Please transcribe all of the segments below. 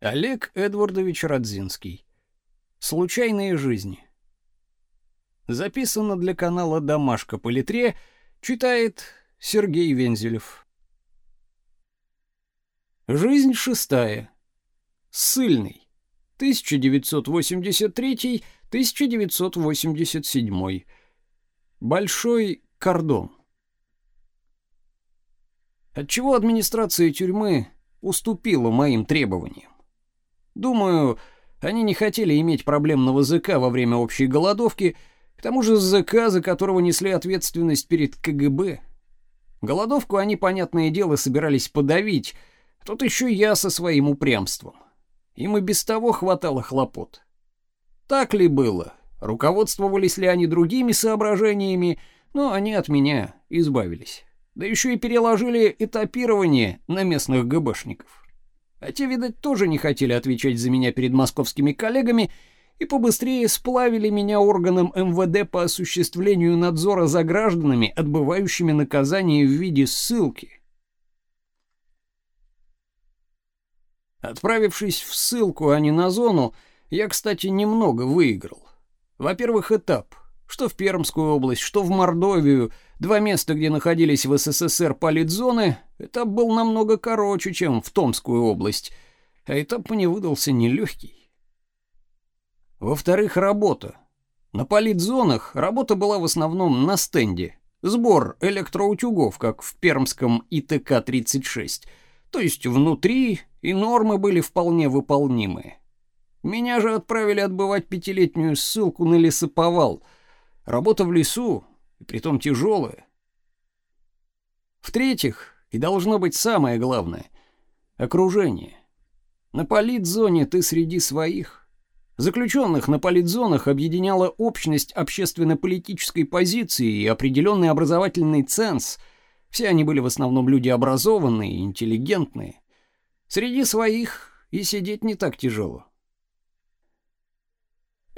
Олег Эдвардович Радзинский. Случайные жизни. Записано для канала Домашка по литре, читает Сергей Вензелев. Жизнь шестая. Сыльный. 1983-1987. Большой кордон. Отчего администрация тюрьмы уступила моим требованиям? Думаю, они не хотели иметь проблемного ЗК во время общей голодовки, к тому же ЗК, за которого несли ответственность перед КГБ. Голодовку они, понятное дело, собирались подавить, тут еще я со своим упрямством. Им и без того хватало хлопот. Так ли было? Руководствовались ли они другими соображениями, но они от меня избавились. Да еще и переложили этапирование на местных ГБшников. А те, видать, тоже не хотели отвечать за меня перед московскими коллегами и побыстрее сплавили меня органам МВД по осуществлению надзора за гражданами, отбывающими наказание в виде ссылки. Отправившись в ссылку, а не на зону, я, кстати, немного выиграл. Во-первых, этап, что в Пермскую область, что в Мордовию — Два места, где находились в СССР политзоны, этап был намного короче, чем в Томскую область, а этап мне выдался нелегкий. Во-вторых, работа. На политзонах работа была в основном на стенде. Сбор электроутюгов, как в пермском ИТК-36. То есть внутри и нормы были вполне выполнимые. Меня же отправили отбывать пятилетнюю ссылку на лесоповал. Работа в лесу и притом тяжелое. В-третьих, и должно быть самое главное окружение. На политзоне ты среди своих. Заключенных на политзонах объединяла общность общественно-политической позиции и определенный образовательный ценз. Все они были в основном люди образованные интеллигентные. Среди своих и сидеть не так тяжело.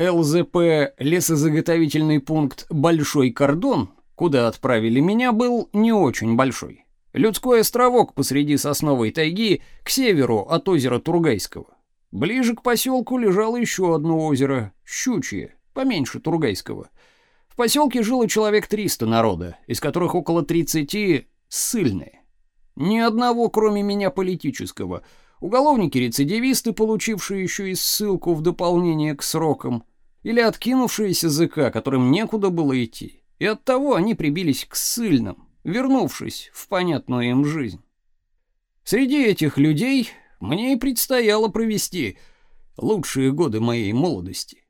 ЛЗП лесозаготовительный пункт Большой Кордон, куда отправили меня, был не очень большой. Людской островок посреди сосновой тайги к северу от озера Тургайского. Ближе к поселку лежало еще одно озеро, Щучье, поменьше Тургайского. В поселке жило человек 300 народа, из которых около 30 ссыльные. Ни одного, кроме меня, политического. Уголовники-рецидивисты, получившие еще и ссылку в дополнение к срокам или откинувшиеся языка, которым некуда было идти, и оттого они прибились к ссыльным, вернувшись в понятную им жизнь. Среди этих людей мне и предстояло провести лучшие годы моей молодости.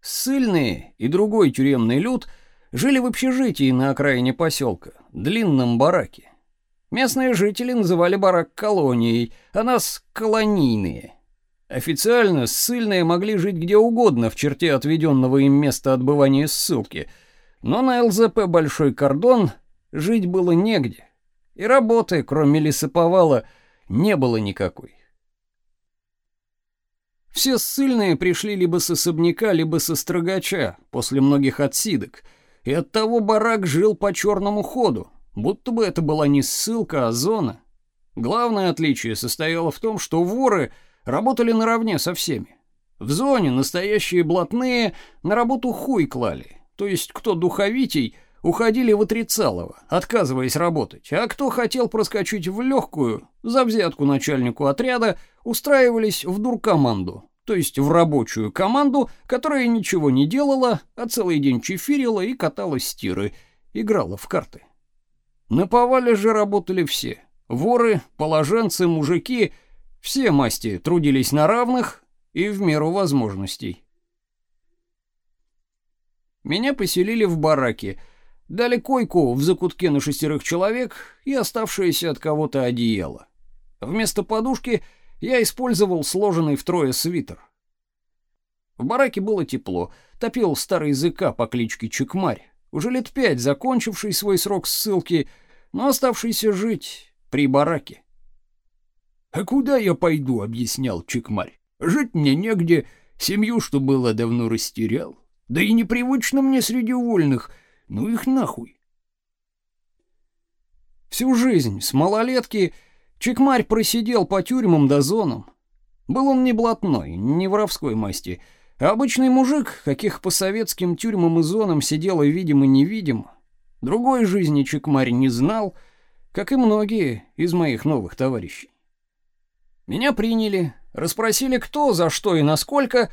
Ссыльные и другой тюремный люд жили в общежитии на окраине поселка, длинном бараке. Местные жители называли барак колонией, а нас — колонийные — Официально ссыльные могли жить где угодно в черте отведенного им места отбывания ссылки, но на ЛЗП «Большой кордон» жить было негде, и работы, кроме лесоповала, не было никакой. Все ссыльные пришли либо с особняка, либо со строгача после многих отсидок, и оттого барак жил по черному ходу, будто бы это была не ссылка, а зона. Главное отличие состояло в том, что воры — работали наравне со всеми. В зоне настоящие блатные на работу хуй клали, то есть кто духовитей, уходили в отрицалово, отказываясь работать, а кто хотел проскочить в легкую, за взятку начальнику отряда, устраивались в дуркоманду, то есть в рабочую команду, которая ничего не делала, а целый день чефирила и катала стиры, играла в карты. На повале же работали все — воры, положенцы, мужики — все масти трудились на равных и в меру возможностей. Меня поселили в бараке, дали койку в закутке на шестерых человек и оставшееся от кого-то одеяло. Вместо подушки я использовал сложенный втрое свитер. В бараке было тепло, топил старый языка по кличке Чекмарь, уже лет пять закончивший свой срок ссылки, но оставшийся жить при бараке. «А куда я пойду?» — объяснял Чекмарь. «Жить мне негде, семью, что было, давно растерял. Да и непривычно мне среди вольных, ну их нахуй». Всю жизнь с малолетки Чекмарь просидел по тюрьмам да зонам. Был он не блатной, не воровской масти, а обычный мужик, каких по советским тюрьмам и зонам сидело видимо-невидимо. Другой жизни Чекмарь не знал, как и многие из моих новых товарищей. Меня приняли, расспросили кто, за что и насколько,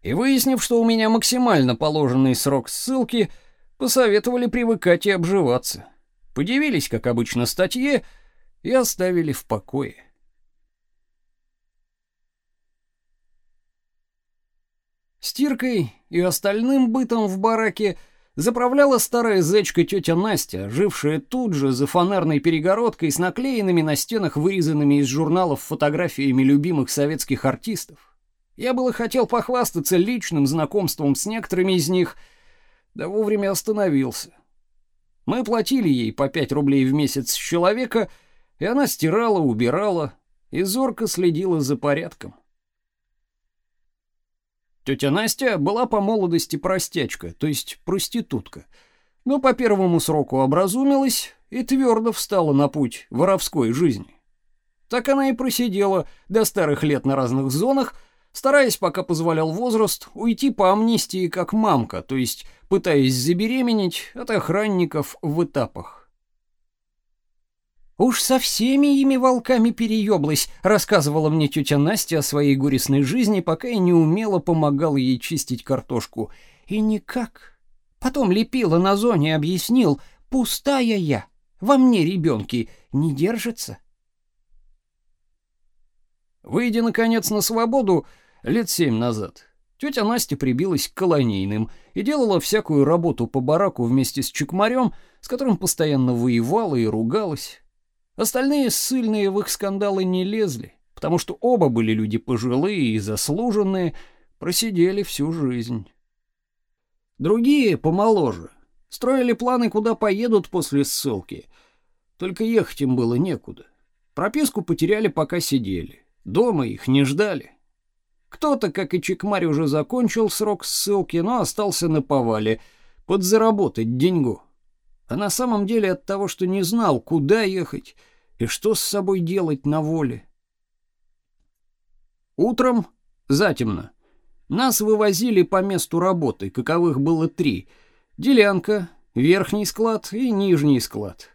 и выяснив, что у меня максимально положенный срок ссылки, посоветовали привыкать и обживаться. Подивились, как обычно, статье и оставили в покое. Стиркой и остальным бытом в бараке заправляла старая зечка тетя Настя, жившая тут же за фонарной перегородкой с наклеенными на стенах вырезанными из журналов фотографиями любимых советских артистов. Я было хотел похвастаться личным знакомством с некоторыми из них, да вовремя остановился. Мы платили ей по пять рублей в месяц с человека, и она стирала, убирала и зорко следила за порядком. Тетя Настя была по молодости простячка, то есть проститутка, но по первому сроку образумилась и твердо встала на путь воровской жизни. Так она и просидела до старых лет на разных зонах, стараясь, пока позволял возраст, уйти по амнистии как мамка, то есть пытаясь забеременеть от охранников в этапах. Уж со всеми ими волками переёблась, рассказывала мне тетя Настя о своей горестной жизни, пока я не умело помогал ей чистить картошку. И никак. Потом лепила на зоне объяснил, пустая я, во мне ребенки не держится. Выйдя, наконец, на свободу лет семь назад, тетя Настя прибилась к колонийным и делала всякую работу по бараку вместе с Чекмарем, с которым постоянно воевала и ругалась. Остальные ссыльные в их скандалы не лезли, потому что оба были люди пожилые и заслуженные, просидели всю жизнь. Другие, помоложе, строили планы, куда поедут после ссылки. Только ехать им было некуда. Прописку потеряли, пока сидели. Дома их не ждали. Кто-то, как и Чекмарь, уже закончил срок ссылки, но остался на повале, подзаработать деньгу а на самом деле от того, что не знал, куда ехать и что с собой делать на воле. Утром, затемно, нас вывозили по месту работы, каковых было три. Делянка, верхний склад и нижний склад.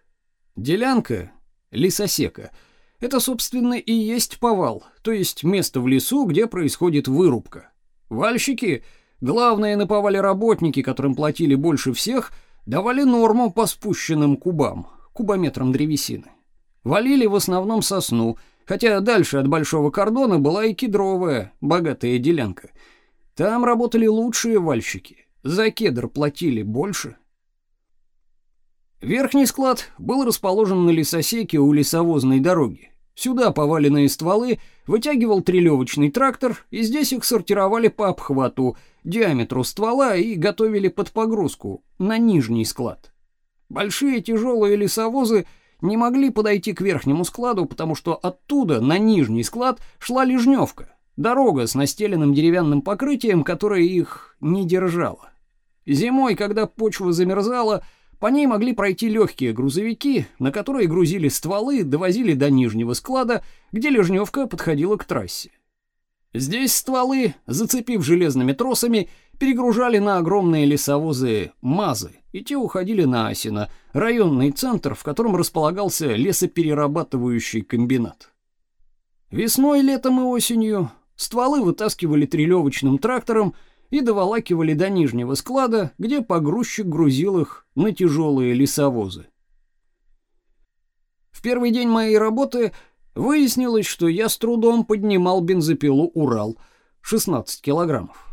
Делянка, лесосека, это, собственно, и есть повал, то есть место в лесу, где происходит вырубка. Вальщики, главные на повале работники, которым платили больше всех — давали норму по спущенным кубам, кубометрам древесины. Валили в основном сосну, хотя дальше от большого кордона была и кедровая, богатая делянка. Там работали лучшие вальщики, за кедр платили больше. Верхний склад был расположен на лесосеке у лесовозной дороги. Сюда поваленные стволы вытягивал трелевочный трактор, и здесь их сортировали по обхвату, диаметру ствола и готовили под погрузку на нижний склад. Большие тяжелые лесовозы не могли подойти к верхнему складу, потому что оттуда на нижний склад шла лежневка, дорога с настеленным деревянным покрытием, которое их не держало. Зимой, когда почва замерзала, по ней могли пройти легкие грузовики, на которые грузили стволы, довозили до нижнего склада, где лежневка подходила к трассе. Здесь стволы, зацепив железными тросами, перегружали на огромные лесовозы МАЗы, и те уходили на Асино, районный центр, в котором располагался лесоперерабатывающий комбинат. Весной, летом и осенью стволы вытаскивали трелевочным трактором и доволакивали до нижнего склада, где погрузчик грузил их на тяжелые лесовозы. В первый день моей работы выяснилось, что я с трудом поднимал бензопилу «Урал» 16 килограммов.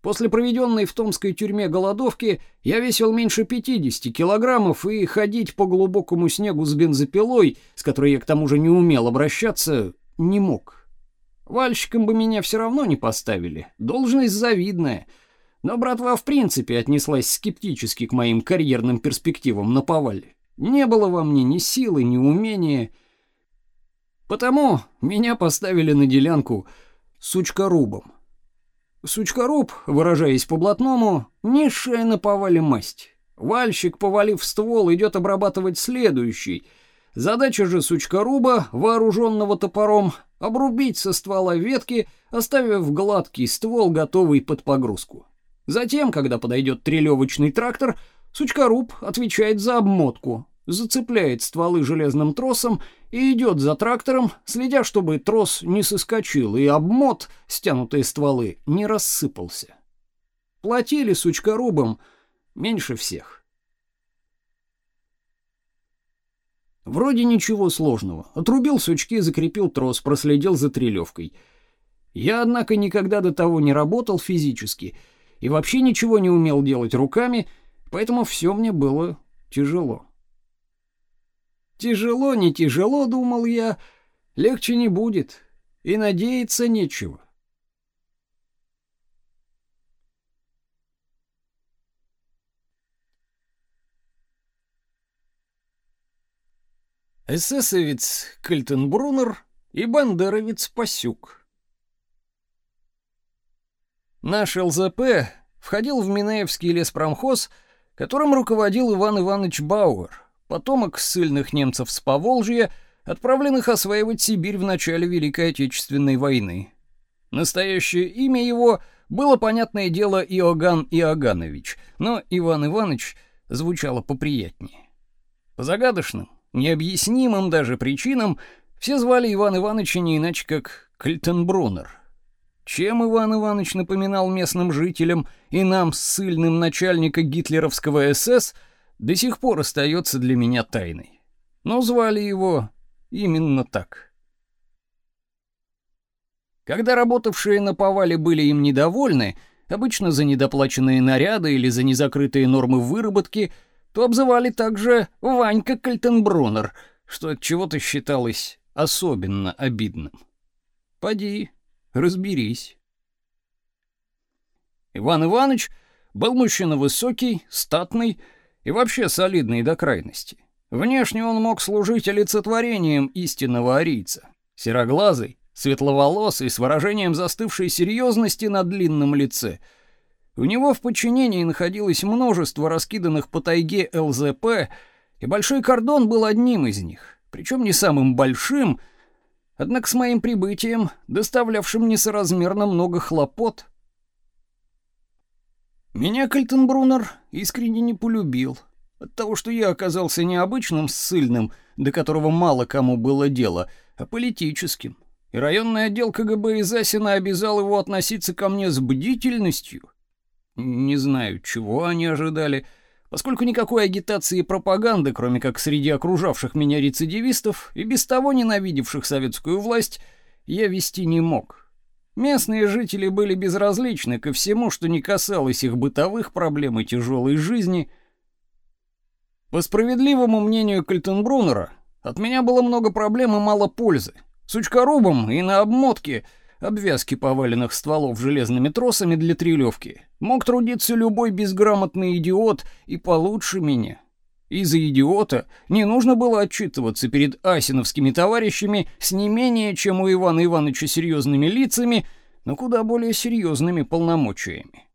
После проведенной в Томской тюрьме голодовки я весил меньше 50 килограммов, и ходить по глубокому снегу с бензопилой, с которой я к тому же не умел обращаться, не мог. Вальщиком бы меня все равно не поставили. Должность завидная. Но братва в принципе отнеслась скептически к моим карьерным перспективам на повале. Не было во мне ни силы, ни умения. Потому меня поставили на делянку сучкорубом. Сучкоруб, выражаясь по-блатному, низшая на повале масть. Вальщик, повалив ствол, идет обрабатывать следующий. Задача же сучкоруба, вооруженного топором, обрубить со ствола ветки, оставив гладкий ствол, готовый под погрузку. Затем, когда подойдет трелевочный трактор, сучкоруб отвечает за обмотку, зацепляет стволы железным тросом и идет за трактором, следя, чтобы трос не соскочил и обмот, стянутые стволы, не рассыпался. Платили сучкорубам меньше всех. Вроде ничего сложного. Отрубил сучки, закрепил трос, проследил за трелевкой. Я, однако, никогда до того не работал физически и вообще ничего не умел делать руками, поэтому все мне было тяжело. Тяжело, не тяжело, думал я, легче не будет, и надеяться нечего. эсэсовец Кальтенбруннер и бандеровец Пасюк. Наш ЛЗП входил в Минаевский леспромхоз, которым руководил Иван Иванович Бауэр, потомок ссыльных немцев с Поволжья, отправленных осваивать Сибирь в начале Великой Отечественной войны. Настоящее имя его было, понятное дело, Иоганн Иоганович, но Иван Иванович звучало поприятнее. По загадочным, необъяснимым даже причинам все звали Иван Ивановича не иначе как Кальтенбруннер. Чем Иван Иванович напоминал местным жителям и нам, ссыльным начальника гитлеровского СС, до сих пор остается для меня тайной. Но звали его именно так. Когда работавшие на повале были им недовольны, обычно за недоплаченные наряды или за незакрытые нормы выработки – то обзывали также Ванька Кальтенбруннер, что от чего-то считалось особенно обидным. Поди, разберись. Иван Иванович был мужчина высокий, статный и вообще солидный до крайности. Внешне он мог служить олицетворением истинного арийца. Сероглазый, светловолосый, с выражением застывшей серьезности на длинном лице — у него в подчинении находилось множество раскиданных по тайге ЛЗП, и большой кордон был одним из них, причем не самым большим, однако с моим прибытием, доставлявшим несоразмерно много хлопот. Меня Кальтенбруннер искренне не полюбил. От того, что я оказался не обычным ссыльным, до которого мало кому было дело, а политическим. И районный отдел КГБ из Асина обязал его относиться ко мне с бдительностью — не знаю, чего они ожидали, поскольку никакой агитации и пропаганды, кроме как среди окружавших меня рецидивистов и без того ненавидевших советскую власть, я вести не мог. Местные жители были безразличны ко всему, что не касалось их бытовых проблем и тяжелой жизни. По справедливому мнению Кальтенбруннера, от меня было много проблем и мало пользы. Сучкорубом и на обмотке — обвязки поваленных стволов железными тросами для трелевки, мог трудиться любой безграмотный идиот и получше меня. Из-за идиота не нужно было отчитываться перед асиновскими товарищами с не менее, чем у Ивана Ивановича серьезными лицами, но куда более серьезными полномочиями.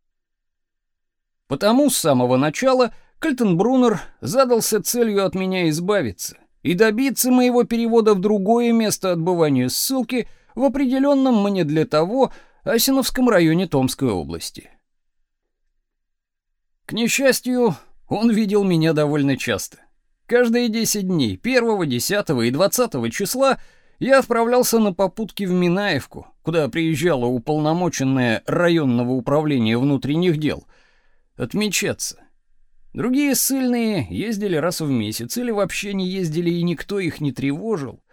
Потому с самого начала Кальтенбруннер задался целью от меня избавиться и добиться моего перевода в другое место отбывания ссылки – в определенном мне для того Асиновском районе Томской области. К несчастью, он видел меня довольно часто. Каждые 10 дней, 1, 10 и 20 числа, я отправлялся на попутки в Минаевку, куда приезжало уполномоченное районного управления внутренних дел, отмечаться. Другие ссыльные ездили раз в месяц или вообще не ездили, и никто их не тревожил.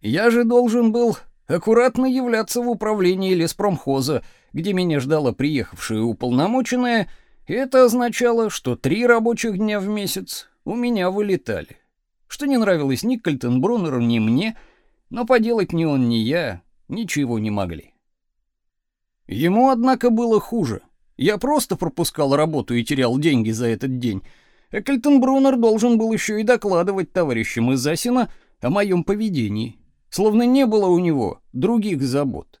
Я же должен был аккуратно являться в управлении леспромхоза, где меня ждала приехавшая уполномоченная, это означало, что три рабочих дня в месяц у меня вылетали. Что не нравилось ни Кальтенбруннеру, ни мне, но поделать ни он, ни я ничего не могли. Ему, однако, было хуже. Я просто пропускал работу и терял деньги за этот день, а Кальтенбруннер должен был еще и докладывать товарищам из Асина о моем поведении словно не было у него других забот.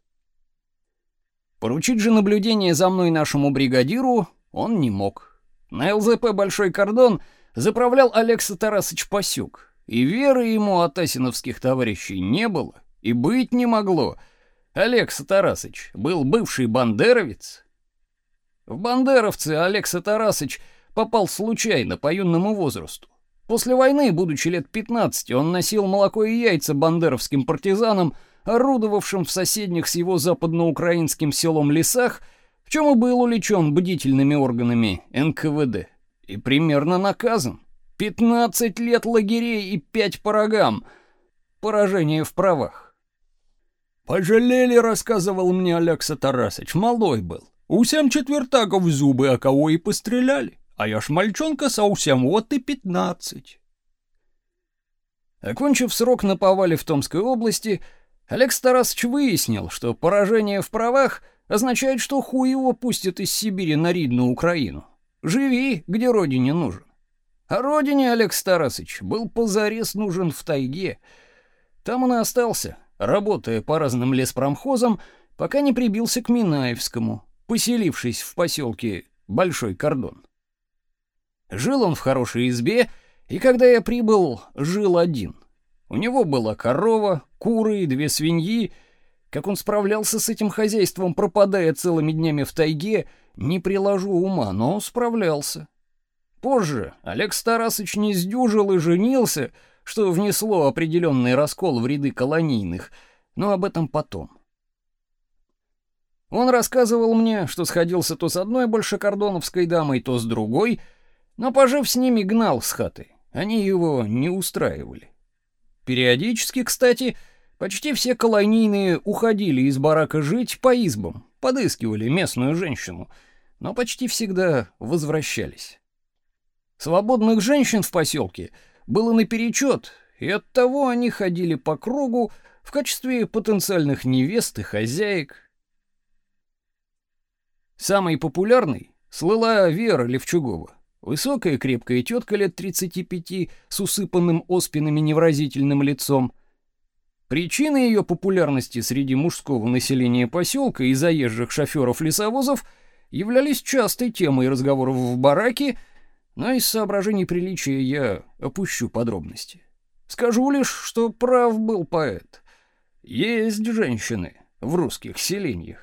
Поручить же наблюдение за мной нашему бригадиру он не мог. На ЛЗП «Большой кордон» заправлял Алекса Тарасыч Пасюк, и веры ему от асиновских товарищей не было, И быть не могло. Олег Сатарасыч был бывший бандеровец. В бандеровцы Олег Сатарасыч попал случайно по юному возрасту. После войны, будучи лет 15, он носил молоко и яйца бандеровским партизанам, орудовавшим в соседних с его западноукраинским селом лесах, в чем и был уличен бдительными органами НКВД и примерно наказан. 15 лет лагерей и 5 по рогам. Поражение в правах. Пожалели, рассказывал мне Алекса Тарасыч, малой был. Усем четвертаков в зубы, а кого и постреляли. А я ж мальчонка совсем, вот и пятнадцать. Окончив срок на повале в Томской области, Олег Тарасович выяснил, что поражение в правах означает, что хуй его пустят из Сибири на Ридную Украину. Живи, где родине нужен. А родине Олег Тарасович был позарез нужен в тайге. Там он и остался, работая по разным леспромхозам, пока не прибился к Минаевскому, поселившись в поселке Большой Кордон. Жил он в хорошей избе, и когда я прибыл, жил один. У него была корова, куры и две свиньи. Как он справлялся с этим хозяйством, пропадая целыми днями в тайге, не приложу ума, но справлялся. Позже Олег Старасыч не сдюжил и женился, что внесло определенный раскол в ряды колонийных, но об этом потом. Он рассказывал мне, что сходился то с одной большекордоновской дамой, то с другой — но, пожив с ними, гнал с хаты. Они его не устраивали. Периодически, кстати, почти все колонийные уходили из барака жить по избам, подыскивали местную женщину, но почти всегда возвращались. Свободных женщин в поселке было наперечет, и оттого они ходили по кругу в качестве потенциальных невест и хозяек. Самой популярной слыла Вера Левчугова. Высокая крепкая тетка лет 35 с усыпанным оспинами невразительным лицом. Причиной ее популярности среди мужского населения поселка и заезжих шоферов-лесовозов являлись частой темой разговоров в бараке, но из соображений приличия я опущу подробности. Скажу лишь, что прав был поэт. Есть женщины в русских селениях.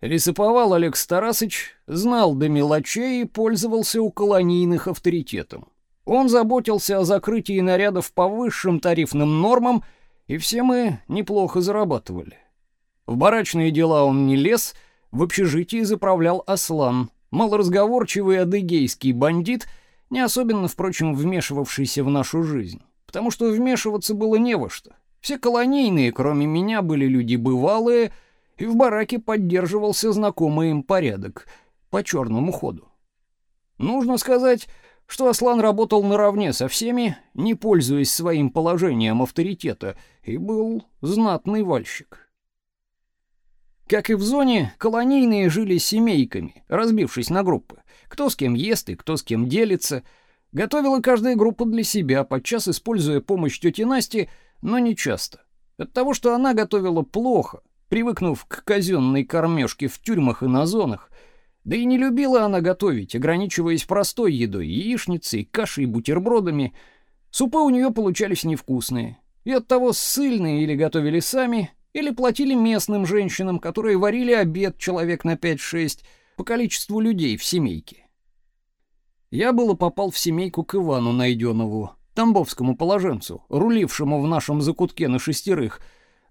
Рисоповал Олег Старасыч, знал до мелочей и пользовался у колонийных авторитетом. Он заботился о закрытии нарядов по высшим тарифным нормам, и все мы неплохо зарабатывали. В барачные дела он не лез, в общежитии заправлял Аслан, малоразговорчивый адыгейский бандит, не особенно, впрочем, вмешивавшийся в нашу жизнь, потому что вмешиваться было не во что. Все колонийные, кроме меня, были люди бывалые — и в бараке поддерживался знакомый им порядок по черному ходу. Нужно сказать, что Аслан работал наравне со всеми, не пользуясь своим положением авторитета, и был знатный вальщик. Как и в зоне, колонийные жили семейками, разбившись на группы. Кто с кем ест и кто с кем делится. Готовила каждая группа для себя, подчас используя помощь тети Насти, но не часто. От того, что она готовила плохо, привыкнув к казенной кормежке в тюрьмах и на зонах. Да и не любила она готовить, ограничиваясь простой едой, яичницей, кашей бутербродами. Супы у нее получались невкусные. И оттого ссыльные или готовили сами, или платили местным женщинам, которые варили обед человек на 5-6 по количеству людей в семейке. Я было попал в семейку к Ивану Найденову, тамбовскому положенцу, рулившему в нашем закутке на шестерых,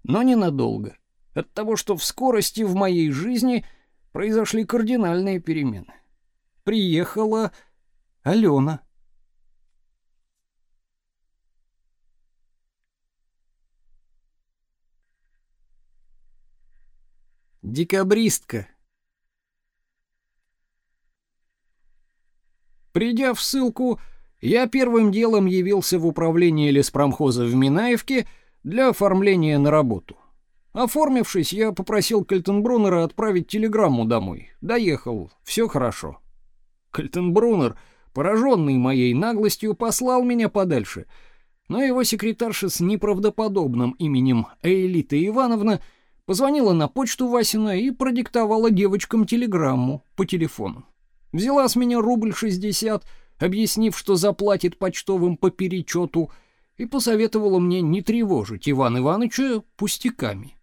но ненадолго от того, что в скорости в моей жизни произошли кардинальные перемены. Приехала Алена. Декабристка. Придя в ссылку, я первым делом явился в управление леспромхоза в Минаевке для оформления на работу. Оформившись, я попросил Кальтенбруннера отправить телеграмму домой. Доехал, все хорошо. Кальтенбруннер, пораженный моей наглостью, послал меня подальше. Но его секретарша с неправдоподобным именем Эйлита Ивановна позвонила на почту Васина и продиктовала девочкам телеграмму по телефону. Взяла с меня рубль шестьдесят, объяснив, что заплатит почтовым по перечету, и посоветовала мне не тревожить Ивана Ивановича пустяками.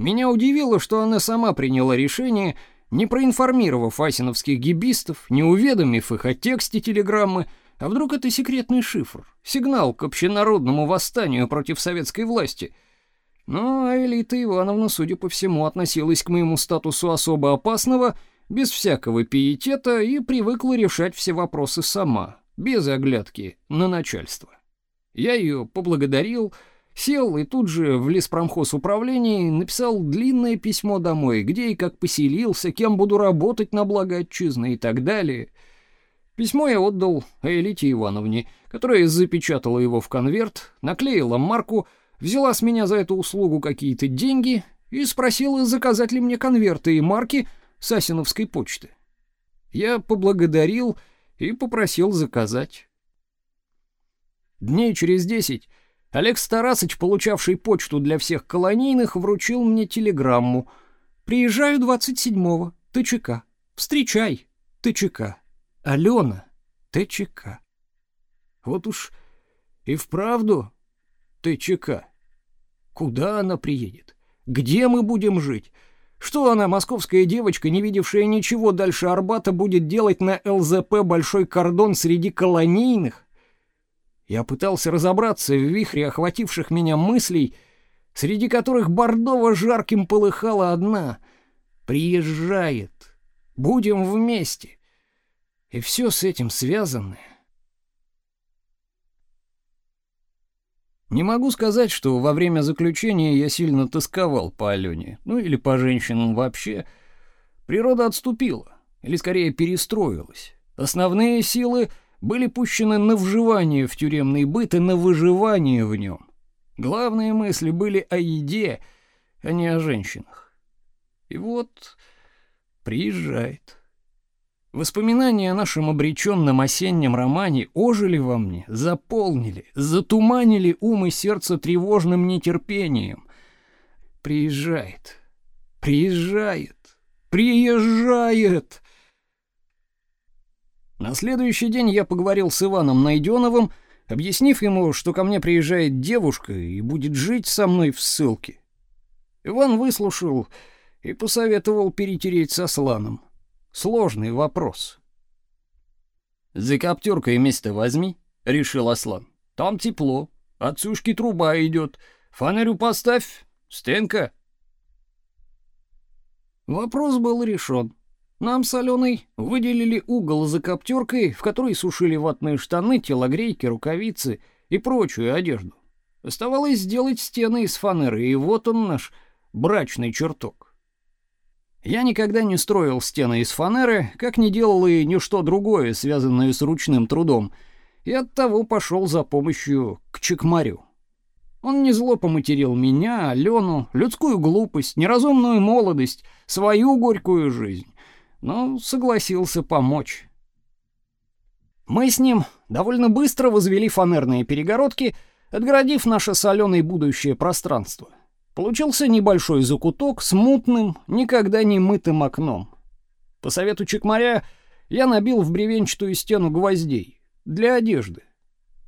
Меня удивило, что она сама приняла решение, не проинформировав асиновских гибистов, не уведомив их о тексте телеграммы, а вдруг это секретный шифр, сигнал к общенародному восстанию против советской власти. Но а Элита Ивановна, судя по всему, относилась к моему статусу особо опасного, без всякого пиетета и привыкла решать все вопросы сама, без оглядки на начальство. Я ее поблагодарил, Сел и тут же в леспромхоз управлении написал длинное письмо домой, где и как поселился, кем буду работать на благо отчизны и так далее. Письмо я отдал Элите Ивановне, которая запечатала его в конверт, наклеила марку, взяла с меня за эту услугу какие-то деньги и спросила, заказать ли мне конверты и марки с Асиновской почты. Я поблагодарил и попросил заказать. Дней через десять Олег Старасыч, получавший почту для всех колонийных, вручил мне телеграмму. «Приезжаю 27-го, ТЧК. Встречай, ТЧК. Алена, ТЧК». Вот уж и вправду ТЧК. Куда она приедет? Где мы будем жить? Что она, московская девочка, не видевшая ничего дальше Арбата, будет делать на ЛЗП «Большой кордон» среди колонийных? Я пытался разобраться в вихре охвативших меня мыслей, среди которых бордово жарким полыхала одна — «Приезжает! Будем вместе!» И все с этим связано. Не могу сказать, что во время заключения я сильно тосковал по Алене, ну или по женщинам вообще. Природа отступила, или скорее перестроилась. Основные силы были пущены на вживание в тюремный быт и на выживание в нем. Главные мысли были о еде, а не о женщинах. И вот приезжает. Воспоминания о нашем обреченном осеннем романе ожили во мне, заполнили, затуманили ум и сердце тревожным нетерпением. Приезжает, приезжает, приезжает. На следующий день я поговорил с Иваном Найденовым, объяснив ему, что ко мне приезжает девушка и будет жить со мной в ссылке. Иван выслушал и посоветовал перетереть со сланом. Сложный вопрос. «За коптеркой место возьми», — решил Аслан. «Там тепло, от сушки труба идет. Фонарю поставь, стенка». Вопрос был решен. Нам с Аленой выделили угол за коптеркой, в которой сушили ватные штаны, телогрейки, рукавицы и прочую одежду. Оставалось сделать стены из фанеры, и вот он наш брачный чертог. Я никогда не строил стены из фанеры, как не делал и ничто другое, связанное с ручным трудом, и оттого пошел за помощью к Чекмарю. Он не зло поматерил меня, Алену, людскую глупость, неразумную молодость, свою горькую жизнь но согласился помочь. Мы с ним довольно быстро возвели фанерные перегородки, отгородив наше соленое будущее пространство. Получился небольшой закуток с мутным, никогда не мытым окном. По совету Чекмаря я набил в бревенчатую стену гвоздей для одежды.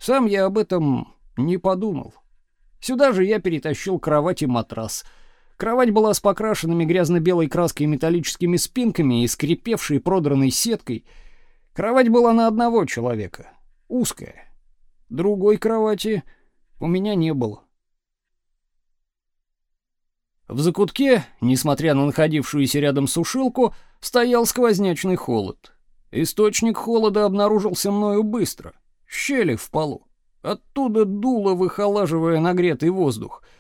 Сам я об этом не подумал. Сюда же я перетащил кровать и матрас — Кровать была с покрашенными грязно-белой краской металлическими спинками и скрипевшей продранной сеткой. Кровать была на одного человека, узкая. Другой кровати у меня не было. В закутке, несмотря на находившуюся рядом сушилку, стоял сквознячный холод. Источник холода обнаружился мною быстро. Щели в полу. Оттуда дуло, выхолаживая нагретый воздух —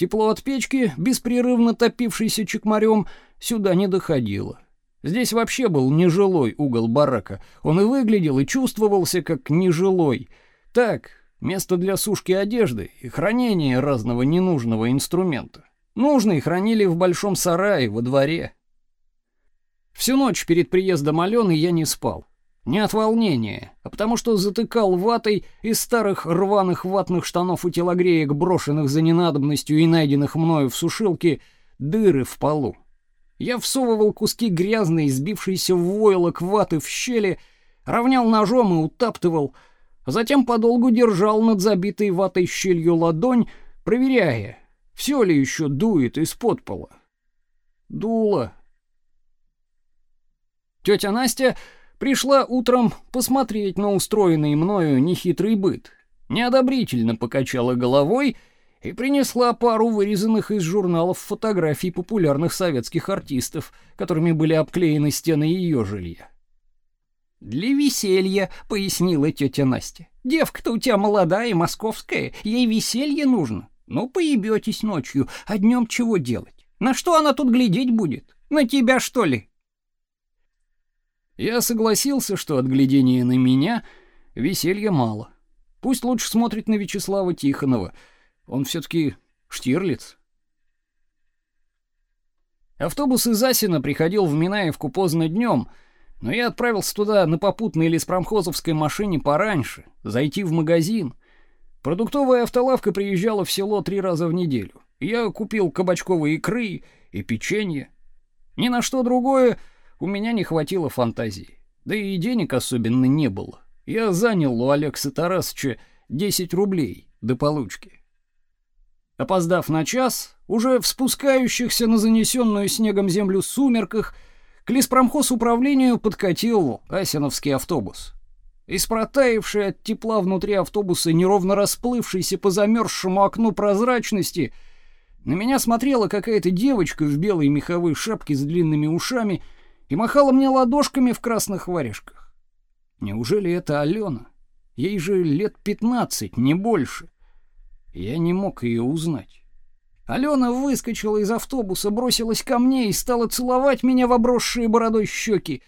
Тепло от печки, беспрерывно топившейся чекмарем, сюда не доходило. Здесь вообще был нежилой угол барака. Он и выглядел, и чувствовался как нежилой. Так, место для сушки одежды и хранения разного ненужного инструмента. Нужные хранили в большом сарае во дворе. Всю ночь перед приездом Алены я не спал. Не от волнения, а потому что затыкал ватой из старых рваных ватных штанов и телогреек, брошенных за ненадобностью и найденных мною в сушилке, дыры в полу. Я всовывал куски грязной, сбившейся в войлок ваты в щели, равнял ножом и утаптывал, а затем подолгу держал над забитой ватой щелью ладонь, проверяя, все ли еще дует из-под пола. Дуло. Тетя Настя пришла утром посмотреть на устроенный мною нехитрый быт, неодобрительно покачала головой и принесла пару вырезанных из журналов фотографий популярных советских артистов, которыми были обклеены стены ее жилья. «Для веселья», — пояснила тетя Настя. «Девка-то у тебя молодая и московская, ей веселье нужно. Ну, поебетесь ночью, а днем чего делать? На что она тут глядеть будет? На тебя, что ли?» Я согласился, что от глядения на меня веселья мало. Пусть лучше смотрит на Вячеслава Тихонова. Он все-таки Штирлиц. Автобус из Асина приходил в Минаевку поздно днем — но я отправился туда на попутной леспромхозовской машине пораньше, зайти в магазин. Продуктовая автолавка приезжала в село три раза в неделю. Я купил кабачковые икры и печенье. Ни на что другое у меня не хватило фантазии. Да и денег особенно не было. Я занял у Алекса Тарасовича 10 рублей до получки. Опоздав на час, уже в спускающихся на занесенную снегом землю сумерках, к леспромхоз управлению подкатил асиновский автобус. Из протаявшей от тепла внутри автобуса, неровно расплывшейся по замерзшему окну прозрачности, на меня смотрела какая-то девочка в белой меховой шапке с длинными ушами и махала мне ладошками в красных варежках. Неужели это Алена? Ей же лет пятнадцать, не больше. Я не мог ее узнать. Алена выскочила из автобуса, бросилась ко мне и стала целовать меня в обросшие бородой щеки.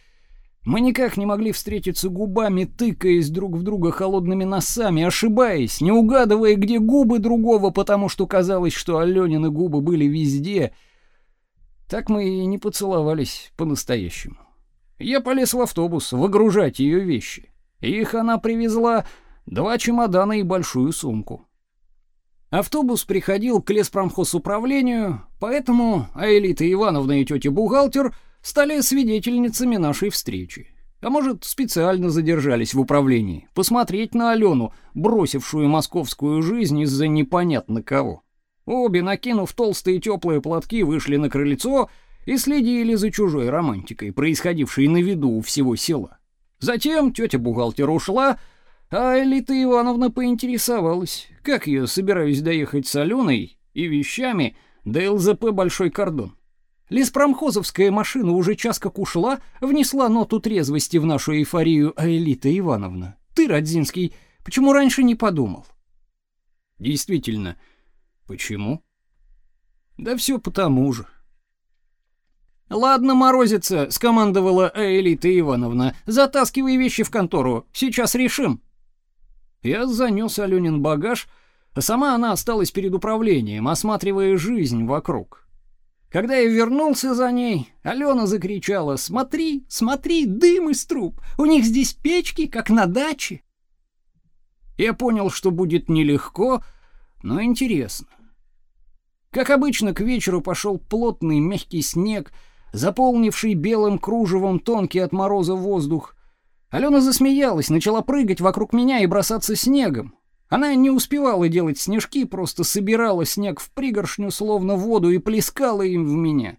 Мы никак не могли встретиться губами, тыкаясь друг в друга холодными носами, ошибаясь, не угадывая, где губы другого, потому что казалось, что Аленины губы были везде. Так мы и не поцеловались по-настоящему. Я полез в автобус выгружать ее вещи. Их она привезла два чемодана и большую сумку. Автобус приходил к леспромхозуправлению, поэтому Аэлита Ивановна и тетя бухгалтер стали свидетельницами нашей встречи. А может, специально задержались в управлении, посмотреть на Алену, бросившую московскую жизнь из-за непонятно кого. Обе, накинув толстые теплые платки, вышли на крыльцо и следили за чужой романтикой, происходившей на виду у всего села. Затем тетя бухгалтер ушла, а Элита Ивановна поинтересовалась, как я собираюсь доехать с Аленой и вещами до ЛЗП «Большой кордон». Леспромхозовская машина уже час как ушла, внесла ноту трезвости в нашу эйфорию, а Элита Ивановна. Ты, Родзинский, почему раньше не подумал? Действительно, почему? Да все потому же. «Ладно, морозится», — скомандовала Элита Ивановна. «Затаскивай вещи в контору, сейчас решим». Я занес Аленин багаж, а сама она осталась перед управлением, осматривая жизнь вокруг. Когда я вернулся за ней, Алена закричала «Смотри, смотри, дым из труб! У них здесь печки, как на даче!» Я понял, что будет нелегко, но интересно. Как обычно, к вечеру пошел плотный мягкий снег, заполнивший белым кружевом тонкий от мороза воздух, Алена засмеялась, начала прыгать вокруг меня и бросаться снегом. Она не успевала делать снежки, просто собирала снег в пригоршню, словно воду, и плескала им в меня.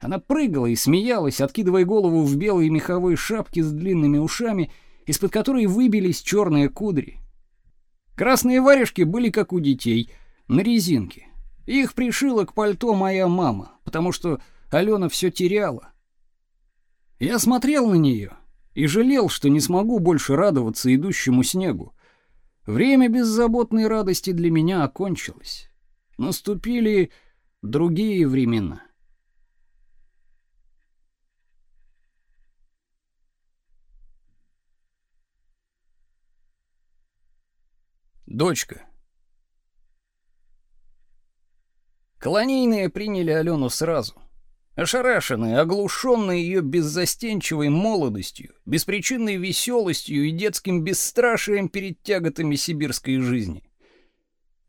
Она прыгала и смеялась, откидывая голову в белые меховые шапки с длинными ушами, из-под которой выбились черные кудри. Красные варежки были как у детей, на резинке. Их пришила к пальто моя мама, потому что Алена все теряла. Я смотрел на нее и жалел, что не смогу больше радоваться идущему снегу. Время беззаботной радости для меня окончилось. Наступили другие времена. Дочка. Колонийные приняли Алену сразу — Ошарашенные, оглушенные ее беззастенчивой молодостью, беспричинной веселостью и детским бесстрашием перед тяготами сибирской жизни.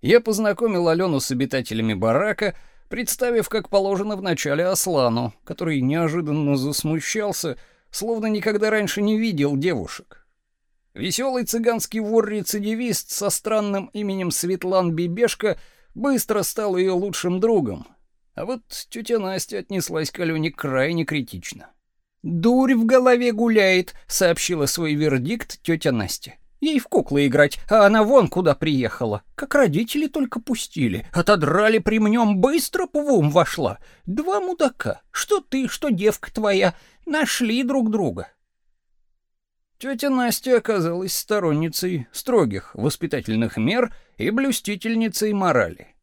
Я познакомил Алену с обитателями барака, представив, как положено вначале Аслану, который неожиданно засмущался, словно никогда раньше не видел девушек. Веселый цыганский вор-рецидивист со странным именем Светлан Бибешка быстро стал ее лучшим другом. А вот тетя Настя отнеслась к Алене крайне критично. «Дурь в голове гуляет», — сообщила свой вердикт тетя Настя. Ей в куклы играть, а она вон куда приехала. Как родители только пустили. Отодрали при нем, быстро в вошла. Два мудака, что ты, что девка твоя, нашли друг друга. Тетя Настя оказалась сторонницей строгих воспитательных мер и блюстительницей морали.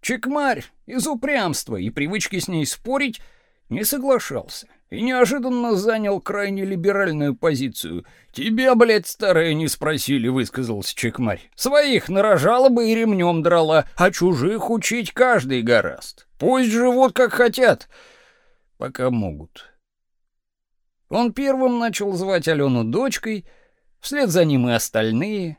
Чекмарь из упрямства и привычки с ней спорить не соглашался и неожиданно занял крайне либеральную позицию. «Тебя, блядь, старая, не спросили», — высказался Чекмарь. «Своих нарожала бы и ремнем драла, а чужих учить каждый гораст. Пусть живут как хотят, пока могут». Он первым начал звать Алену дочкой, вслед за ним и остальные.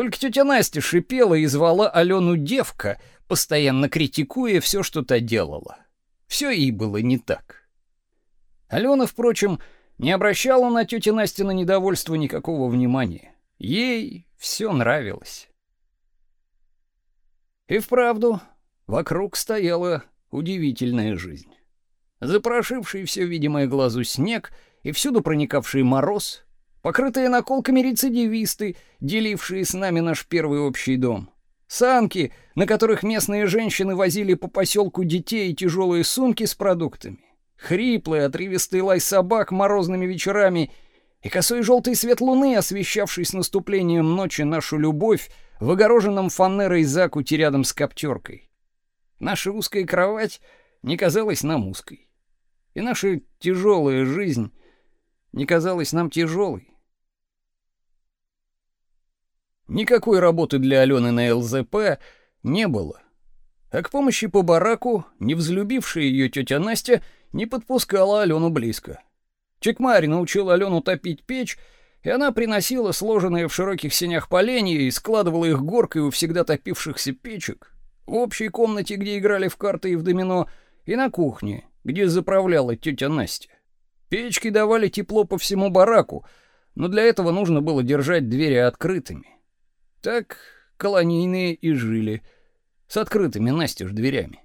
Только тетя Настя шипела и звала Алену девка, постоянно критикуя все, что та делала. Все ей было не так. Алена, впрочем, не обращала на тетю Насти на недовольство никакого внимания. Ей все нравилось. И вправду, вокруг стояла удивительная жизнь. Запрошивший все видимое глазу снег и всюду проникавший мороз, покрытые наколками рецидивисты, делившие с нами наш первый общий дом. Санки, на которых местные женщины возили по поселку детей и тяжелые сумки с продуктами хриплый, отрывистый лай собак морозными вечерами и косой желтый свет луны, освещавший с наступлением ночи нашу любовь в огороженном фанерой закуте рядом с коптеркой. Наша узкая кровать не казалась нам узкой, и наша тяжелая жизнь не казалась нам тяжелой. Никакой работы для Алены на ЛЗП не было. А к помощи по бараку, не взлюбившая ее тетя Настя, не подпускала Алену близко. Чекмарь научил Алену топить печь, и она приносила сложенные в широких сенях поленья и складывала их горкой у всегда топившихся печек в общей комнате, где играли в карты и в домино, и на кухне, где заправляла тетя Настя. Печки давали тепло по всему бараку, но для этого нужно было держать двери открытыми. Так колонийные и жили, с открытыми настежь дверями.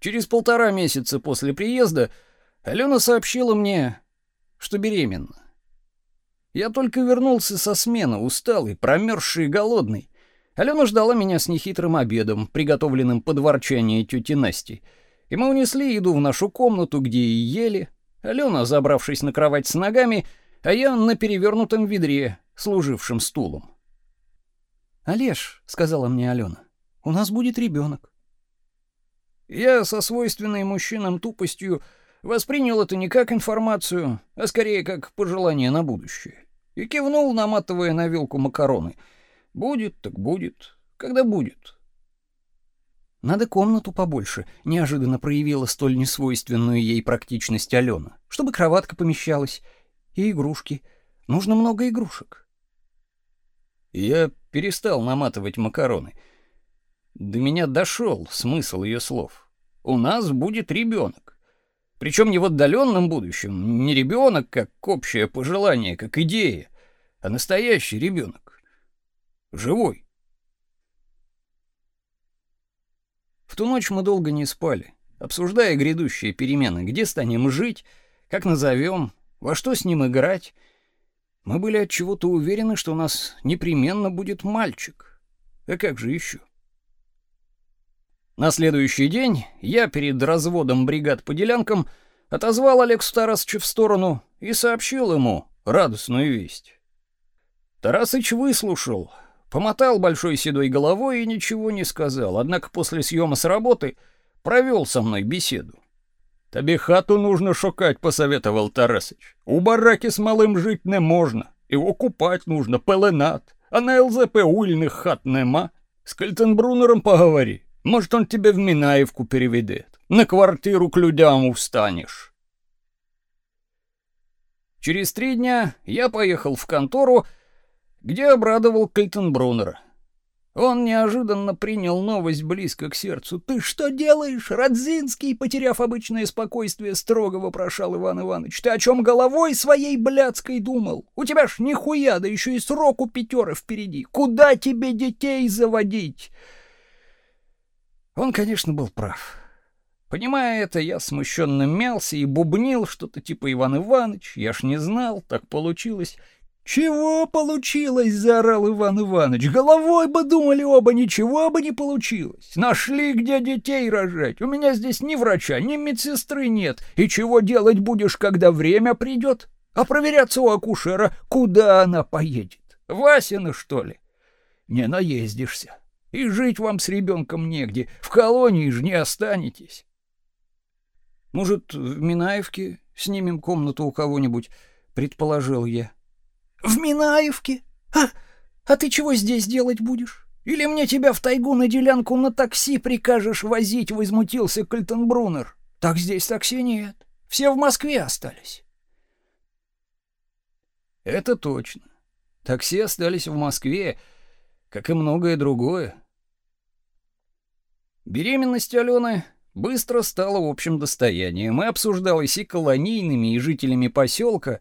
Через полтора месяца после приезда Алена сообщила мне, что беременна. Я только вернулся со смены, усталый, промерзший и голодный. Алена ждала меня с нехитрым обедом, приготовленным под ворчание тети Насти. И мы унесли еду в нашу комнату, где и ели. Алена, забравшись на кровать с ногами, а я на перевернутом ведре, служившем стулом. «Олеж», — сказала мне Алена, — «у нас будет ребенок». Я со свойственной мужчинам тупостью воспринял это не как информацию, а скорее как пожелание на будущее. И кивнул, наматывая на вилку макароны. Будет так будет, когда будет. Надо комнату побольше, неожиданно проявила столь несвойственную ей практичность Алена, чтобы кроватка помещалась и игрушки. Нужно много игрушек. Я перестал наматывать макароны. До меня дошел смысл ее слов. У нас будет ребенок. Причем не в отдаленном будущем, не ребенок как общее пожелание, как идея, а настоящий ребенок. Живой. В ту ночь мы долго не спали, обсуждая грядущие перемены, где станем жить, как назовем, во что с ним играть. Мы были от чего-то уверены, что у нас непременно будет мальчик. А как же еще? На следующий день я перед разводом бригад по делянкам отозвал Алекс Тарасыча в сторону и сообщил ему радостную весть. Тарасыч выслушал, помотал большой седой головой и ничего не сказал, однако после съема с работы провел со мной беседу. «Тебе хату нужно шукать», — посоветовал Тарасыч. «У бараки с малым жить не можно, его купать нужно, пеленат, а на ЛЗП уильных хат нема. С Кальтенбрунером поговори, может, он тебе в Минаевку переведет. На квартиру к людям устанешь. Через три дня я поехал в контору, где обрадовал Кальтенбруннера. Он неожиданно принял новость близко к сердцу. «Ты что делаешь, Радзинский?» Потеряв обычное спокойствие, строго вопрошал Иван Иванович. «Ты о чем головой своей блядской думал? У тебя ж нихуя, да еще и сроку пятеры впереди. Куда тебе детей заводить?» Он, конечно, был прав. Понимая это, я смущенно мялся и бубнил что-то типа «Иван Иванович, я ж не знал, так получилось». «Чего получилось?» — заорал Иван Иванович. «Головой бы думали оба, ничего бы не получилось. Нашли, где детей рожать. У меня здесь ни врача, ни медсестры нет. И чего делать будешь, когда время придет? А проверяться у акушера, куда она поедет? Васина, что ли? Не наездишься. И жить вам с ребенком негде. В колонии же не останетесь». «Может, в Минаевке снимем комнату у кого-нибудь?» — предположил я. В Минаевке? А, а ты чего здесь делать будешь? Или мне тебя в тайгу на делянку на такси прикажешь возить, возмутился Кальтенбруннер. Так здесь такси нет. Все в Москве остались. Это точно. Такси остались в Москве, как и многое другое. Беременность Алены быстро стала общим достоянием и обсуждалась и колонийными, и жителями поселка,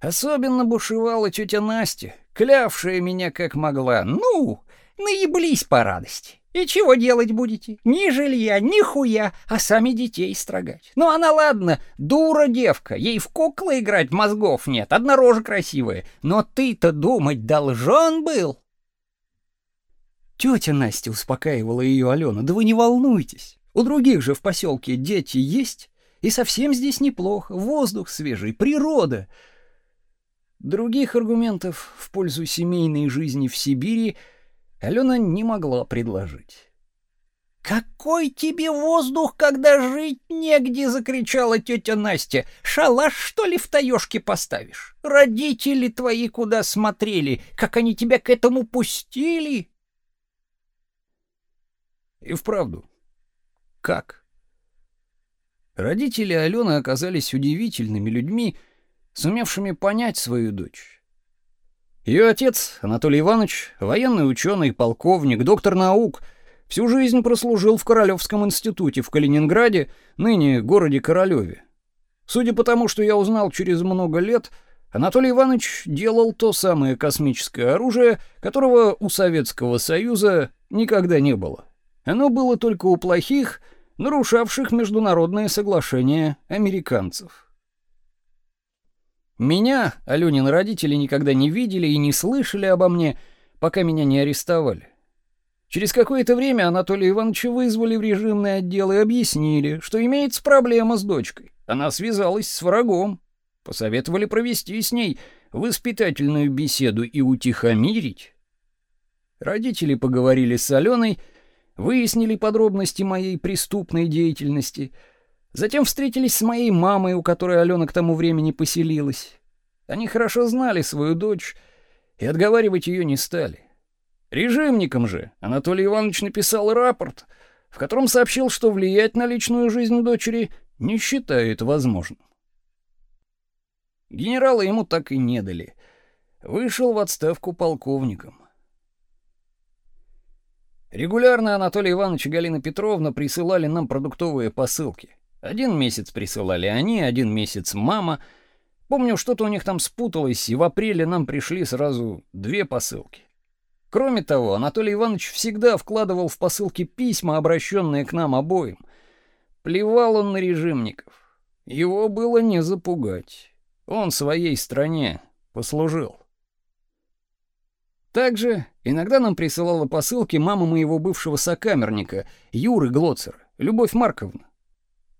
Особенно бушевала тетя Настя, клявшая меня как могла. «Ну, наеблись по радости. И чего делать будете? Ни жилья, ни хуя, а сами детей строгать. Ну она ладно, дура девка, ей в куклы играть мозгов нет, одна рожа красивая. Но ты-то думать должен был». Тетя Настя успокаивала ее Алена. «Да вы не волнуйтесь, у других же в поселке дети есть, и совсем здесь неплохо, воздух свежий, природа». Других аргументов в пользу семейной жизни в Сибири Алена не могла предложить. «Какой тебе воздух, когда жить негде!» — закричала тетя Настя. «Шалаш, что ли, в таежке поставишь? Родители твои куда смотрели? Как они тебя к этому пустили?» И вправду, как? Родители Алены оказались удивительными людьми, сумевшими понять свою дочь. Ее отец, Анатолий Иванович, военный ученый, полковник, доктор наук, всю жизнь прослужил в Королевском институте в Калининграде, ныне городе Королеве. Судя по тому, что я узнал через много лет, Анатолий Иванович делал то самое космическое оружие, которого у Советского Союза никогда не было. Оно было только у плохих, нарушавших международные соглашения американцев. Меня Алёнины родители никогда не видели и не слышали обо мне, пока меня не арестовали. Через какое-то время Анатолия Ивановича вызвали в режимный отдел и объяснили, что имеется проблема с дочкой. Она связалась с врагом. Посоветовали провести с ней воспитательную беседу и утихомирить. Родители поговорили с Аленой, выяснили подробности моей преступной деятельности — Затем встретились с моей мамой, у которой Алена к тому времени поселилась. Они хорошо знали свою дочь и отговаривать ее не стали. Режимникам же Анатолий Иванович написал рапорт, в котором сообщил, что влиять на личную жизнь дочери не считает возможным. Генерала ему так и не дали. Вышел в отставку полковником. Регулярно Анатолий Иванович и Галина Петровна присылали нам продуктовые посылки. Один месяц присылали они, один месяц мама. Помню, что-то у них там спуталось, и в апреле нам пришли сразу две посылки. Кроме того, Анатолий Иванович всегда вкладывал в посылки письма, обращенные к нам обоим. Плевал он на режимников. Его было не запугать. Он своей стране послужил. Также иногда нам присылала посылки мама моего бывшего сокамерника, Юры Глоцера, Любовь Марковна.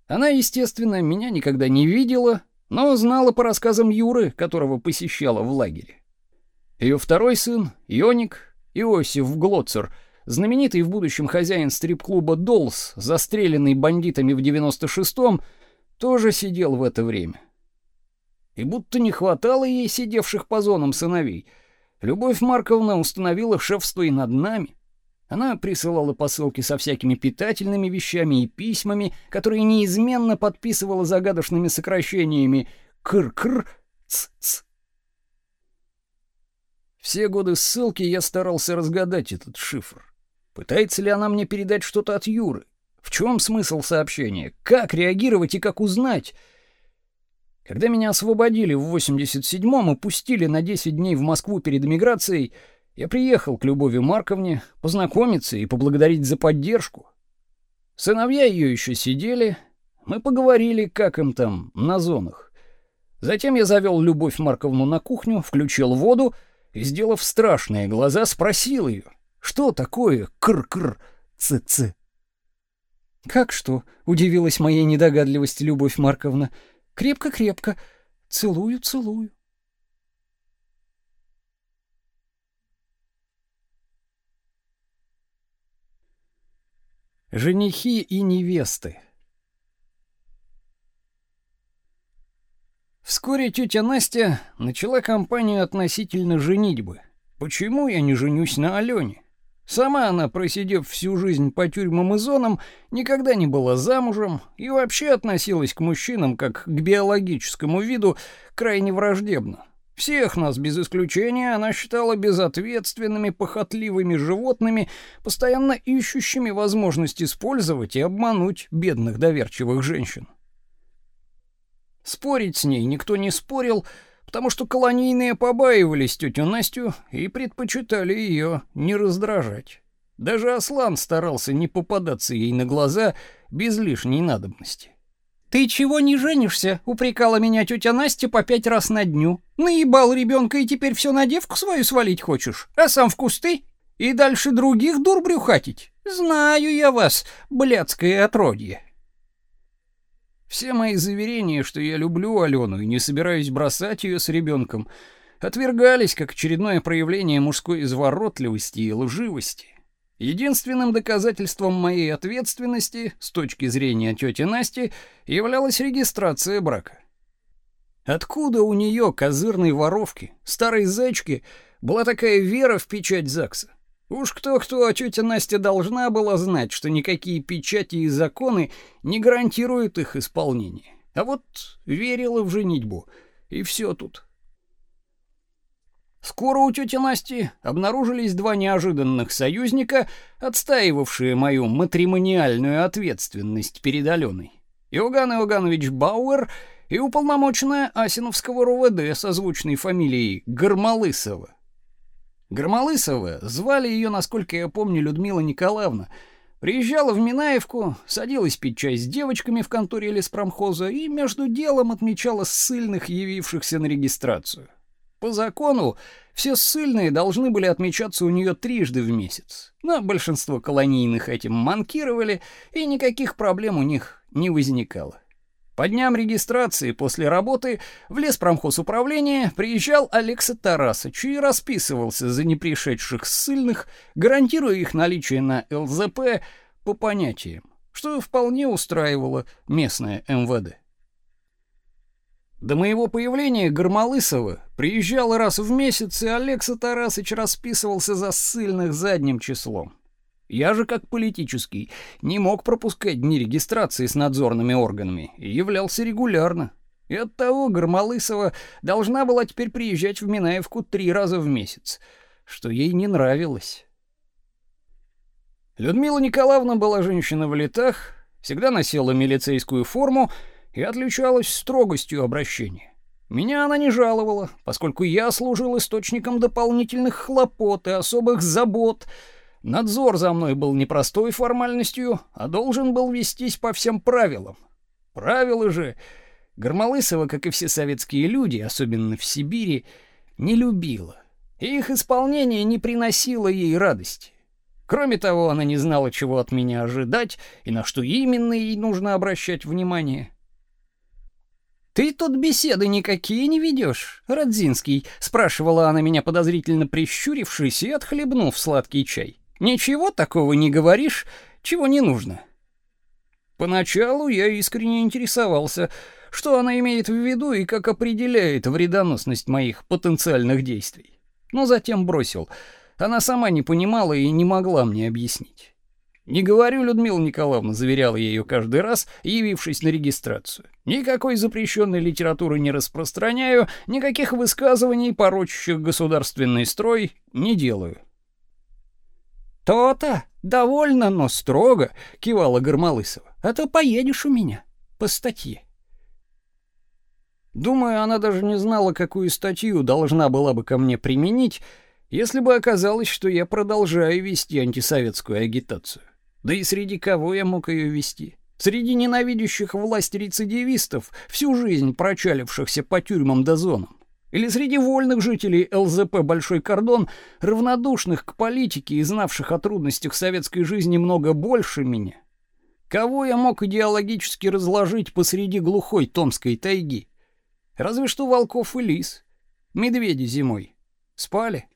Она, естественно, меня никогда не видела, но знала по рассказам Юры, которого посещала в лагере. Ее второй сын, Йоник, Иосиф Глоцер, знаменитый в будущем хозяин стрип-клуба «Доллс», застреленный бандитами в 96-м, тоже сидел в это время. И будто не хватало ей сидевших по зонам сыновей, Любовь Марковна установила шефство и над нами. Она присылала посылки со всякими питательными вещами и письмами, которые неизменно подписывала загадочными сокращениями «кр-кр», «ц-ц». Все годы ссылки я старался разгадать этот шифр. Пытается ли она мне передать что-то от Юры? В чем смысл сообщения? Как реагировать и как узнать? Когда меня освободили в 87-м и пустили на 10 дней в Москву перед эмиграцией, я приехал к Любови Марковне познакомиться и поблагодарить за поддержку. Сыновья ее еще сидели, мы поговорили, как им там на зонах. Затем я завел Любовь Марковну на кухню, включил воду и, сделав страшные глаза, спросил ее, что такое кр-кр, ц-ц. «Как что?» — удивилась моей недогадливости Любовь Марковна. «Крепко-крепко. Целую, Женихи и невесты Вскоре тетя Настя начала кампанию относительно женитьбы. Почему я не женюсь на Алене? Сама она, просидев всю жизнь по тюрьмам и зонам, никогда не была замужем и вообще относилась к мужчинам как к биологическому виду крайне враждебно. Всех нас без исключения она считала безответственными, похотливыми животными, постоянно ищущими возможность использовать и обмануть бедных доверчивых женщин. Спорить с ней никто не спорил, потому что колонийные побаивались тетю Настю и предпочитали ее не раздражать. Даже Аслан старался не попадаться ей на глаза без лишней надобности. «Ты чего не женишься?» — упрекала меня тетя Настя по пять раз на дню. «Наебал ребенка и теперь все на девку свою свалить хочешь? А сам в кусты? И дальше других дур брюхатить? Знаю я вас, блядское отродье!» Все мои заверения, что я люблю Алену и не собираюсь бросать ее с ребенком, отвергались как очередное проявление мужской изворотливости и лживости. Единственным доказательством моей ответственности с точки зрения тети Насти являлась регистрация брака. Откуда у нее, козырной воровки, старой зайчки, была такая вера в печать ЗАГСа? Уж кто-кто, а тетя Настя должна была знать, что никакие печати и законы не гарантируют их исполнение. А вот верила в женитьбу, и все тут. Скоро у тети Насти обнаружились два неожиданных союзника, отстаивавшие мою матримониальную ответственность перед Аленой. Иоганн Иоганович Бауэр и уполномоченная Асиновского РОВД со звучной фамилией Гармалысова. Громолысова, звали ее, насколько я помню, Людмила Николаевна, приезжала в Минаевку, садилась пить чай с девочками в конторе леспромхоза и между делом отмечала ссыльных, явившихся на регистрацию. По закону, все ссыльные должны были отмечаться у нее трижды в месяц, но большинство колонийных этим манкировали, и никаких проблем у них не возникало. По дням регистрации после работы в леспромхоз управления приезжал Алекса Тарасович и расписывался за непришедших ссыльных, гарантируя их наличие на ЛЗП по понятиям, что вполне устраивало местное МВД. До моего появления Гармалысова приезжал раз в месяц, и Алекса Тарасович расписывался за ссыльных задним числом. Я же, как политический, не мог пропускать дни регистрации с надзорными органами и являлся регулярно. И оттого Гармалысова должна была теперь приезжать в Минаевку три раза в месяц, что ей не нравилось. Людмила Николаевна была женщина в летах, всегда носила милицейскую форму и отличалась строгостью обращения. Меня она не жаловала, поскольку я служил источником дополнительных хлопот и особых забот — Надзор за мной был не простой формальностью, а должен был вестись по всем правилам. Правила же Гармалысова, как и все советские люди, особенно в Сибири, не любила. И их исполнение не приносило ей радости. Кроме того, она не знала, чего от меня ожидать и на что именно ей нужно обращать внимание. «Ты тут беседы никакие не ведешь, Родзинский?» — спрашивала она меня, подозрительно прищурившись и отхлебнув сладкий чай. Ничего такого не говоришь, чего не нужно. Поначалу я искренне интересовался, что она имеет в виду и как определяет вредоносность моих потенциальных действий. Но затем бросил. Она сама не понимала и не могла мне объяснить. Не говорю, Людмила Николаевна, заверяла я ее каждый раз, явившись на регистрацию. Никакой запрещенной литературы не распространяю, никаких высказываний, порочащих государственный строй, не делаю. То-то, довольно, но строго, кивала Гармалысова. А то поедешь у меня по статье. Думаю, она даже не знала, какую статью должна была бы ко мне применить, если бы оказалось, что я продолжаю вести антисоветскую агитацию. Да и среди кого я мог ее вести? Среди ненавидящих власть рецидивистов, всю жизнь прочалившихся по тюрьмам да зонам? Или среди вольных жителей ЛЗП Большой Кордон, равнодушных к политике и знавших о трудностях советской жизни много больше меня? Кого я мог идеологически разложить посреди глухой Томской тайги? Разве что волков и лис. Медведи зимой. Спали?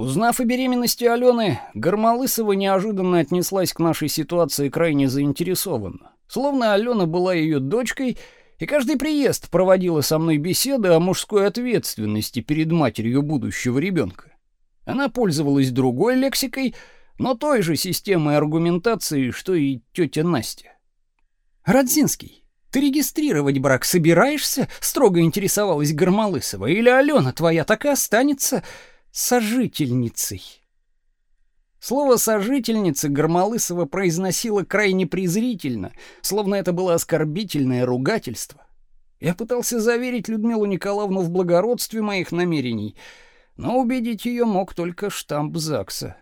Узнав о беременности Алены, Гармалысова неожиданно отнеслась к нашей ситуации крайне заинтересованно. Словно Алена была ее дочкой, и каждый приезд проводила со мной беседы о мужской ответственности перед матерью будущего ребенка. Она пользовалась другой лексикой, но той же системой аргументации, что и тетя Настя. «Родзинский, ты регистрировать брак собираешься?» — строго интересовалась Гармалысова. «Или Алена твоя так и останется сожительницей. Слово «сожительница» Гармалысова произносила крайне презрительно, словно это было оскорбительное ругательство. Я пытался заверить Людмилу Николаевну в благородстве моих намерений, но убедить ее мог только штамп ЗАГСа.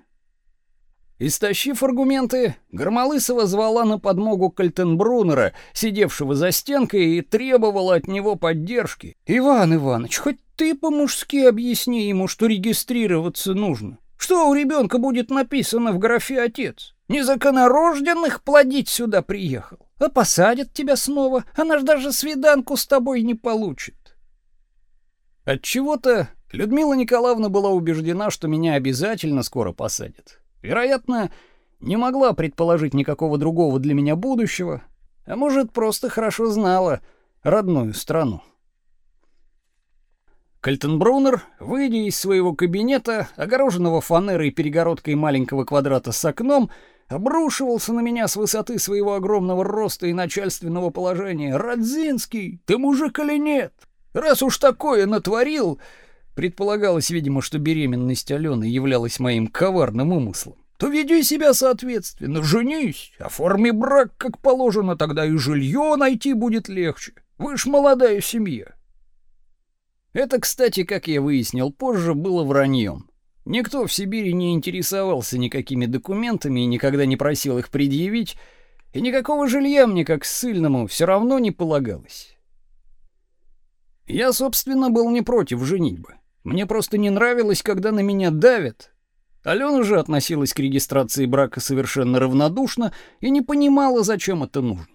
Истощив аргументы, Гармалысова звала на подмогу Кальтенбруннера, сидевшего за стенкой, и требовала от него поддержки. «Иван Иванович, хоть ты по-мужски объясни ему, что регистрироваться нужно. Что у ребенка будет написано в графе «отец»? Незаконорожденных плодить сюда приехал. А посадят тебя снова, она ж даже свиданку с тобой не получит». Отчего-то Людмила Николаевна была убеждена, что меня обязательно скоро посадят. Вероятно, не могла предположить никакого другого для меня будущего, а может, просто хорошо знала родную страну. Кальтенбруннер, выйдя из своего кабинета, огороженного фанерой и перегородкой маленького квадрата с окном, обрушивался на меня с высоты своего огромного роста и начальственного положения. «Радзинский, ты мужик или нет? Раз уж такое натворил, Предполагалось, видимо, что беременность Алены являлась моим коварным умыслом. То веди себя соответственно, женись, оформи брак как положено, тогда и жилье найти будет легче. Вы ж молодая семья. Это, кстати, как я выяснил позже, было враньем. Никто в Сибири не интересовался никакими документами и никогда не просил их предъявить, и никакого жилья мне, как ссыльному, все равно не полагалось. Я, собственно, был не против женитьбы. Мне просто не нравилось, когда на меня давят. Алена же относилась к регистрации брака совершенно равнодушно и не понимала, зачем это нужно.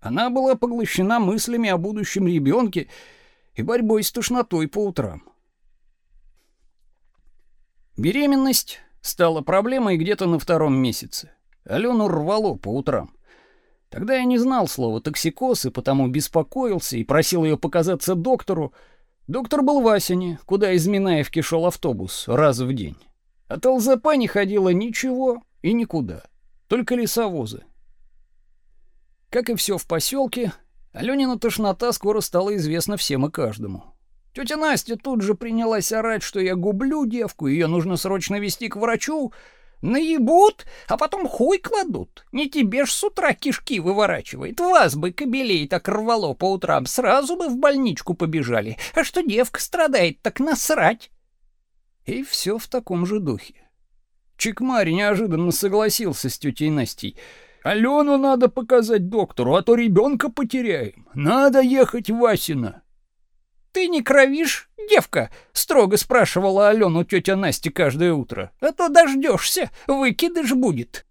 Она была поглощена мыслями о будущем ребенке и борьбой с тошнотой по утрам. Беременность стала проблемой где-то на втором месяце. Алену рвало по утрам. Тогда я не знал слова токсикоз и потому беспокоился и просил ее показаться доктору, Доктор был в Асине, куда из Минаевки шел автобус раз в день. От ЛЗП не ходило ничего и никуда, только лесовозы. Как и все в поселке, Аленина тошнота скоро стала известна всем и каждому. Тетя Настя тут же принялась орать, что я гублю девку, ее нужно срочно вести к врачу, Наебут, а потом хуй кладут. Не тебе ж с утра кишки выворачивает. Вас бы кобелей так рвало по утрам, сразу бы в больничку побежали. А что девка страдает, так насрать. И все в таком же духе. Чикмарь неожиданно согласился с тетей Настей. Алену надо показать доктору, а то ребенка потеряем. Надо ехать в Васина. «Ты не кровишь, девка?» — строго спрашивала Алену тетя Настя каждое утро. «А то дождешься, выкидыш будет».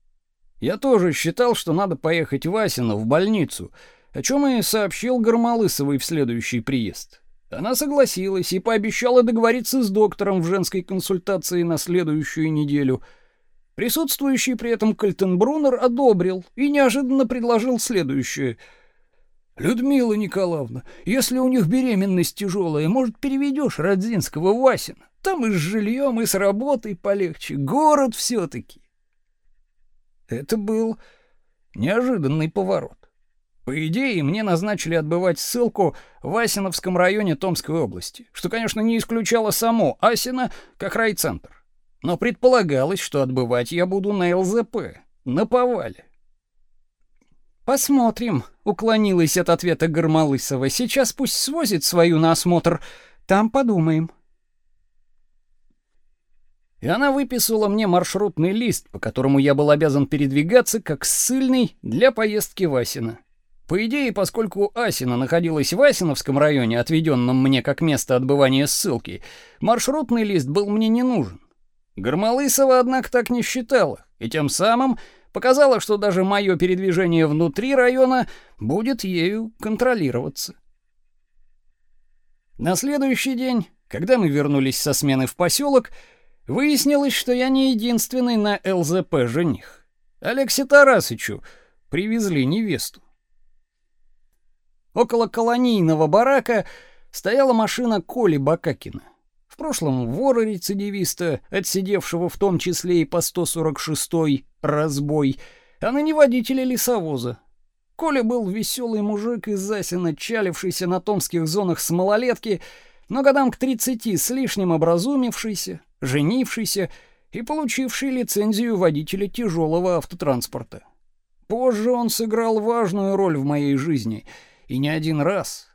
Я тоже считал, что надо поехать в Асино в больницу, о чем и сообщил Гармалысовой в следующий приезд. Она согласилась и пообещала договориться с доктором в женской консультации на следующую неделю. Присутствующий при этом Кальтенбруннер одобрил и неожиданно предложил следующее — Людмила Николаевна, если у них беременность тяжелая, может, переведешь Родзинского в Васина? Там и с жильем, и с работой полегче. Город все таки Это был неожиданный поворот. По идее, мне назначили отбывать ссылку в Асиновском районе Томской области, что, конечно, не исключало само Асино как райцентр. Но предполагалось, что отбывать я буду на ЛЗП, на повале. Посмотрим, уклонилась от ответа Гормалысова. Сейчас пусть свозит свою на осмотр, там подумаем. И она выписала мне маршрутный лист, по которому я был обязан передвигаться как ссыльный для поездки в Асино. По идее, поскольку Асина находилась в Асиновском районе, отведенном мне как место отбывания ссылки, маршрутный лист был мне не нужен. Гормалысова, однако, так не считала, и тем самым показала, что даже мое передвижение внутри района будет ею контролироваться. На следующий день, когда мы вернулись со смены в поселок, выяснилось, что я не единственный на ЛЗП жених. Алексе Тарасычу привезли невесту. Около колонийного барака стояла машина Коли Бакакина. Прошлом вора-рецидивиста, отсидевшего в том числе и по 146-й разбой, а ныне водителя лесовоза. Коля был веселый мужик из Засина, чалившийся на томских зонах с малолетки, но годам к 30 с лишним образумившийся, женившийся и получивший лицензию водителя тяжелого автотранспорта. Позже он сыграл важную роль в моей жизни — и не один раз.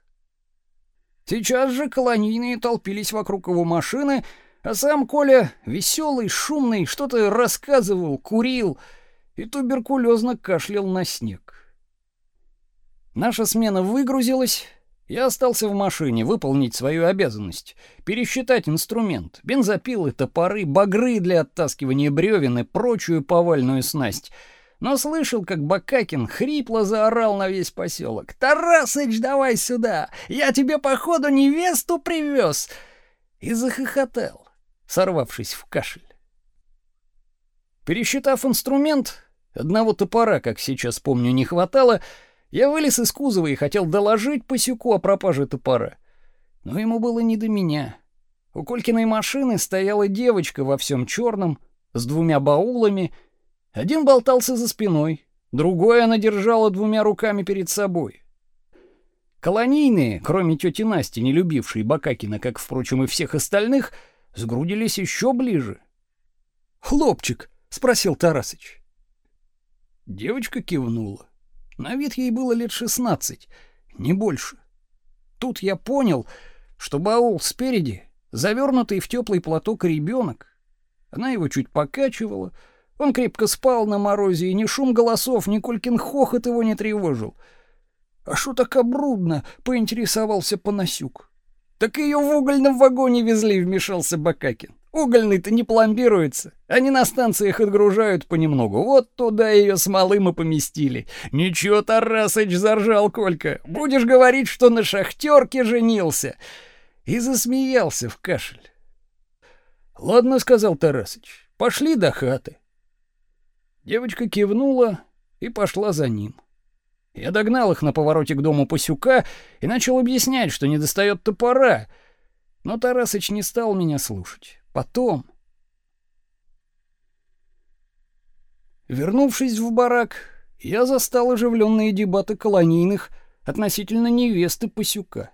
Сейчас же колонийные толпились вокруг его машины, а сам Коля, веселый, шумный, что-то рассказывал, курил и туберкулезно кашлял на снег. Наша смена выгрузилась, я остался в машине выполнить свою обязанность, пересчитать инструмент, бензопилы, топоры, багры для оттаскивания бревен и прочую повальную снасть — но слышал, как Бакакин хрипло заорал на весь поселок. «Тарасыч, давай сюда! Я тебе, походу, невесту привез!» И захохотал, сорвавшись в кашель. Пересчитав инструмент, одного топора, как сейчас помню, не хватало, я вылез из кузова и хотел доложить Пасюку о пропаже топора. Но ему было не до меня. У Колькиной машины стояла девочка во всем черном, с двумя баулами — один болтался за спиной, другой она держала двумя руками перед собой. Колонийные, кроме тети Насти, не любившей Бакакина, как, впрочем, и всех остальных, сгрудились еще ближе. «Хлопчик?» — спросил Тарасыч. Девочка кивнула. На вид ей было лет шестнадцать, не больше. Тут я понял, что баул спереди, завернутый в теплый платок ребенок. Она его чуть покачивала, он крепко спал на морозе, и ни шум голосов, ни Колькин хохот его не тревожил. «А что так обрудно?» — поинтересовался Панасюк. «Так ее в угольном вагоне везли», — вмешался Бакакин. «Угольный-то не пломбируется. Они на станциях отгружают понемногу. Вот туда ее с малым и поместили». «Ничего, Тарасыч!» — заржал Колька. «Будешь говорить, что на шахтерке женился!» И засмеялся в кашель. «Ладно», — сказал Тарасыч, — «пошли до хаты». Девочка кивнула и пошла за ним. Я догнал их на повороте к дому Пасюка и начал объяснять, что недостает топора. Но Тарасыч не стал меня слушать. Потом... Вернувшись в барак, я застал оживленные дебаты колонийных относительно невесты Пасюка.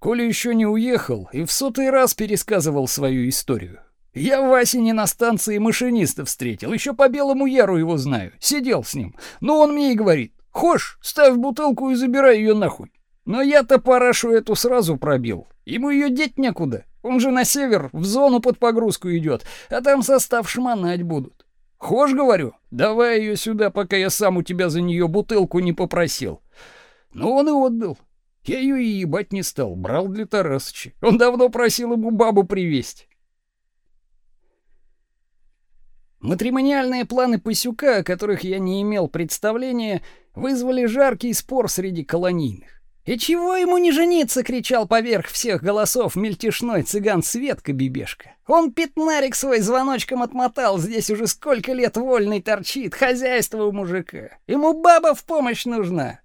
Коля еще не уехал и в сотый раз пересказывал свою историю. Я в Васине на станции машиниста встретил, еще по Белому Яру его знаю, сидел с ним. Но он мне и говорит, хошь, ставь бутылку и забирай ее нахуй. Но я-то парашу эту сразу пробил, ему ее деть некуда. Он же на север, в зону под погрузку идет, а там состав шмонать будут. Хошь, говорю, давай ее сюда, пока я сам у тебя за нее бутылку не попросил. Ну он и отдал. Я ее и ебать не стал, брал для Тарасыча. Он давно просил ему бабу привезть. Матримониальные планы Пасюка, о которых я не имел представления, вызвали жаркий спор среди колонийных. «И чего ему не жениться?» — кричал поверх всех голосов мельтешной цыган Светка Бибешка. «Он пятнарик свой звоночком отмотал, здесь уже сколько лет вольный торчит, хозяйство у мужика. Ему баба в помощь нужна».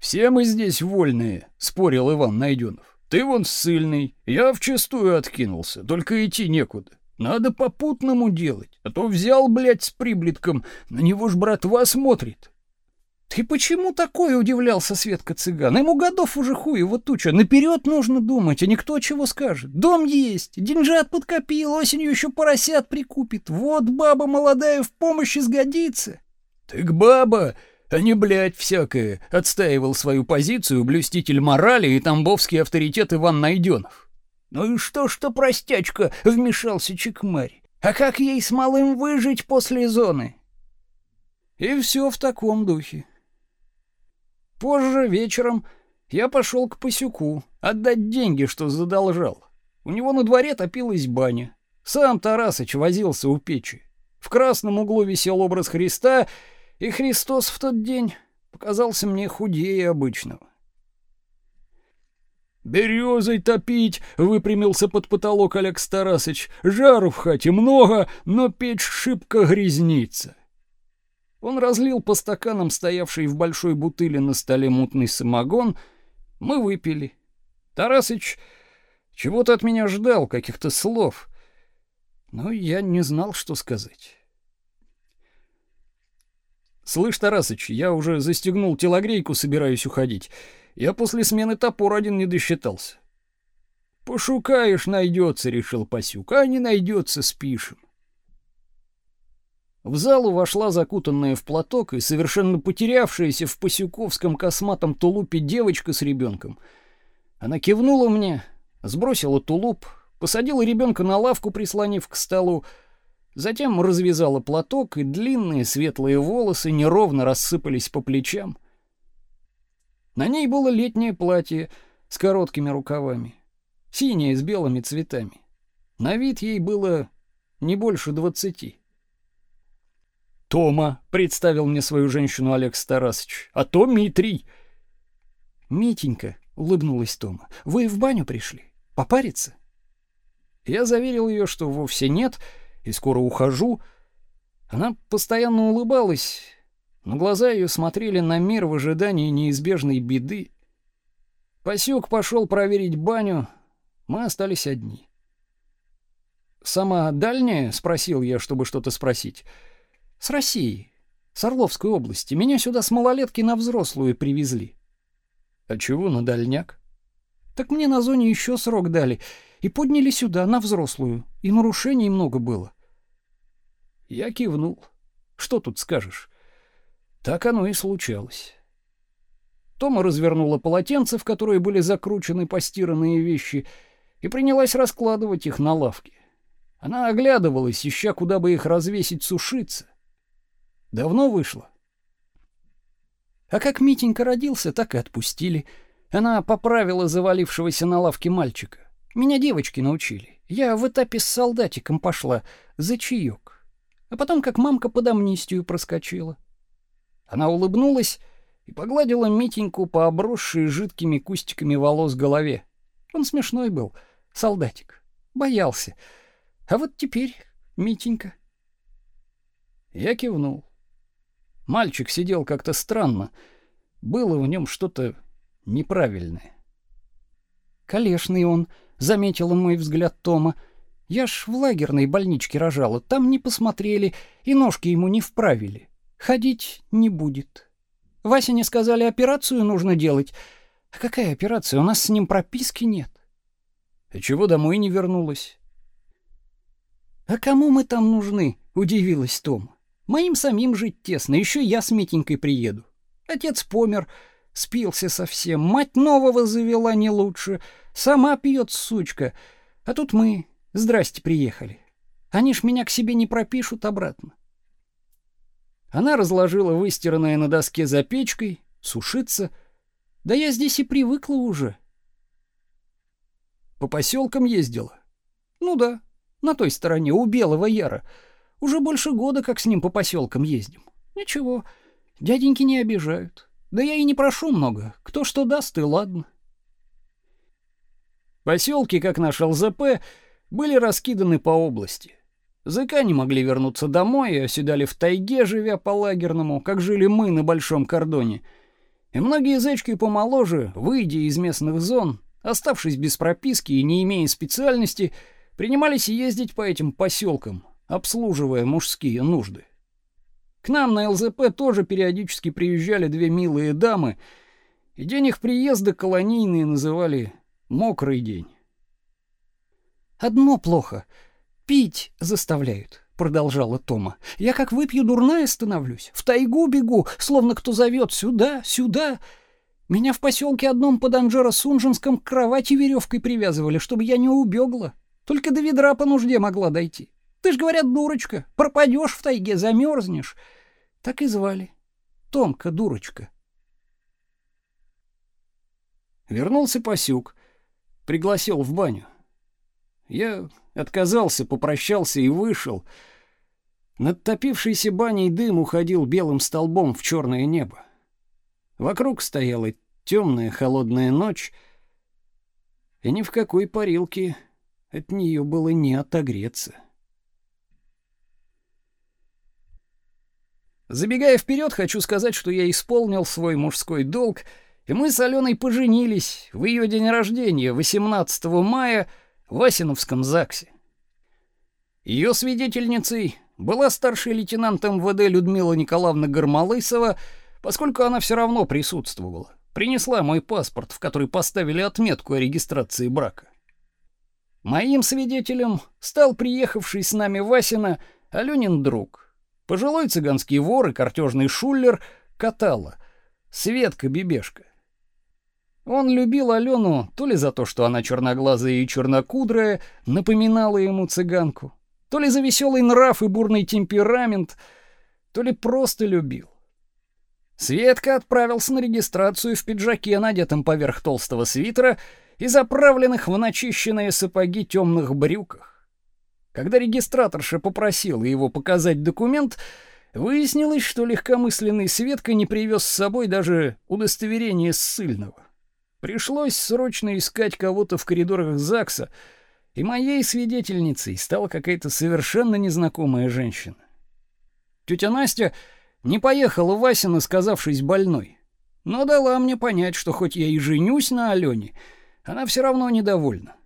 «Все мы здесь вольные», — спорил Иван Найденов. «Ты вон ссыльный, я вчистую откинулся, только идти некуда. Надо попутному делать, а то взял, блядь, с приблитком, на него ж братва смотрит. Ты почему такой удивлялся Светка цыган? Ему годов уже хуево туча. Наперед нужно думать, а никто чего скажет. Дом есть, деньжат подкопил, осенью еще поросят прикупит. Вот баба молодая в помощи сгодится. Так баба, а не блядь всякое, отстаивал свою позицию блюститель морали и тамбовский авторитет Иван Найденов. Ну и что, что простячка, вмешался Чекмарь. А как ей с малым выжить после зоны? И все в таком духе. Позже вечером я пошел к Пасюку отдать деньги, что задолжал. У него на дворе топилась баня. Сам Тарасыч возился у печи. В красном углу висел образ Христа, и Христос в тот день показался мне худее обычного. «Березой топить!» — выпрямился под потолок Олег Старасыч. «Жару в хате много, но печь шибко грязнится». Он разлил по стаканам стоявший в большой бутыле на столе мутный самогон. Мы выпили. Тарасыч чего-то от меня ждал, каких-то слов. Но я не знал, что сказать. «Слышь, Тарасыч, я уже застегнул телогрейку, собираюсь уходить. Я после смены топор один не досчитался». «Пошукаешь, найдется», — решил Пасюк, — «а не найдется, спишем». В залу вошла закутанная в платок и совершенно потерявшаяся в пасюковском косматом тулупе девочка с ребенком. Она кивнула мне, сбросила тулуп, посадила ребенка на лавку, прислонив к столу, затем развязала платок, и длинные светлые волосы неровно рассыпались по плечам. На ней было летнее платье с короткими рукавами, синее с белыми цветами. На вид ей было не больше двадцати. Тома, представил мне свою женщину Олег Старасович. А то Митрий. Митенька, улыбнулась Тома. Вы в баню пришли? Попариться? Я заверил ее, что вовсе нет, и скоро ухожу. Она постоянно улыбалась, но глаза ее смотрели на мир в ожидании неизбежной беды. Пасюк пошел проверить баню, мы остались одни. «Сама дальняя?» — спросил я, чтобы что-то спросить. С России, с Орловской области. Меня сюда с малолетки на взрослую привезли. А чего на дальняк? Так мне на зоне еще срок дали и подняли сюда на взрослую, и нарушений много было. Я кивнул. Что тут скажешь? Так оно и случалось. Тома развернула полотенца, в которые были закручены постиранные вещи, и принялась раскладывать их на лавке. Она оглядывалась, ища, куда бы их развесить сушиться. Давно вышла. А как Митенька родился, так и отпустили. Она поправила завалившегося на лавке мальчика. Меня девочки научили. Я в этапе с солдатиком пошла за чаек. А потом как мамка под амнистию проскочила. Она улыбнулась и погладила Митеньку по обросшей жидкими кустиками волос голове. Он смешной был, солдатик. Боялся. А вот теперь Митенька. Я кивнул. Мальчик сидел как-то странно. Было в нем что-то неправильное. «Колешный он», — заметила мой взгляд Тома. «Я ж в лагерной больничке рожала, там не посмотрели и ножки ему не вправили. Ходить не будет. Вася не сказали, операцию нужно делать. А какая операция? У нас с ним прописки нет». «А чего домой не вернулась?» «А кому мы там нужны?» — удивилась Тома. Моим самим жить тесно, еще я с Митенькой приеду. Отец помер, спился совсем, мать нового завела не лучше, сама пьет сучка. А тут мы, здрасте, приехали. Они ж меня к себе не пропишут обратно. Она разложила выстиранное на доске за печкой, сушиться. Да я здесь и привыкла уже. По поселкам ездила. Ну да, на той стороне, у Белого Яра — уже больше года как с ним по поселкам ездим. Ничего, дяденьки не обижают. Да я и не прошу много. Кто что даст, и ладно. Поселки, как наш ЛЗП, были раскиданы по области. ЗК не могли вернуться домой и оседали в тайге, живя по-лагерному, как жили мы на Большом кордоне. И многие зэчки помоложе, выйдя из местных зон, оставшись без прописки и не имея специальности, принимались ездить по этим поселкам, обслуживая мужские нужды. К нам на ЛЗП тоже периодически приезжали две милые дамы, и день их приезда колонийные называли «мокрый день». «Одно плохо — пить заставляют», — продолжала Тома. «Я как выпью дурная становлюсь, в тайгу бегу, словно кто зовет сюда, сюда. Меня в поселке одном под Анжеро-Сунжинском к кровати веревкой привязывали, чтобы я не убегла. Только до ведра по нужде могла дойти. Ты ж, говорят, дурочка, пропадешь в тайге, замерзнешь. Так и звали. Томка, дурочка. Вернулся Пасюк, пригласил в баню. Я отказался, попрощался и вышел. Над топившейся баней дым уходил белым столбом в черное небо. Вокруг стояла темная холодная ночь, и ни в какой парилке от нее было не отогреться. Забегая вперед, хочу сказать, что я исполнил свой мужской долг, и мы с Аленой поженились в ее день рождения, 18 мая, в Васиновском ЗАГСе. Ее свидетельницей была старший лейтенант МВД Людмила Николаевна Гармалысова, поскольку она все равно присутствовала. Принесла мой паспорт, в который поставили отметку о регистрации брака. Моим свидетелем стал приехавший с нами Васина Алёнин друг, пожилой цыганский вор и картежный шуллер Катала, Светка Бибешка. Он любил Алену то ли за то, что она черноглазая и чернокудрая, напоминала ему цыганку, то ли за веселый нрав и бурный темперамент, то ли просто любил. Светка отправился на регистрацию в пиджаке, надетом поверх толстого свитера и заправленных в начищенные сапоги темных брюках. Когда регистраторша попросила его показать документ, выяснилось, что легкомысленный Светка не привез с собой даже удостоверение ссыльного. Пришлось срочно искать кого-то в коридорах ЗАГСа, и моей свидетельницей стала какая-то совершенно незнакомая женщина. Тетя Настя не поехала в Васина, сказавшись больной, но дала мне понять, что хоть я и женюсь на Алене, она все равно недовольна.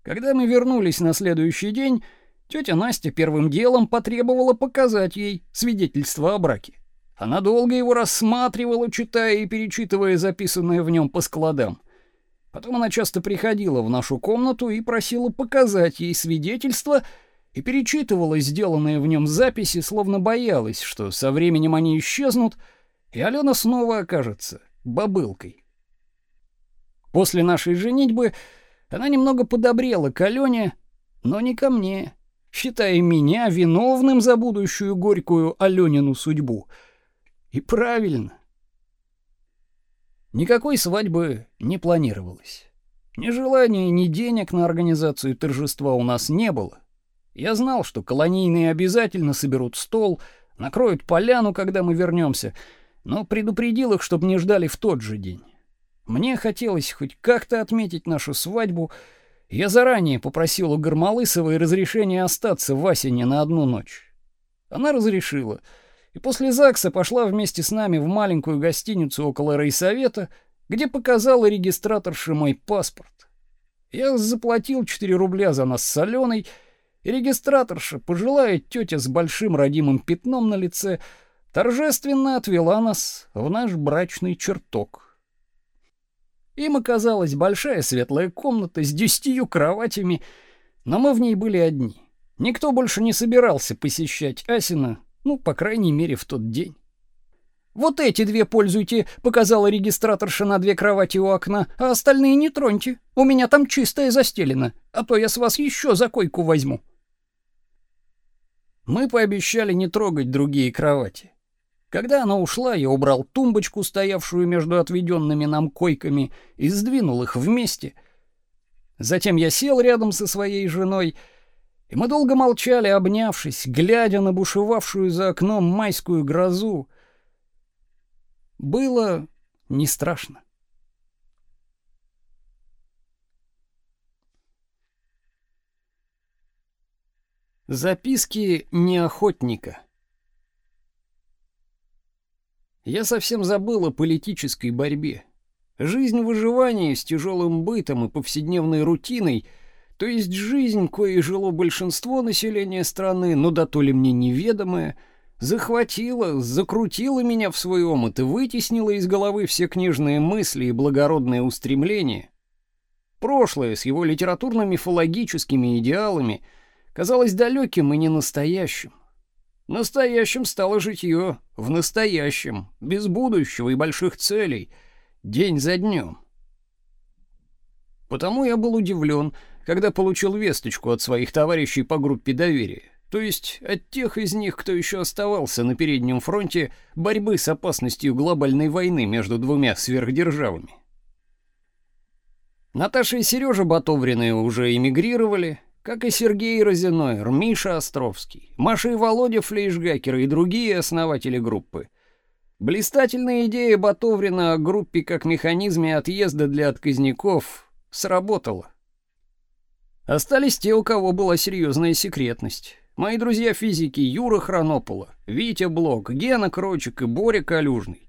Когда мы вернулись на следующий день, тетя Настя первым делом потребовала показать ей свидетельство о браке. Она долго его рассматривала, читая и перечитывая записанное в нем по складам. Потом она часто приходила в нашу комнату и просила показать ей свидетельство и перечитывала сделанные в нем записи, словно боялась, что со временем они исчезнут, и Алена снова окажется бабылкой. После нашей женитьбы она немного подобрела к Алене, но не ко мне, считая меня виновным за будущую горькую Аленину судьбу — и правильно. Никакой свадьбы не планировалось. Ни желания, ни денег на организацию торжества у нас не было. Я знал, что колонийные обязательно соберут стол, накроют поляну, когда мы вернемся, но предупредил их, чтобы не ждали в тот же день. Мне хотелось хоть как-то отметить нашу свадьбу. Я заранее попросил у Гармалысовой разрешения остаться в Васине на одну ночь. Она разрешила — и после ЗАГСа пошла вместе с нами в маленькую гостиницу около райсовета, где показала регистраторше мой паспорт. Я заплатил 4 рубля за нас с Аленой, и регистраторша, пожилая тетя с большим родимым пятном на лице, торжественно отвела нас в наш брачный чертог. Им оказалась большая светлая комната с десятью кроватями, но мы в ней были одни. Никто больше не собирался посещать Асина, ну, по крайней мере, в тот день. «Вот эти две пользуйте», — показала регистраторша на две кровати у окна, «а остальные не троньте. У меня там чистое застелено, а то я с вас еще за койку возьму». Мы пообещали не трогать другие кровати. Когда она ушла, я убрал тумбочку, стоявшую между отведенными нам койками, и сдвинул их вместе. Затем я сел рядом со своей женой и мы долго молчали, обнявшись, глядя на бушевавшую за окном майскую грозу. Было не страшно. Записки неохотника. Я совсем забыл о политической борьбе. Жизнь выживания с тяжелым бытом и повседневной рутиной — то есть жизнь, коей жило большинство населения страны, но да то ли мне неведомое, захватила, закрутила меня в свой омут и вытеснила из головы все книжные мысли и благородные устремления. Прошлое с его литературно-мифологическими идеалами казалось далеким и ненастоящим. Настоящим стало житье, в настоящем, без будущего и больших целей, день за днем. Потому я был удивлен, когда получил весточку от своих товарищей по группе доверия, то есть от тех из них, кто еще оставался на переднем фронте борьбы с опасностью глобальной войны между двумя сверхдержавами. Наташа и Сережа Батоврины уже эмигрировали, как и Сергей Розенойр, Миша Островский, Маша и Володя Флейшгакеры и другие основатели группы. Блистательная идея Батоврина о группе как механизме отъезда для отказников сработала. Остались те, у кого была серьезная секретность. Мои друзья-физики Юра Хронопола, Витя Блок, Гена Крочек и Боря Калюжный.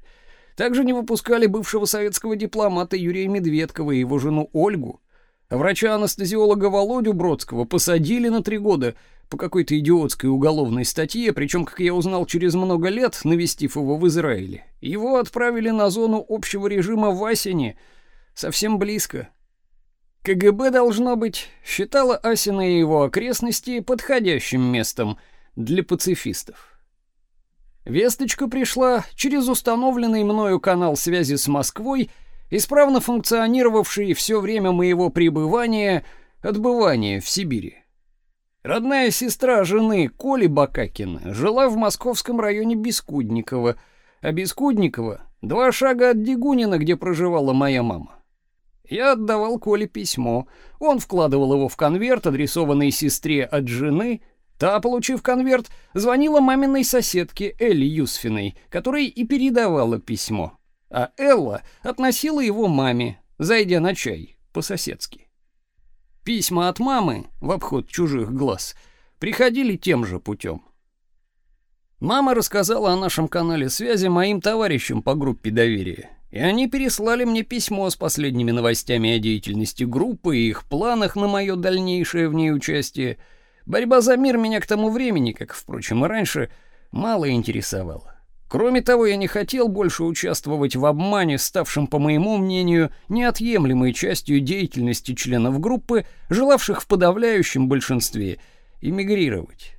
Также не выпускали бывшего советского дипломата Юрия Медведкова и его жену Ольгу. А врача-анестезиолога Володю Бродского посадили на три года по какой-то идиотской уголовной статье, причем, как я узнал через много лет, навестив его в Израиле. Его отправили на зону общего режима в Асине, совсем близко, КГБ, должно быть, считало Асина и его окрестности подходящим местом для пацифистов. Весточка пришла через установленный мною канал связи с Москвой, исправно функционировавший все время моего пребывания, отбывания в Сибири. Родная сестра жены Коли Бакакина жила в московском районе Бескудниково, а Бескудниково — два шага от Дегунина, где проживала моя мама. Я отдавал Коле письмо. Он вкладывал его в конверт, адресованный сестре от жены. Та, получив конверт, звонила маминой соседке Элли Юсфиной, которой и передавала письмо. А Элла относила его маме, зайдя на чай по-соседски. Письма от мамы в обход чужих глаз приходили тем же путем. Мама рассказала о нашем канале связи моим товарищам по группе доверия и они переслали мне письмо с последними новостями о деятельности группы и их планах на мое дальнейшее в ней участие. Борьба за мир меня к тому времени, как, впрочем, и раньше, мало интересовала. Кроме того, я не хотел больше участвовать в обмане, ставшем, по моему мнению, неотъемлемой частью деятельности членов группы, желавших в подавляющем большинстве эмигрировать.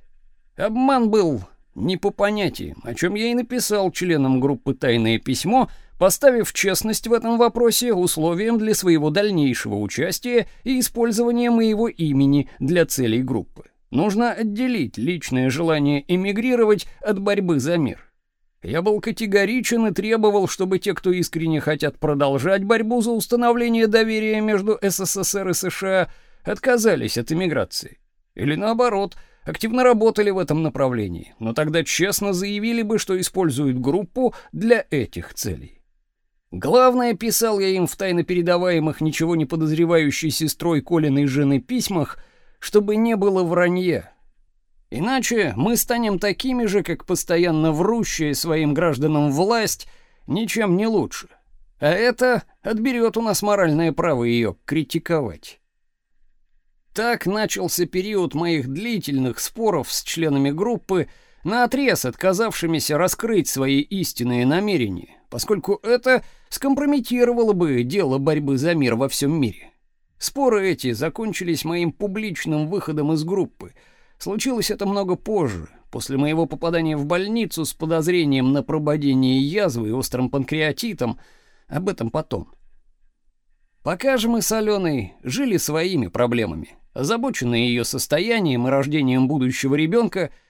Обман был не по понятиям, о чем я и написал членам группы «Тайное письмо», поставив честность в этом вопросе условием для своего дальнейшего участия и использования моего имени для целей группы. Нужно отделить личное желание эмигрировать от борьбы за мир. Я был категоричен и требовал, чтобы те, кто искренне хотят продолжать борьбу за установление доверия между СССР и США, отказались от эмиграции. Или наоборот, активно работали в этом направлении, но тогда честно заявили бы, что используют группу для этих целей. Главное, писал я им в тайно передаваемых ничего не подозревающей сестрой Колиной жены письмах, чтобы не было вранья. Иначе мы станем такими же, как постоянно врущая своим гражданам власть, ничем не лучше. А это отберет у нас моральное право ее критиковать. Так начался период моих длительных споров с членами группы, наотрез отказавшимися раскрыть свои истинные намерения, поскольку это скомпрометировало бы дело борьбы за мир во всем мире. Споры эти закончились моим публичным выходом из группы. Случилось это много позже, после моего попадания в больницу с подозрением на прободение язвы и острым панкреатитом. Об этом потом. Пока же мы с Аленой жили своими проблемами, озабоченные ее состоянием и рождением будущего ребенка —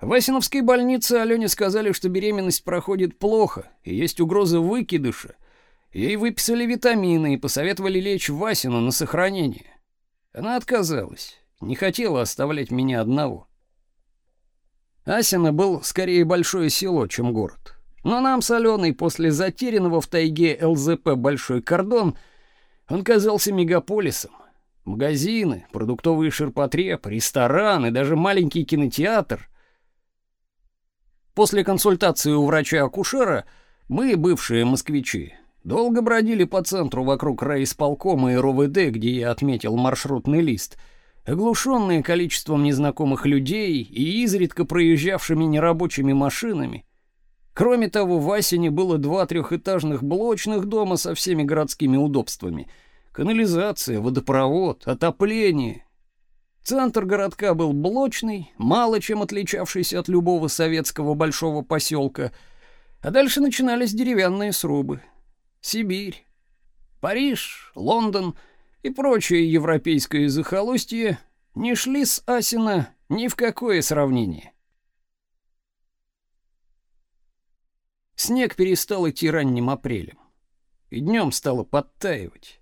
в Асиновской больнице Алене сказали, что беременность проходит плохо и есть угроза выкидыша. Ей выписали витамины и посоветовали лечь в Асину на сохранение. Она отказалась, не хотела оставлять меня одного. Асино был скорее большое село, чем город. Но нам с Аленой после затерянного в тайге ЛЗП «Большой кордон» он казался мегаполисом. Магазины, продуктовый ширпотреб, рестораны, даже маленький кинотеатр После консультации у врача-акушера мы, бывшие москвичи, долго бродили по центру вокруг райисполкома и РОВД, где я отметил маршрутный лист, оглушенные количеством незнакомых людей и изредка проезжавшими нерабочими машинами. Кроме того, в Асине было два трехэтажных блочных дома со всеми городскими удобствами. Канализация, водопровод, отопление. Центр городка был блочный, мало чем отличавшийся от любого советского большого поселка, а дальше начинались деревянные срубы. Сибирь, Париж, Лондон и прочее европейское захолустье не шли с Асина ни в какое сравнение. Снег перестал идти ранним апрелем, и днем стало подтаивать.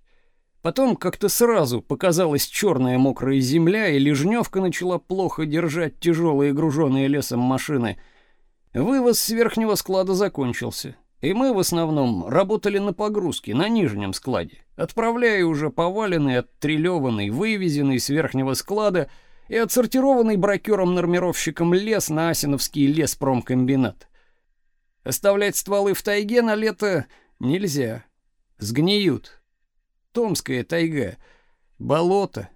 Потом как-то сразу показалась черная мокрая земля, и лежневка начала плохо держать тяжелые груженные лесом машины. Вывоз с верхнего склада закончился, и мы в основном работали на погрузке на нижнем складе, отправляя уже поваленный, оттрелеванный, вывезенный с верхнего склада и отсортированный бракером-нормировщиком лес на Асиновский леспромкомбинат. Оставлять стволы в тайге на лето нельзя. Сгниют. Томская тайга. Болото.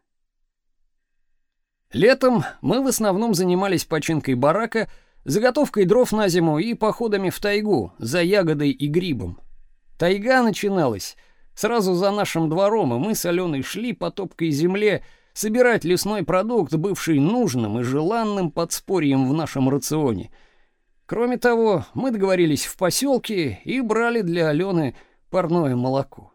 Летом мы в основном занимались починкой барака, заготовкой дров на зиму и походами в тайгу за ягодой и грибом. Тайга начиналась сразу за нашим двором, и мы с Аленой шли по топкой земле собирать лесной продукт, бывший нужным и желанным подспорьем в нашем рационе — Кроме того, мы договорились в поселке и брали для Алены парное молоко.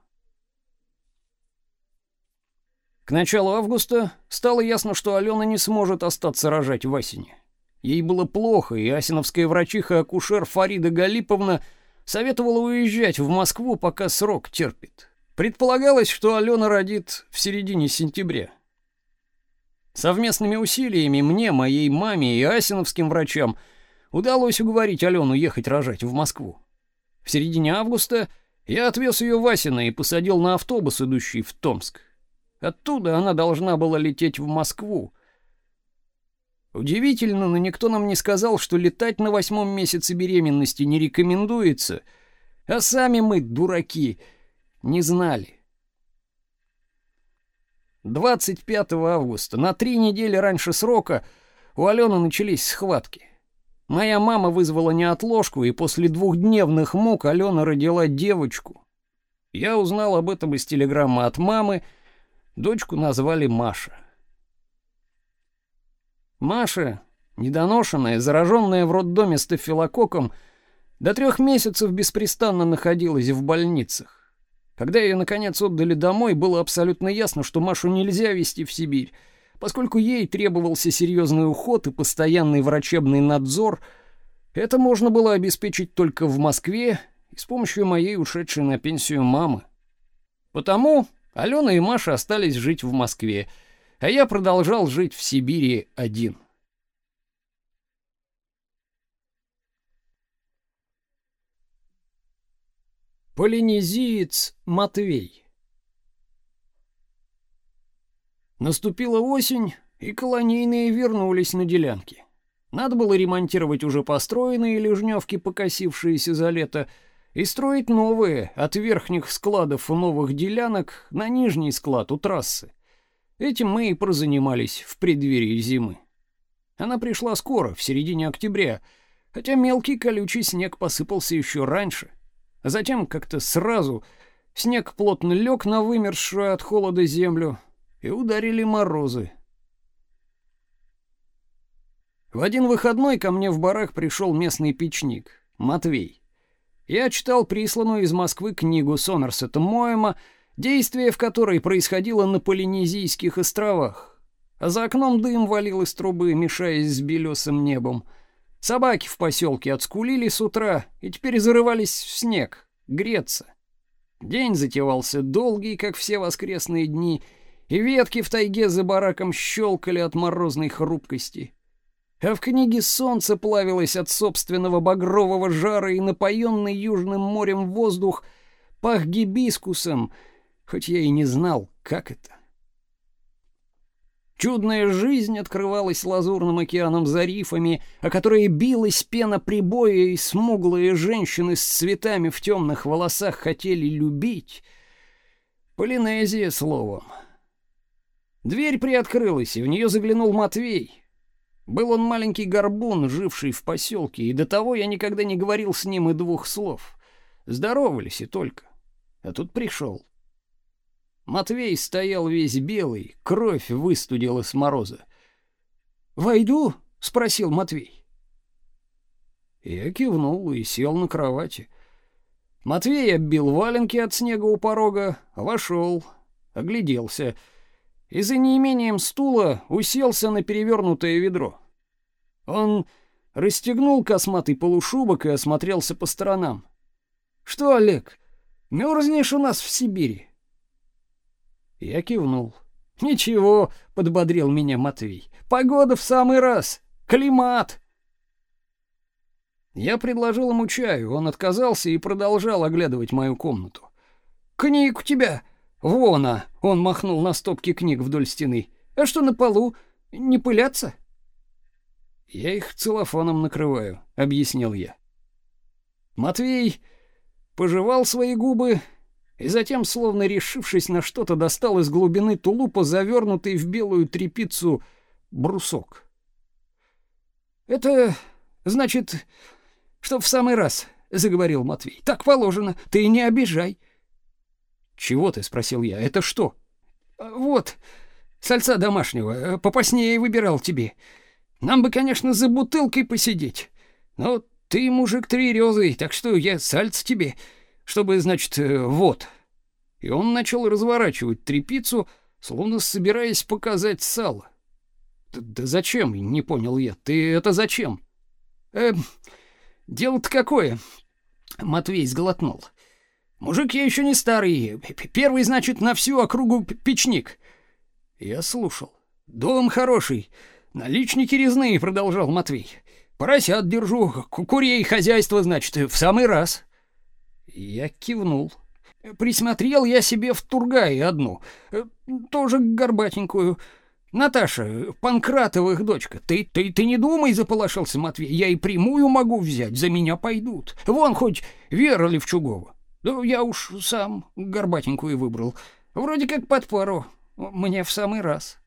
К началу августа стало ясно, что Алена не сможет остаться рожать в осени. Ей было плохо, и асиновская врачиха-акушер Фарида Галиповна советовала уезжать в Москву, пока срок терпит. Предполагалось, что Алена родит в середине сентября. Совместными усилиями мне, моей маме и асиновским врачам – удалось уговорить Алену ехать рожать в Москву. В середине августа я отвез ее в Асино и посадил на автобус, идущий в Томск. Оттуда она должна была лететь в Москву. Удивительно, но никто нам не сказал, что летать на восьмом месяце беременности не рекомендуется, а сами мы, дураки, не знали. 25 августа, на три недели раньше срока, у Алены начались схватки. Моя мама вызвала неотложку, и после двухдневных мук Алена родила девочку. Я узнал об этом из телеграммы от мамы. Дочку назвали Маша. Маша, недоношенная, зараженная в роддоме стафилококком, до трех месяцев беспрестанно находилась в больницах. Когда ее наконец отдали домой, было абсолютно ясно, что Машу нельзя везти в Сибирь. Поскольку ей требовался серьезный уход и постоянный врачебный надзор, это можно было обеспечить только в Москве и с помощью моей ушедшей на пенсию мамы. Потому Алена и Маша остались жить в Москве, а я продолжал жить в Сибири один. Полинезиец Матвей Наступила осень, и колонийные вернулись на делянки. Надо было ремонтировать уже построенные лежневки, покосившиеся за лето, и строить новые от верхних складов у новых делянок на нижний склад у трассы. Этим мы и прозанимались в преддверии зимы. Она пришла скоро, в середине октября, хотя мелкий колючий снег посыпался еще раньше. А затем как-то сразу снег плотно лег на вымерзшую от холода землю, и ударили морозы. В один выходной ко мне в барак пришел местный печник, Матвей. Я читал присланную из Москвы книгу Сонерсета Моэма, действие в которой происходило на Полинезийских островах. А за окном дым валил из трубы, мешаясь с белесым небом. Собаки в поселке отскулили с утра и теперь зарывались в снег, греться. День затевался долгий, как все воскресные дни, и ветки в тайге за бараком щелкали от морозной хрупкости. А в книге солнце плавилось от собственного багрового жара, и напоенный южным морем воздух пах гибискусом, хоть я и не знал, как это. Чудная жизнь открывалась лазурным океаном за рифами, о которые билась пена прибоя, и смуглые женщины с цветами в темных волосах хотели любить. Полинезия словом. Дверь приоткрылась, и в нее заглянул Матвей. Был он маленький горбун, живший в поселке, и до того я никогда не говорил с ним и двух слов. Здоровались и только. А тут пришел. Матвей стоял весь белый, кровь выстудила с мороза. "Войду?" спросил Матвей. Я кивнул и сел на кровати. Матвей оббил валенки от снега у порога, вошел, огляделся и за неимением стула уселся на перевернутое ведро. Он расстегнул косматый полушубок и осмотрелся по сторонам. «Что, Олег, мерзнешь у нас в Сибири?» Я кивнул. «Ничего», — подбодрил меня Матвей, — «погода в самый раз, климат». Я предложил ему чаю, он отказался и продолжал оглядывать мою комнату. «Книг у тебя «Вон, а!» — он махнул на стопки книг вдоль стены. «А что на полу? Не пылятся?» «Я их целлофаном накрываю», — объяснил я. Матвей пожевал свои губы и затем, словно решившись на что-то, достал из глубины тулупа завернутый в белую тряпицу брусок. «Это значит, что в самый раз», — заговорил Матвей. «Так положено, ты не обижай». «Чего ты?» — спросил я. «Это что?» «Вот, сальца домашнего, э, попаснее выбирал тебе. Нам бы, конечно, за бутылкой посидеть, но ты мужик тверезый, так что я сальц тебе, чтобы, значит, э, вот». И он начал разворачивать трепицу, словно собираясь показать сало. «Да, зачем?» — не понял я. «Ты это зачем?» «Э, дело-то какое?» Матвей сглотнул. Мужик я еще не старый, первый, значит, на всю округу печник. Я слушал. Дом хороший, наличники резные, продолжал Матвей. Поросят держу, курей хозяйство, значит, в самый раз. Я кивнул. Присмотрел я себе в Тургае одну, э, тоже горбатенькую. Наташа, Панкратовых дочка. Ты ты ты не думай, заполошился Матвей. Я и прямую могу взять, за меня пойдут. Вон хоть Вера Левчугова. Ну, я уж сам горбатенькую выбрал. Вроде как под пару. Мне в самый раз.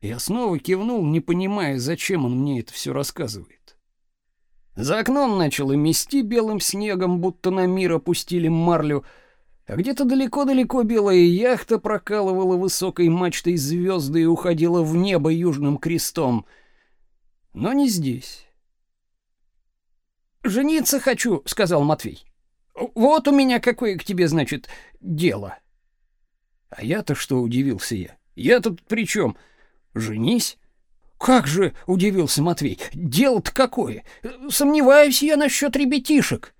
Я снова кивнул, не понимая, зачем он мне это все рассказывает. За окном начало мести белым снегом, будто на мир опустили марлю, а где-то далеко-далеко белая яхта прокалывала высокой мачтой звезды и уходила в небо южным крестом. Но не здесь. «Жениться хочу», — сказал Матвей. Вот у меня какое к тебе, значит, дело. А я-то что удивился я? Я тут при чем? Женись? Как же, удивился Матвей. Дело-то какое? Сомневаюсь я насчет ребятишек.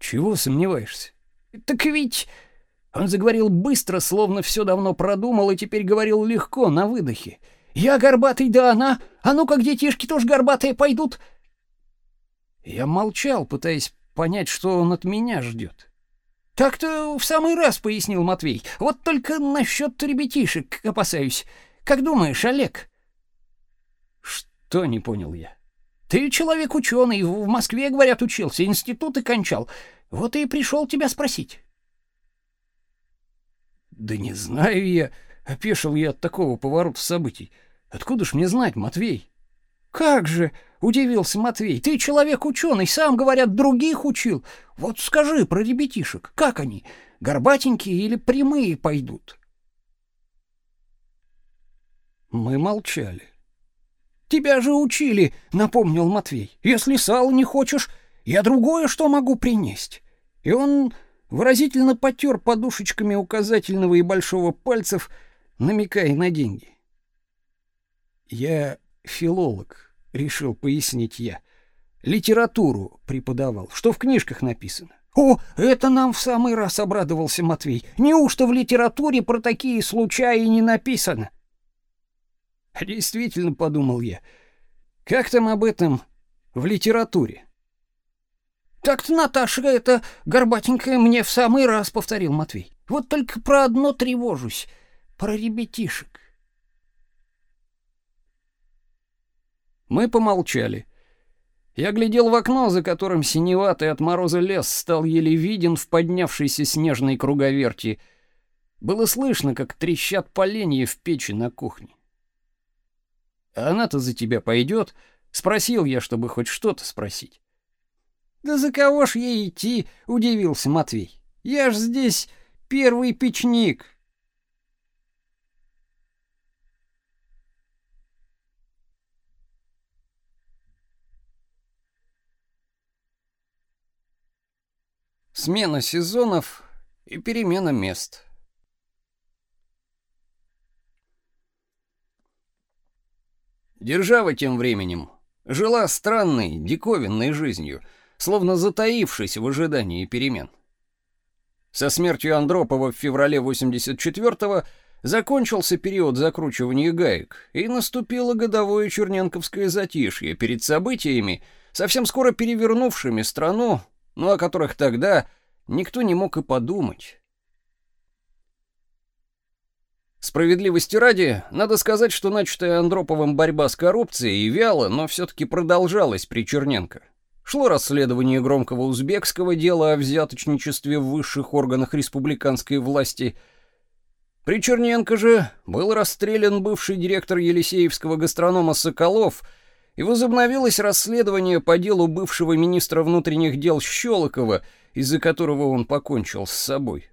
Чего сомневаешься? Так ведь он заговорил быстро, словно все давно продумал и теперь говорил легко на выдохе. Я горбатый, да она. А ну как детишки тоже горбатые пойдут. Я молчал, пытаясь понять, что он от меня ждет. Так-то в самый раз пояснил Матвей. Вот только насчет ребятишек опасаюсь. Как думаешь, Олег? Что не понял я? Ты человек ученый, в Москве, говорят, учился, институты кончал. Вот и пришел тебя спросить. Да не знаю я, опешил я от такого поворота событий. Откуда ж мне знать, Матвей? Как же, удивился Матвей. Ты человек ученый, сам говорят, других учил. Вот скажи про ребятишек, как они, горбатенькие или прямые пойдут? Мы молчали. Тебя же учили, напомнил Матвей. Если сало не хочешь, я другое что могу принести. И он выразительно потер подушечками указательного и большого пальцев, намекая на деньги. Я филолог, решил пояснить я. Литературу преподавал, что в книжках написано. О, это нам в самый раз обрадовался Матвей. Неужто в литературе про такие случаи не написано? Действительно, подумал я. Как там об этом в литературе? Так-то Наташа это горбатенькая мне в самый раз повторил Матвей. Вот только про одно тревожусь, про ребятишек. Мы помолчали. Я глядел в окно, за которым синеватый от мороза лес стал еле виден в поднявшейся снежной круговерти. Было слышно, как трещат поленья в печи на кухне. «А она-то за тебя пойдет?» — спросил я, чтобы хоть что-то спросить. «Да за кого ж ей идти?» — удивился Матвей. «Я ж здесь первый печник». Смена сезонов и перемена мест. Держава тем временем жила странной, диковинной жизнью, словно затаившись в ожидании перемен. Со смертью Андропова в феврале 84-го закончился период закручивания гаек, и наступило годовое черненковское затишье перед событиями, совсем скоро перевернувшими страну, но о которых тогда никто не мог и подумать. Справедливости ради, надо сказать, что начатая Андроповым борьба с коррупцией вяло, но все-таки продолжалась при Черненко. Шло расследование громкого узбекского дела о взяточничестве в высших органах республиканской власти. При Черненко же был расстрелян бывший директор Елисеевского гастронома Соколов, и возобновилось расследование по делу бывшего министра внутренних дел Щелокова, из-за которого он покончил с собой.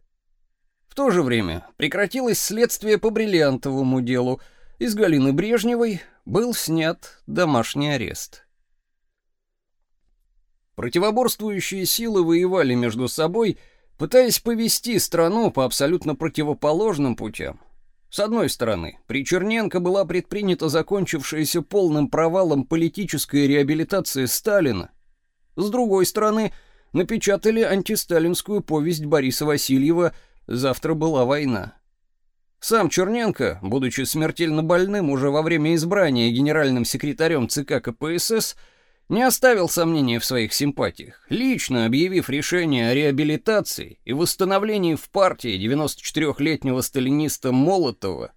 В то же время прекратилось следствие по бриллиантовому делу. Из Галины Брежневой был снят домашний арест. Противоборствующие силы воевали между собой, пытаясь повести страну по абсолютно противоположным путям. С одной стороны, при Черненко была предпринята закончившаяся полным провалом политическая реабилитация Сталина. С другой стороны, напечатали антисталинскую повесть Бориса Васильева Завтра была война. Сам Черненко, будучи смертельно больным уже во время избрания генеральным секретарем ЦК КПСС, не оставил сомнений в своих симпатиях, лично объявив решение о реабилитации и восстановлении в партии 94-летнего сталиниста Молотова.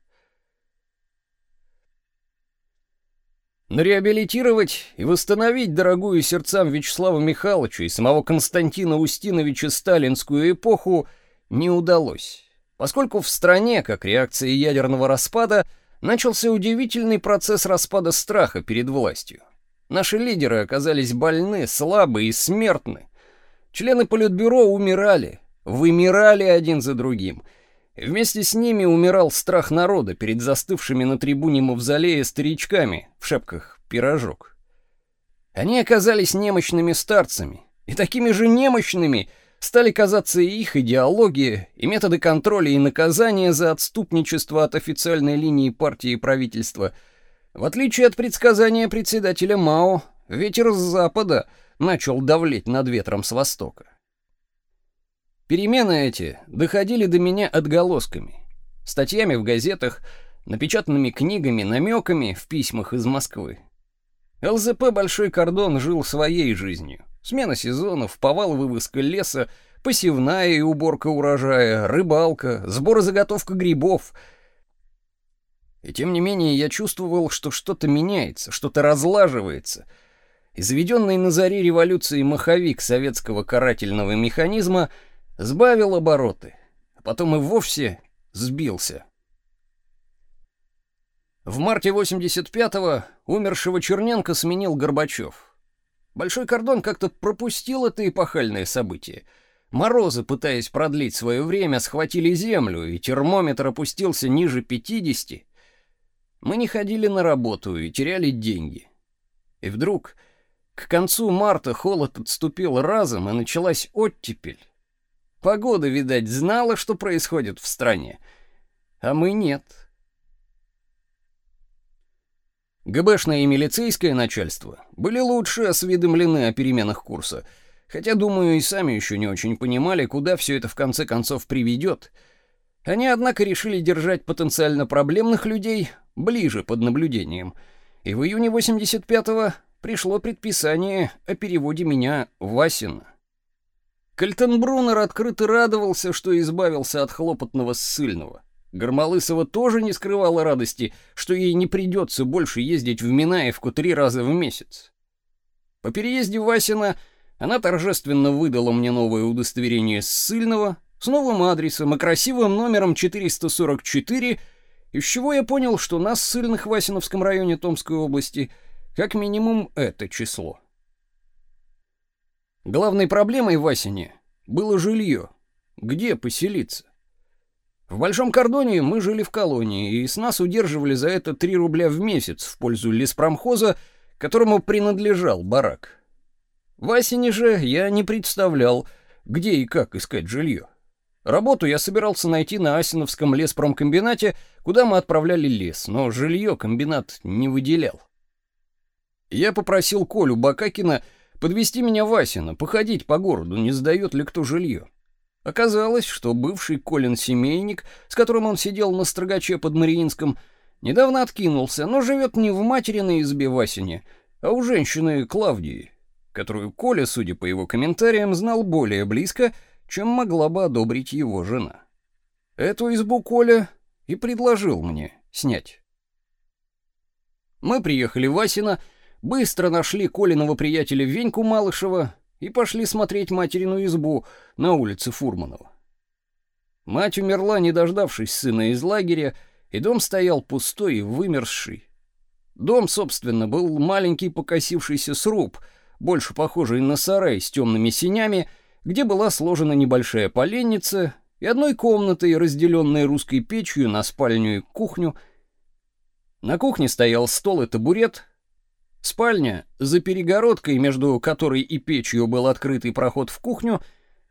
Реабилитировать и восстановить дорогую сердцам Вячеслава Михайловича и самого Константина Устиновича сталинскую эпоху – не удалось, поскольку в стране, как реакция ядерного распада, начался удивительный процесс распада страха перед властью. Наши лидеры оказались больны, слабы и смертны. Члены Политбюро умирали, вымирали один за другим. Вместе с ними умирал страх народа перед застывшими на трибуне мавзолея старичками в шапках пирожок. Они оказались немощными старцами, и такими же немощными — стали казаться и их идеология, и методы контроля и наказания за отступничество от официальной линии партии и правительства. В отличие от предсказания председателя Мао, ветер с запада начал давлеть над ветром с востока. Перемены эти доходили до меня отголосками, статьями в газетах, напечатанными книгами, намеками в письмах из Москвы. ЛЗП «Большой кордон» жил своей жизнью. Смена сезонов, повал вывозка леса, посевная и уборка урожая, рыбалка, сбор и заготовка грибов. И тем не менее я чувствовал, что что-то меняется, что-то разлаживается. И заведенный на заре революции маховик советского карательного механизма сбавил обороты, а потом и вовсе сбился. В марте 85-го умершего Черненко сменил Горбачев. Большой кордон как-то пропустил это эпохальное событие. Морозы, пытаясь продлить свое время, схватили землю, и термометр опустился ниже 50. Мы не ходили на работу и теряли деньги. И вдруг, к концу марта холод отступил разом, и началась оттепель. Погода, видать, знала, что происходит в стране, а мы нет. ГБшное и милицейское начальство были лучше осведомлены о переменах курса, хотя, думаю, и сами еще не очень понимали, куда все это в конце концов приведет. Они, однако, решили держать потенциально проблемных людей ближе под наблюдением, и в июне 85-го пришло предписание о переводе меня в Васина. Кальтенбруннер открыто радовался, что избавился от хлопотного ссыльного. Гармалысова тоже не скрывала радости, что ей не придется больше ездить в Минаевку три раза в месяц. По переезде в Васина она торжественно выдала мне новое удостоверение ссыльного, с новым адресом и красивым номером 444, из чего я понял, что нас ссыльных в Васиновском районе Томской области как минимум это число. Главной проблемой в Васине было жилье. Где поселиться? В Большом Кордоне мы жили в колонии, и с нас удерживали за это 3 рубля в месяц в пользу леспромхоза, которому принадлежал барак. В Асине же я не представлял, где и как искать жилье. Работу я собирался найти на Асиновском леспромкомбинате, куда мы отправляли лес, но жилье комбинат не выделял. Я попросил Колю Бакакина подвести меня в Асино, походить по городу, не сдает ли кто жилье. Оказалось, что бывший Колин семейник, с которым он сидел на строгаче под Мариинском, недавно откинулся, но живет не в материной избе в Асине, а у женщины Клавдии, которую Коля, судя по его комментариям, знал более близко, чем могла бы одобрить его жена. Эту избу Коля и предложил мне снять. Мы приехали в Асино, быстро нашли Колиного приятеля Веньку Малышева и пошли смотреть материну избу на улице Фурманова. Мать умерла, не дождавшись сына из лагеря, и дом стоял пустой и вымерзший. Дом, собственно, был маленький покосившийся сруб, больше похожий на сарай с темными синями, где была сложена небольшая поленница и одной комнатой, разделенной русской печью на спальню и кухню. На кухне стоял стол и табурет, Спальня, за перегородкой, между которой и печью был открытый проход в кухню,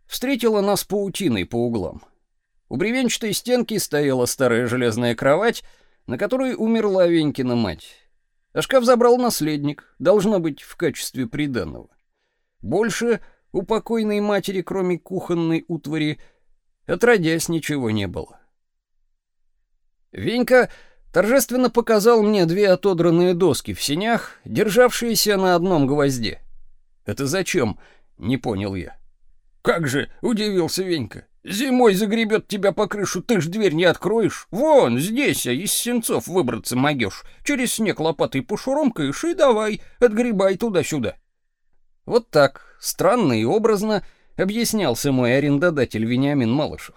встретила нас паутиной по углам. У бревенчатой стенки стояла старая железная кровать, на которой умерла Венькина мать. А шкаф забрал наследник, должно быть, в качестве приданого. Больше у покойной матери, кроме кухонной утвари, отродясь ничего не было. Венька торжественно показал мне две отодранные доски в синях, державшиеся на одном гвозде. «Это зачем?» — не понял я. «Как же!» — удивился Венька. «Зимой загребет тебя по крышу, ты ж дверь не откроешь. Вон, здесь, а из сенцов выбраться могешь. Через снег лопатой пошуромкаешь и давай, отгребай туда-сюда». Вот так, странно и образно, объяснялся мой арендодатель Вениамин Малышев.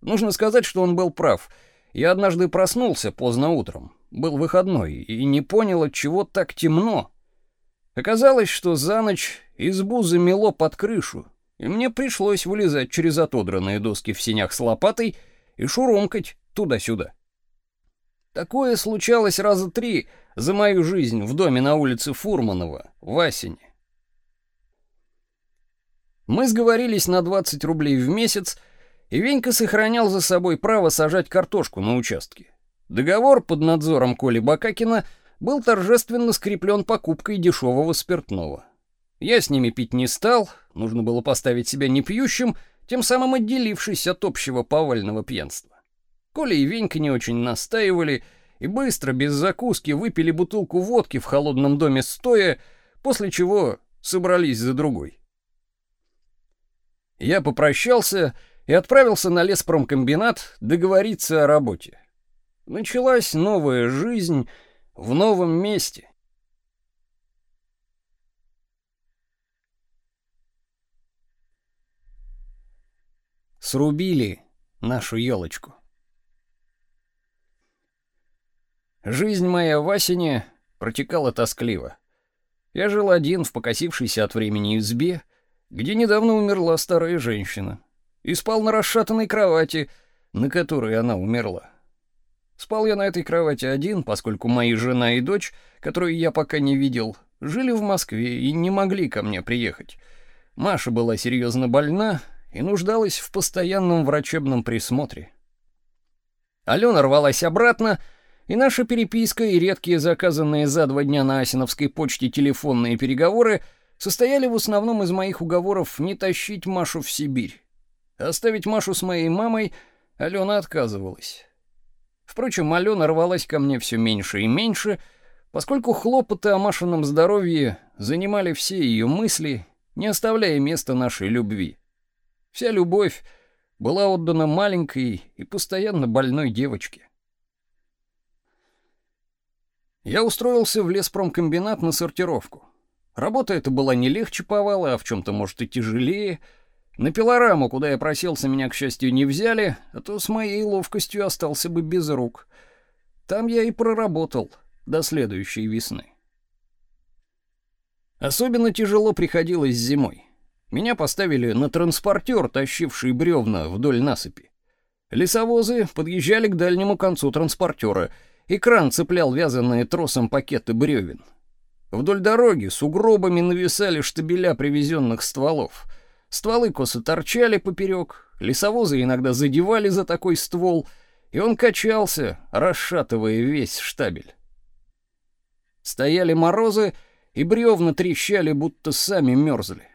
Нужно сказать, что он был прав — я однажды проснулся поздно утром, был выходной, и не понял, от чего так темно. Оказалось, что за ночь избу замело под крышу, и мне пришлось вылезать через отодранные доски в синях с лопатой и шурумкать туда-сюда. Такое случалось раза три за мою жизнь в доме на улице Фурманова, в Асине. Мы сговорились на 20 рублей в месяц, и Венька сохранял за собой право сажать картошку на участке. Договор под надзором Коли Бакакина был торжественно скреплен покупкой дешевого спиртного. Я с ними пить не стал, нужно было поставить себя непьющим, тем самым отделившись от общего повального пьянства. Коля и Венька не очень настаивали и быстро, без закуски, выпили бутылку водки в холодном доме стоя, после чего собрались за другой. Я попрощался и отправился на леспромкомбинат договориться о работе. Началась новая жизнь в новом месте. Срубили нашу елочку. Жизнь моя в Асине протекала тоскливо. Я жил один в покосившейся от времени избе, где недавно умерла старая женщина и спал на расшатанной кровати, на которой она умерла. Спал я на этой кровати один, поскольку мои жена и дочь, которую я пока не видел, жили в Москве и не могли ко мне приехать. Маша была серьезно больна и нуждалась в постоянном врачебном присмотре. Алена рвалась обратно, и наша переписка и редкие заказанные за два дня на Асиновской почте телефонные переговоры состояли в основном из моих уговоров не тащить Машу в Сибирь. Оставить Машу с моей мамой Алена отказывалась. Впрочем, Алена рвалась ко мне все меньше и меньше, поскольку хлопоты о Машином здоровье занимали все ее мысли, не оставляя места нашей любви. Вся любовь была отдана маленькой и постоянно больной девочке. Я устроился в леспромкомбинат на сортировку. Работа эта была не легче повала, а в чем-то, может, и тяжелее — На пилораму, куда я просился, меня, к счастью, не взяли, а то с моей ловкостью остался бы без рук. Там я и проработал до следующей весны. Особенно тяжело приходилось зимой. Меня поставили на транспортер, тащивший бревна вдоль насыпи. Лесовозы подъезжали к дальнему концу транспортера, и кран цеплял вязаные тросом пакеты бревен. Вдоль дороги с угробами нависали штабеля привезенных стволов. Стволы косо торчали поперек, лесовозы иногда задевали за такой ствол, и он качался, расшатывая весь штабель. Стояли морозы, и бревна трещали, будто сами мерзли.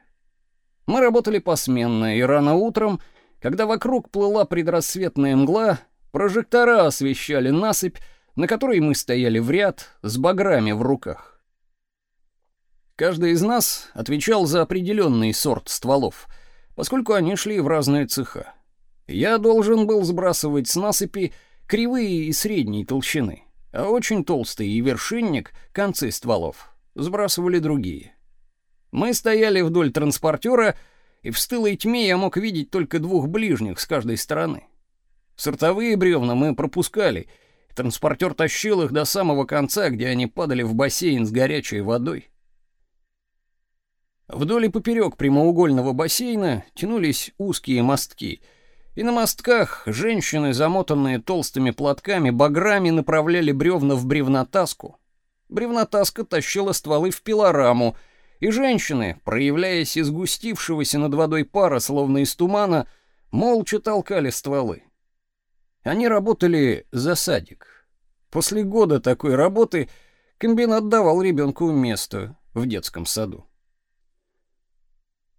Мы работали посменно, и рано утром, когда вокруг плыла предрассветная мгла, прожектора освещали насыпь, на которой мы стояли в ряд с баграми в руках. Каждый из нас отвечал за определенный сорт стволов, поскольку они шли в разные цеха. Я должен был сбрасывать с насыпи кривые и средней толщины, а очень толстый и вершинник концы стволов сбрасывали другие. Мы стояли вдоль транспортера, и в стылой тьме я мог видеть только двух ближних с каждой стороны. Сортовые бревна мы пропускали, транспортер тащил их до самого конца, где они падали в бассейн с горячей водой. Вдоль и поперек прямоугольного бассейна тянулись узкие мостки, и на мостках женщины, замотанные толстыми платками, баграми направляли бревна в бревнотаску, Бревнотаска тащила стволы в пилораму, и женщины, проявляясь из густившегося над водой пара, словно из тумана, молча толкали стволы. Они работали за садик. После года такой работы комбинат давал ребенку место в детском саду.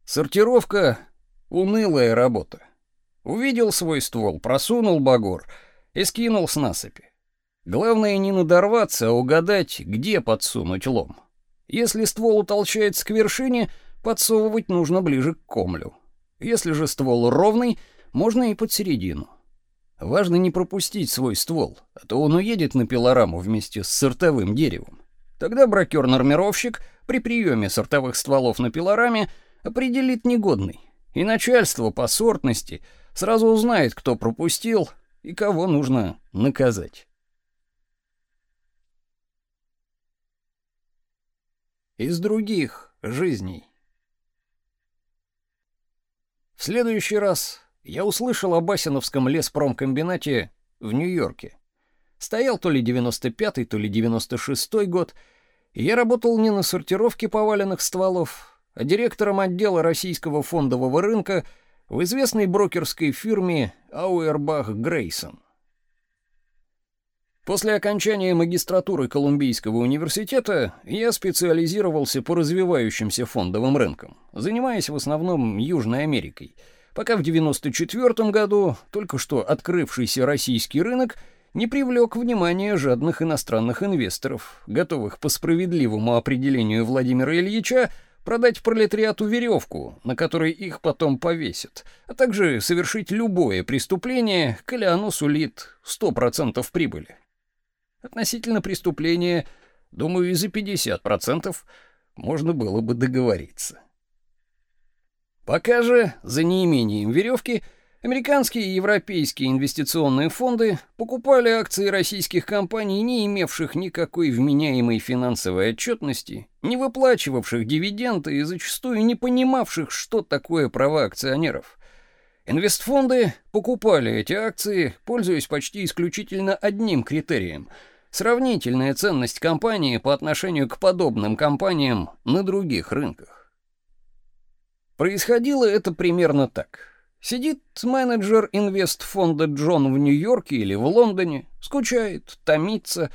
Сортировка — унылая работа. Увидел свой ствол, просунул багор и скинул с насыпи. Главное не надорваться, а угадать, где подсунуть лом. Если ствол утолщается к вершине, подсовывать нужно ближе к комлю. Если же ствол ровный, можно и под середину. Важно не пропустить свой ствол, а то он уедет на пилораму вместе с сортовым деревом. Тогда бракер-нормировщик при приеме сортовых стволов на пилораме определит негодный, и начальство по сортности сразу узнает, кто пропустил и кого нужно наказать. из других жизней. В следующий раз я услышал о Басиновском леспромкомбинате в Нью-Йорке. Стоял то ли 95-й, то ли 96-й год, и я работал не на сортировке поваленных стволов, директором отдела российского фондового рынка в известной брокерской фирме Ауэрбах Грейсон. После окончания магистратуры Колумбийского университета я специализировался по развивающимся фондовым рынкам, занимаясь в основном Южной Америкой, пока в 94 году только что открывшийся российский рынок не привлек внимание жадных иностранных инвесторов, готовых по справедливому определению Владимира Ильича продать пролетариату веревку, на которой их потом повесят, а также совершить любое преступление, коли оно сулит 100% прибыли. Относительно преступления, думаю, и за 50% можно было бы договориться. Пока же, за неимением веревки, американские и европейские инвестиционные фонды покупали акции российских компаний, не имевших никакой вменяемой финансовой отчетности, не выплачивавших дивиденды и зачастую не понимавших, что такое права акционеров. Инвестфонды покупали эти акции, пользуясь почти исключительно одним критерием — Сравнительная ценность компании по отношению к подобным компаниям на других рынках. Происходило это примерно так. Сидит менеджер инвестфонда Джон в Нью-Йорке или в Лондоне, скучает, томится,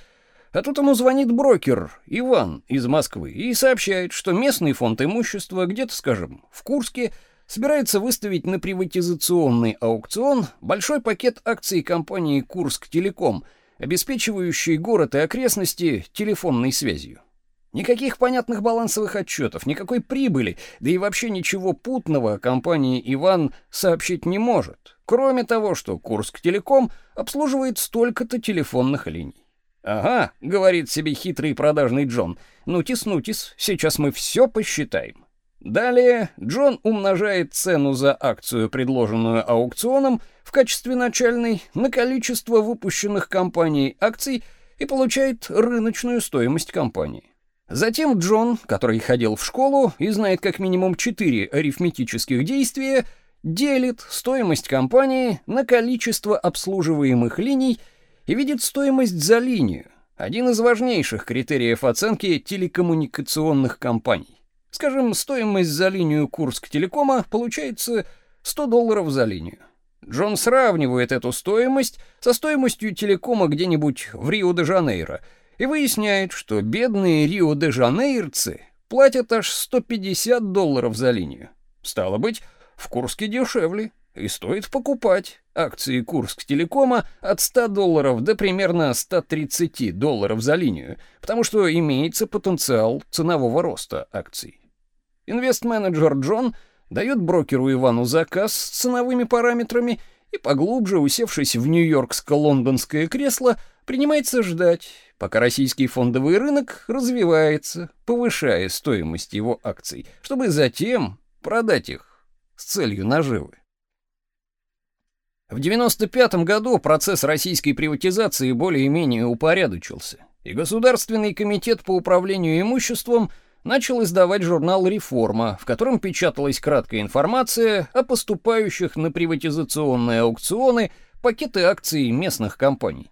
а тут ему звонит брокер Иван из Москвы и сообщает, что местный фонд имущества где-то, скажем, в Курске собирается выставить на приватизационный аукцион большой пакет акций компании Курск Телеком – обеспечивающий город и окрестности телефонной связью. Никаких понятных балансовых отчетов, никакой прибыли, да и вообще ничего путного компания «Иван» сообщить не может, кроме того, что Курск-Телеком обслуживает столько-то телефонных линий. «Ага», — говорит себе хитрый продажный Джон, — «нутис-нутис, сейчас мы все посчитаем». Далее Джон умножает цену за акцию, предложенную аукционом, в качестве начальной на количество выпущенных компанией акций и получает рыночную стоимость компании. Затем Джон, который ходил в школу и знает как минимум 4 арифметических действия, делит стоимость компании на количество обслуживаемых линий и видит стоимость за линию, один из важнейших критериев оценки телекоммуникационных компаний. Скажем, стоимость за линию Курск-Телекома получается 100 долларов за линию. Джон сравнивает эту стоимость со стоимостью телекома где-нибудь в Рио-де-Жанейро и выясняет, что бедные рио-де-жанейрцы платят аж 150 долларов за линию. Стало быть, в Курске дешевле, и стоит покупать акции Курск-Телекома от 100 долларов до примерно 130 долларов за линию, потому что имеется потенциал ценового роста акций. Инвест-менеджер Джон дает брокеру Ивану заказ с ценовыми параметрами и, поглубже усевшись в нью-йоркско-лондонское кресло, принимается ждать, пока российский фондовый рынок развивается, повышая стоимость его акций, чтобы затем продать их с целью наживы. В 95 году процесс российской приватизации более-менее упорядочился, и Государственный комитет по управлению имуществом начал издавать журнал «Реформа», в котором печаталась краткая информация о поступающих на приватизационные аукционы пакеты акций местных компаний.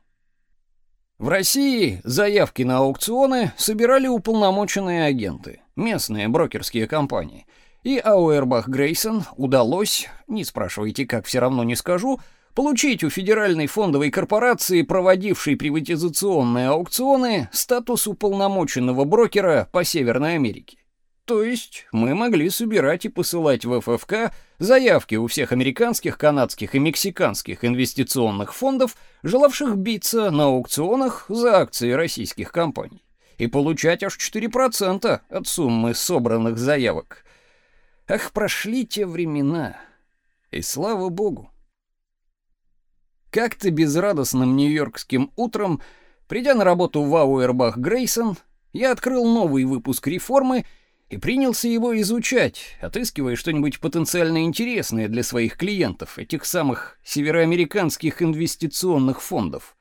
В России заявки на аукционы собирали уполномоченные агенты, местные брокерские компании – и Ауэрбах Грейсон удалось, не спрашивайте, как все равно не скажу, получить у Федеральной фондовой корпорации, проводившей приватизационные аукционы, статус уполномоченного брокера по Северной Америке. То есть мы могли собирать и посылать в ФФК заявки у всех американских, канадских и мексиканских инвестиционных фондов, желавших биться на аукционах за акции российских компаний, и получать аж 4% от суммы собранных заявок. Ах, прошли те времена. И слава богу. Как-то безрадостным нью-йоркским утром, придя на работу в Ауэрбах Грейсон, я открыл новый выпуск реформы и принялся его изучать, отыскивая что-нибудь потенциально интересное для своих клиентов, этих самых североамериканских инвестиционных фондов.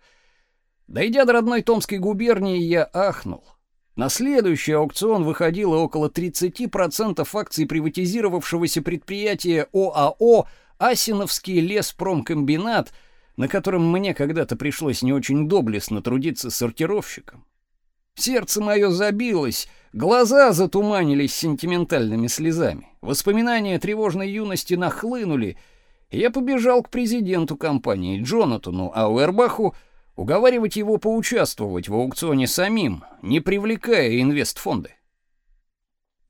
Дойдя до родной Томской губернии, я ахнул. На следующий аукцион выходило около 30% акций приватизировавшегося предприятия ОАО «Асиновский леспромкомбинат», на котором мне когда-то пришлось не очень доблестно трудиться сортировщиком. Сердце мое забилось, глаза затуманились сентиментальными слезами. Воспоминания тревожной юности нахлынули, я побежал к президенту компании Джонатану Ауэрбаху, уговаривать его поучаствовать в аукционе самим, не привлекая инвестфонды.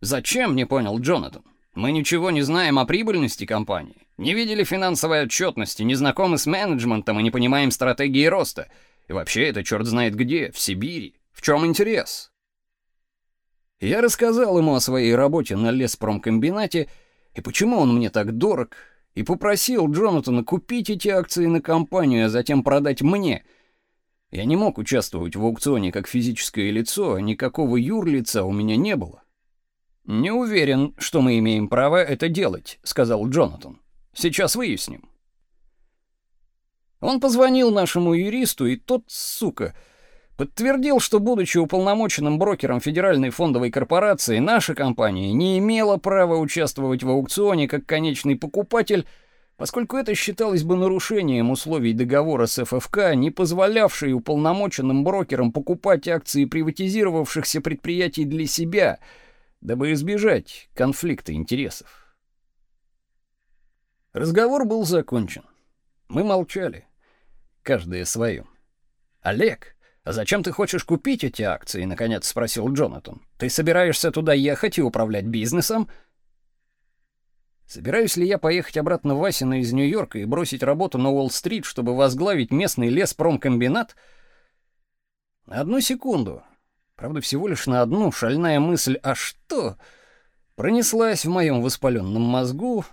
Зачем, не понял Джонатан. Мы ничего не знаем о прибыльности компании, не видели финансовой отчетности, не знакомы с менеджментом и не понимаем стратегии роста. И вообще это черт знает где, в Сибири. В чем интерес? Я рассказал ему о своей работе на леспромкомбинате и почему он мне так дорог, и попросил Джонатана купить эти акции на компанию, а затем продать мне — я не мог участвовать в аукционе как физическое лицо, а никакого юрлица у меня не было. Не уверен, что мы имеем право это делать, сказал Джонатан. Сейчас выясним. Он позвонил нашему юристу, и тот, сука, подтвердил, что будучи уполномоченным брокером Федеральной фондовой корпорации, наша компания не имела права участвовать в аукционе как конечный покупатель поскольку это считалось бы нарушением условий договора с ФФК, не позволявшей уполномоченным брокерам покупать акции приватизировавшихся предприятий для себя, дабы избежать конфликта интересов. Разговор был закончен. Мы молчали, каждый свое. Олег, а зачем ты хочешь купить эти акции, наконец спросил Джонатан. Ты собираешься туда ехать и управлять бизнесом? Собираюсь ли я поехать обратно в Асино из Нью-Йорка и бросить работу на Уолл-стрит, чтобы возглавить местный леспромкомбинат? На одну секунду. Правда, всего лишь на одну шальная мысль «А что?» пронеслась в моем воспаленном мозгу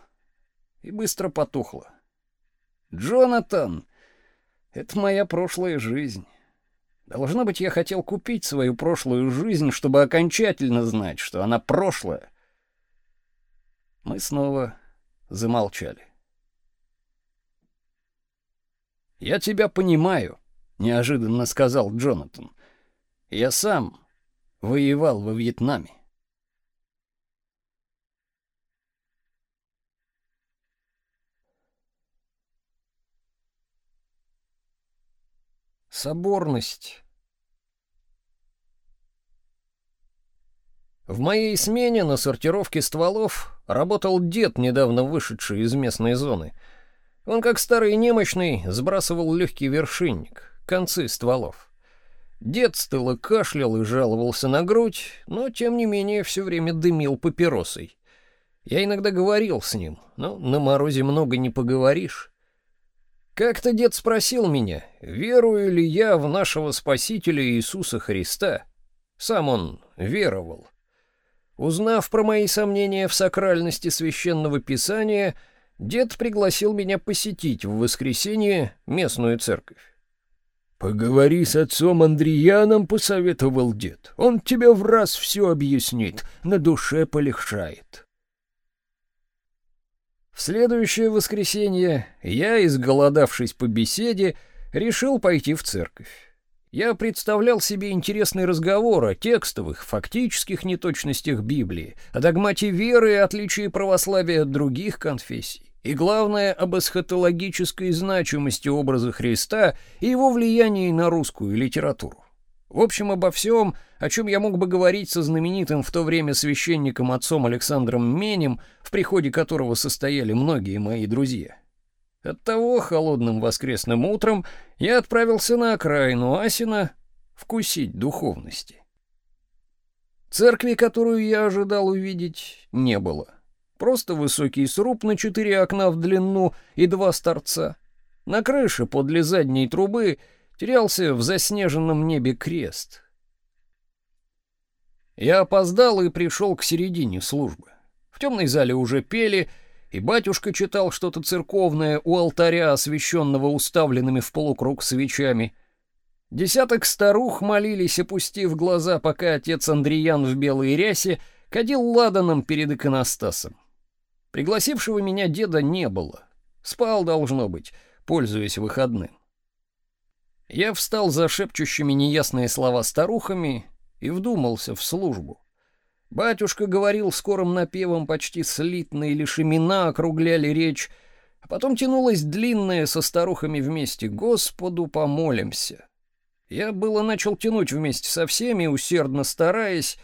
и быстро потухла. «Джонатан, это моя прошлая жизнь». Должно быть, я хотел купить свою прошлую жизнь, чтобы окончательно знать, что она прошлая, Мы снова замолчали. «Я тебя понимаю», — неожиданно сказал Джонатан. «Я сам воевал во Вьетнаме». Соборность. В моей смене на сортировке стволов работал дед, недавно вышедший из местной зоны — он, как старый немощный, сбрасывал легкий вершинник, концы стволов. Дед стыло кашлял и жаловался на грудь, но, тем не менее, все время дымил папиросой. Я иногда говорил с ним, но на морозе много не поговоришь. Как-то дед спросил меня, верую ли я в нашего Спасителя Иисуса Христа. Сам он веровал. Узнав про мои сомнения в сакральности священного писания, Дед пригласил меня посетить в воскресенье местную церковь. «Поговори с отцом Андреяном», — посоветовал дед. «Он тебе в раз все объяснит, на душе полегчает». Следующее воскресенье я, изголодавшись по беседе, решил пойти в церковь. Я представлял себе интересный разговор о текстовых, фактических неточностях Библии, о догмате веры и отличии православия от других конфессий и, главное, об эсхатологической значимости образа Христа и его влиянии на русскую литературу. В общем, обо всем, о чем я мог бы говорить со знаменитым в то время священником отцом Александром Менем, в приходе которого состояли многие мои друзья. Оттого холодным воскресным утром я отправился на окраину Асина вкусить духовности. Церкви, которую я ожидал увидеть, не было. Просто высокий сруб на четыре окна в длину и два торца. На крыше подле задней трубы терялся в заснеженном небе крест. Я опоздал и пришел к середине службы. В темной зале уже пели, и батюшка читал что-то церковное у алтаря, освещенного уставленными в полукруг свечами. Десяток старух молились, опустив глаза, пока отец Андреян в белой рясе кадил ладаном перед иконостасом. Пригласившего меня деда не было. Спал, должно быть, пользуясь выходным. Я встал за шепчущими неясные слова старухами и вдумался в службу. Батюшка говорил скорым напевом почти слитно, лишь имена округляли речь, а потом тянулась длинная со старухами вместе «Господу помолимся». Я было начал тянуть вместе со всеми, усердно стараясь,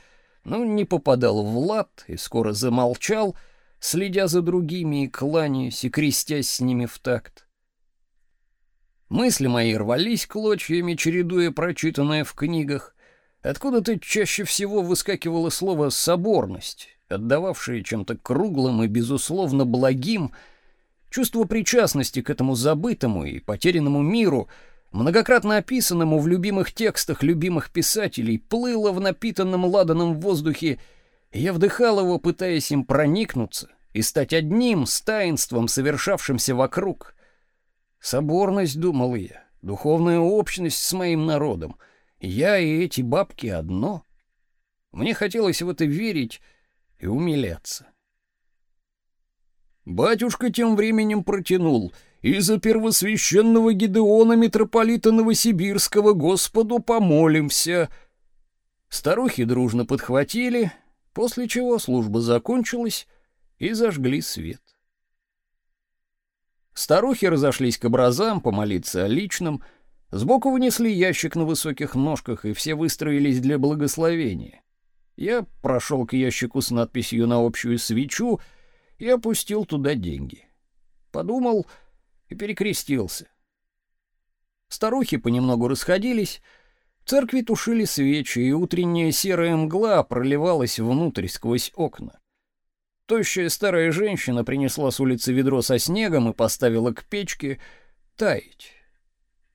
но не попадал в лад и скоро замолчал — следя за другими и кланяясь и крестясь с ними в такт. Мысли мои рвались клочьями, чередуя прочитанное в книгах. Откуда-то чаще всего выскакивало слово «соборность», отдававшее чем-то круглым и, безусловно, благим, чувство причастности к этому забытому и потерянному миру, многократно описанному в любимых текстах любимых писателей, плыло в напитанном ладаном воздухе я вдыхал его, пытаясь им проникнуться и стать одним с таинством, совершавшимся вокруг. Соборность, думал я, духовная общность с моим народом. Я и эти бабки одно. Мне хотелось в это верить и умиляться. Батюшка тем временем протянул и за первосвященного Гедеона митрополита Новосибирского Господу помолимся. Старухи дружно подхватили, после чего служба закончилась, и зажгли свет. Старухи разошлись к образам помолиться о личном, сбоку внесли ящик на высоких ножках, и все выстроились для благословения. Я прошел к ящику с надписью на общую свечу и опустил туда деньги. Подумал и перекрестился. Старухи понемногу расходились, в церкви тушили свечи, и утренняя серая мгла проливалась внутрь сквозь окна. Тощая старая женщина принесла с улицы ведро со снегом и поставила к печке таять.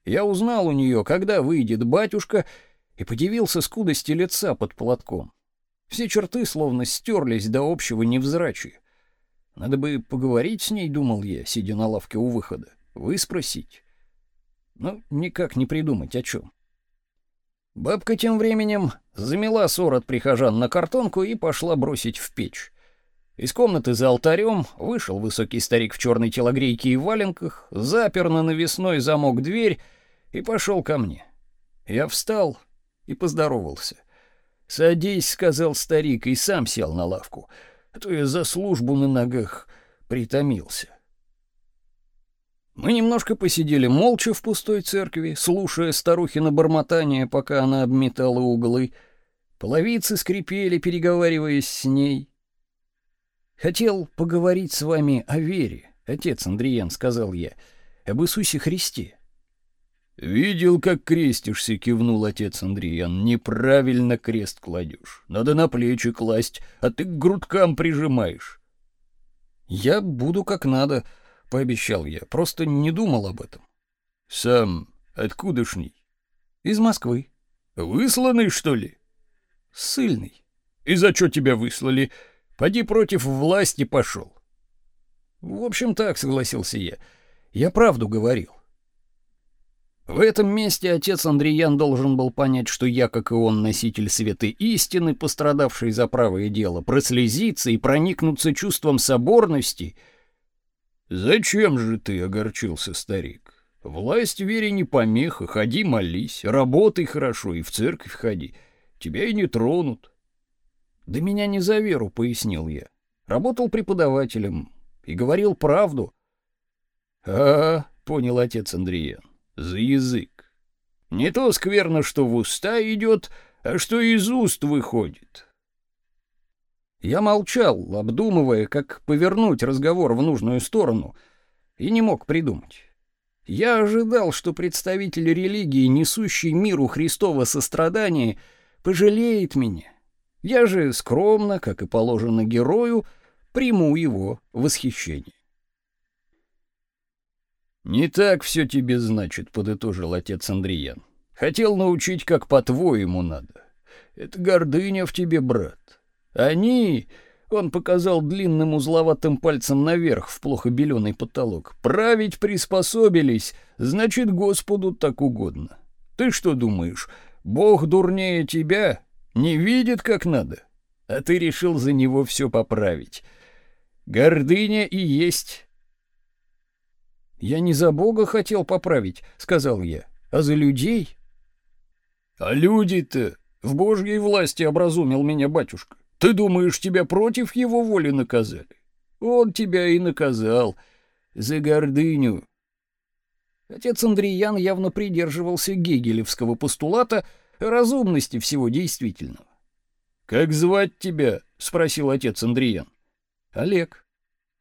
Я узнал у нее, когда выйдет батюшка, и подивился скудости лица под платком. Все черты словно стерлись до общего невзрачия. Надо бы поговорить с ней, думал я, сидя на лавке у выхода, выспросить. Но никак не придумать о чем. Бабка тем временем замела ссор от прихожан на картонку и пошла бросить в печь. Из комнаты за алтарем вышел высокий старик в черной телогрейке и валенках, запер на навесной замок дверь и пошел ко мне. Я встал и поздоровался. «Садись», — сказал старик, и сам сел на лавку, а то я за службу на ногах притомился. Мы немножко посидели молча в пустой церкви, слушая старухино бормотание, пока она обметала углы. Половицы скрипели, переговариваясь с ней. «Хотел поговорить с вами о вере, отец Андриен», — сказал я, — «об Иисусе Христе». «Видел, как крестишься», — кивнул отец Андриан. «Неправильно крест кладешь. Надо на плечи класть, а ты к грудкам прижимаешь». «Я буду как надо», пообещал я, просто не думал об этом. Сам откудашний? Из Москвы. Высланный, что ли? Сыльный. И за что тебя выслали? Поди против власти пошел. В общем, так, согласился я. Я правду говорил. В этом месте отец Андреян должен был понять, что я, как и он, носитель святой истины, пострадавший за правое дело, прослезиться и проникнуться чувством соборности — Зачем же ты огорчился, старик? Власть вере не помеха, ходи молись, работай хорошо и в церковь ходи. Тебя и не тронут. Да меня не за веру, пояснил я. Работал преподавателем и говорил правду. А, понял отец Андреян. За язык. Не то скверно, что в уста идет, а что из уст выходит. Я молчал, обдумывая, как повернуть разговор в нужную сторону, и не мог придумать. Я ожидал, что представитель религии, несущий миру Христова сострадание, пожалеет меня. Я же скромно, как и положено герою, приму его восхищение. «Не так все тебе значит», — подытожил отец Андреян. «Хотел научить, как по-твоему надо. Это гордыня в тебе, брат. Они, он показал длинным узловатым пальцем наверх в плохо беленый потолок, править приспособились, значит, Господу так угодно. Ты что думаешь, Бог дурнее тебя, не видит как надо, а ты решил за него все поправить. Гордыня и есть. Я не за Бога хотел поправить, сказал я, а за людей. А люди-то в Божьей власти образумил меня батюшка. Ты думаешь, тебя против его воли наказали? Он тебя и наказал за гордыню. Отец Андреян явно придерживался гегелевского постулата разумности всего действительного. Как звать тебя? спросил отец Андреян. Олег.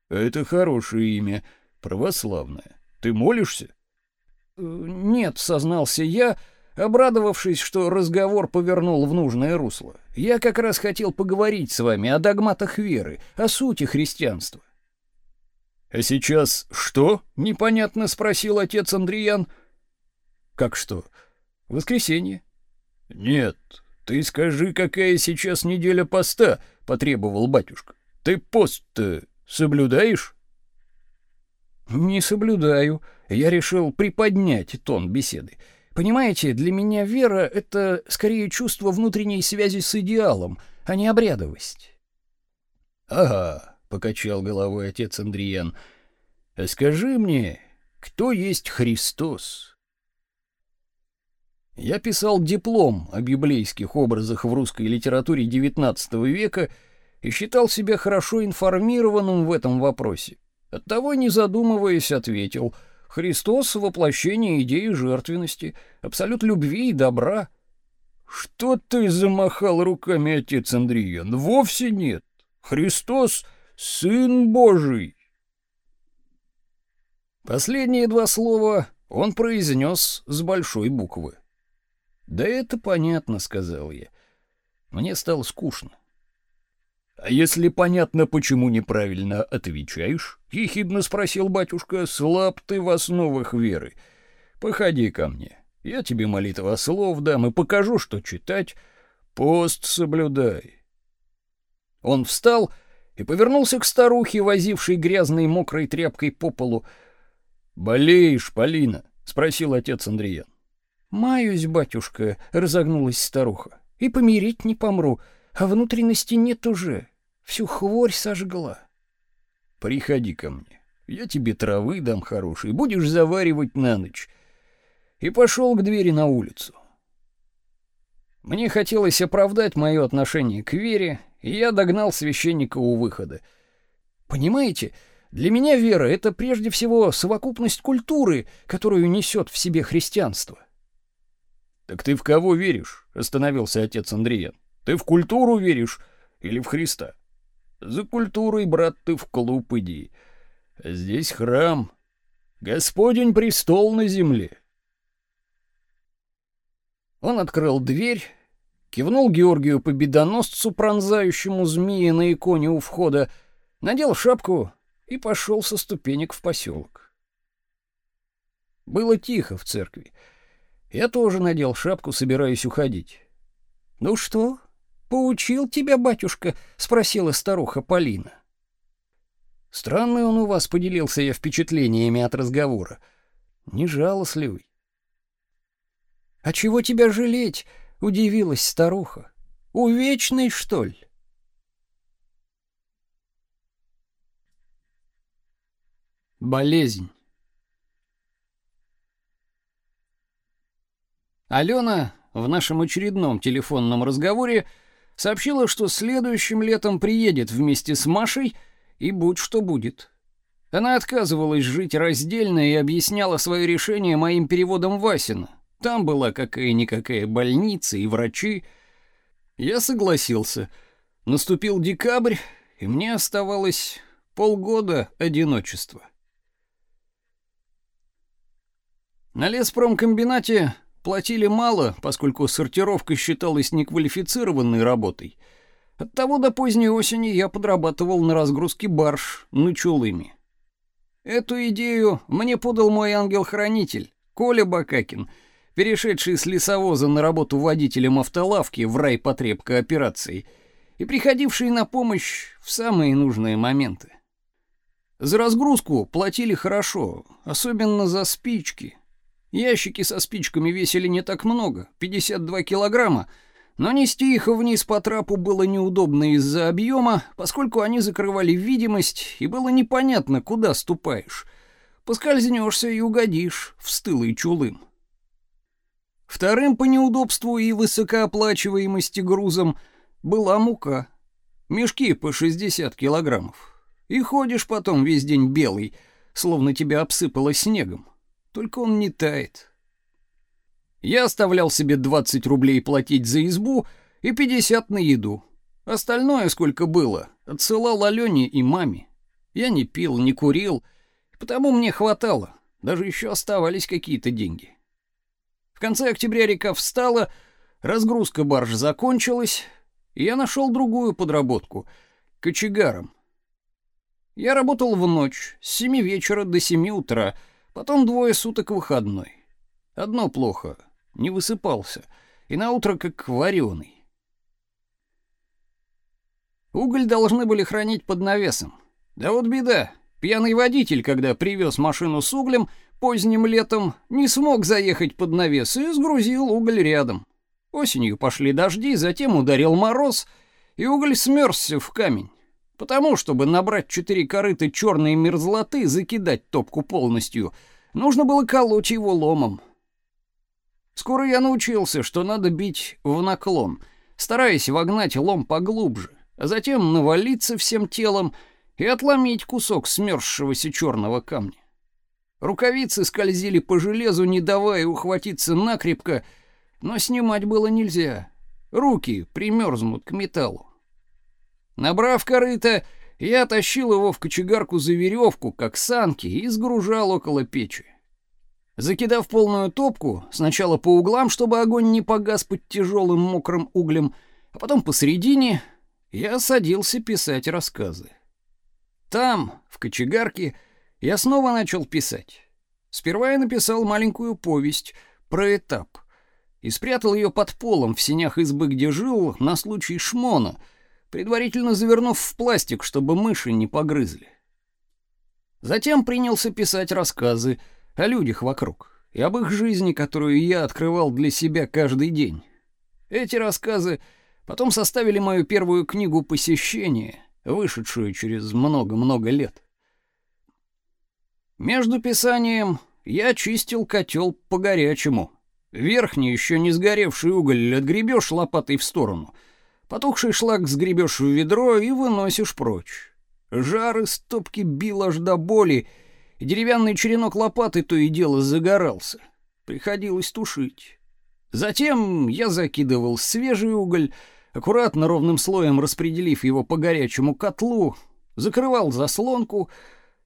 Это хорошее имя, православное. Ты молишься? «Э, нет, сознался я, обрадовавшись, что разговор повернул в нужное русло. Я как раз хотел поговорить с вами о догматах веры, о сути христианства. А сейчас что? непонятно спросил отец Андреян. Как что? Воскресенье. Нет, ты скажи, какая сейчас неделя поста, потребовал батюшка. Ты пост-то соблюдаешь? Не соблюдаю. Я решил приподнять тон беседы. Понимаете, для меня вера — это скорее чувство внутренней связи с идеалом, а не обрядовость. — Ага, — покачал головой отец Андриен, — скажи мне, кто есть Христос? Я писал диплом о библейских образах в русской литературе XIX века и считал себя хорошо информированным в этом вопросе. Оттого, не задумываясь, ответил — Христос — воплощение идеи жертвенности, абсолют любви и добра. Что ты замахал руками, отец Андриен? Вовсе нет. Христос — Сын Божий. Последние два слова он произнес с большой буквы. «Да это понятно», — сказал я. Мне стало скучно. «А если понятно, почему неправильно отвечаешь?» — ехидно спросил батюшка. «Слаб ты в основах веры. Походи ко мне. Я тебе молитва слов дам и покажу, что читать. Пост соблюдай». Он встал и повернулся к старухе, возившей грязной мокрой тряпкой по полу. «Болеешь, Полина?» — спросил отец Андреян. «Маюсь, батюшка», — разогнулась старуха, — «и помереть не помру, а внутренности нет уже. Всю хворь сожгла. Приходи ко мне. Я тебе травы дам хорошей, будешь заваривать на ночь. И пошел к двери на улицу. Мне хотелось оправдать мое отношение к вере, и я догнал священника у выхода. Понимаете, для меня вера это прежде всего совокупность культуры, которую несет в себе христианство. Так ты в кого веришь? остановился отец Андрея. Ты в культуру веришь или в Христа? За культурой, брат, ты в клуб иди. Здесь храм. Господень престол на земле. Он открыл дверь, кивнул Георгию Победоносцу, пронзающему змеи на иконе у входа, надел шапку и пошел со ступенек в поселок. Было тихо в церкви. Я тоже надел шапку, собираясь уходить. «Ну что, поучил тебя батюшка?» — спросила старуха Полина. Странный он у вас, поделился я впечатлениями от разговора. Не жалостливый. А чего тебя жалеть? удивилась старуха. Увечный, что ли? Болезнь. Алена в нашем очередном телефонном разговоре сообщила, что следующим летом приедет вместе с Машей и будь что будет. Она отказывалась жить раздельно и объясняла свое решение моим переводом Васина. Там была какая-никакая больница и врачи. Я согласился. Наступил декабрь, и мне оставалось полгода одиночества. На леспромкомбинате платили мало, поскольку сортировка считалась неквалифицированной работой — Оттого до поздней осени я подрабатывал на разгрузке барж ночулыми. Эту идею мне подал мой ангел-хранитель, Коля Бакакин, перешедший с лесовоза на работу водителем автолавки в райпотреб кооперации и приходивший на помощь в самые нужные моменты. За разгрузку платили хорошо, особенно за спички. Ящики со спичками весили не так много, 52 килограмма, но нести их вниз по трапу было неудобно из-за объема, поскольку они закрывали видимость, и было непонятно, куда ступаешь. Поскользнешься и угодишь в стылый чулым. Вторым по неудобству и высокооплачиваемости грузом была мука. Мешки по 60 килограммов. И ходишь потом весь день белый, словно тебя обсыпало снегом. Только он не тает. Я оставлял себе 20 рублей платить за избу и 50 на еду. Остальное, сколько было, отсылал Алене и маме. Я не пил, не курил, потому мне хватало. Даже еще оставались какие-то деньги. В конце октября река встала, разгрузка барж закончилась, и я нашел другую подработку — кочегаром. Я работал в ночь, с семи вечера до семи утра, потом двое суток выходной. Одно плохо не высыпался, и на утро как вареный. Уголь должны были хранить под навесом. Да вот беда. Пьяный водитель, когда привез машину с углем поздним летом, не смог заехать под навес и сгрузил уголь рядом. Осенью пошли дожди, затем ударил мороз, и уголь смерзся в камень. Потому, чтобы набрать четыре корыта черной мерзлоты, закидать топку полностью, нужно было колоть его ломом. Скоро я научился, что надо бить в наклон, стараясь вогнать лом поглубже, а затем навалиться всем телом и отломить кусок смерзшегося черного камня. Рукавицы скользили по железу, не давая ухватиться накрепко, но снимать было нельзя. Руки примерзнут к металлу. Набрав корыто, я тащил его в кочегарку за веревку, как санки, и сгружал около печи. Закидав полную топку, сначала по углам, чтобы огонь не погас под тяжелым мокрым углем, а потом посередине, я садился писать рассказы. Там, в кочегарке, я снова начал писать. Сперва я написал маленькую повесть про этап и спрятал ее под полом в сенях избы, где жил, на случай шмона, предварительно завернув в пластик, чтобы мыши не погрызли. Затем принялся писать рассказы, о людях вокруг и об их жизни, которую я открывал для себя каждый день. Эти рассказы потом составили мою первую книгу посещения вышедшую через много-много лет. Между писанием я чистил котел по-горячему. Верхний, еще не сгоревший уголь отгребешь лопатой в сторону. Потухший шлак сгребешь в ведро и выносишь прочь. Жар из топки бил аж до боли, и деревянный черенок лопаты то и дело загорался. Приходилось тушить. Затем я закидывал свежий уголь, аккуратно ровным слоем распределив его по горячему котлу, закрывал заслонку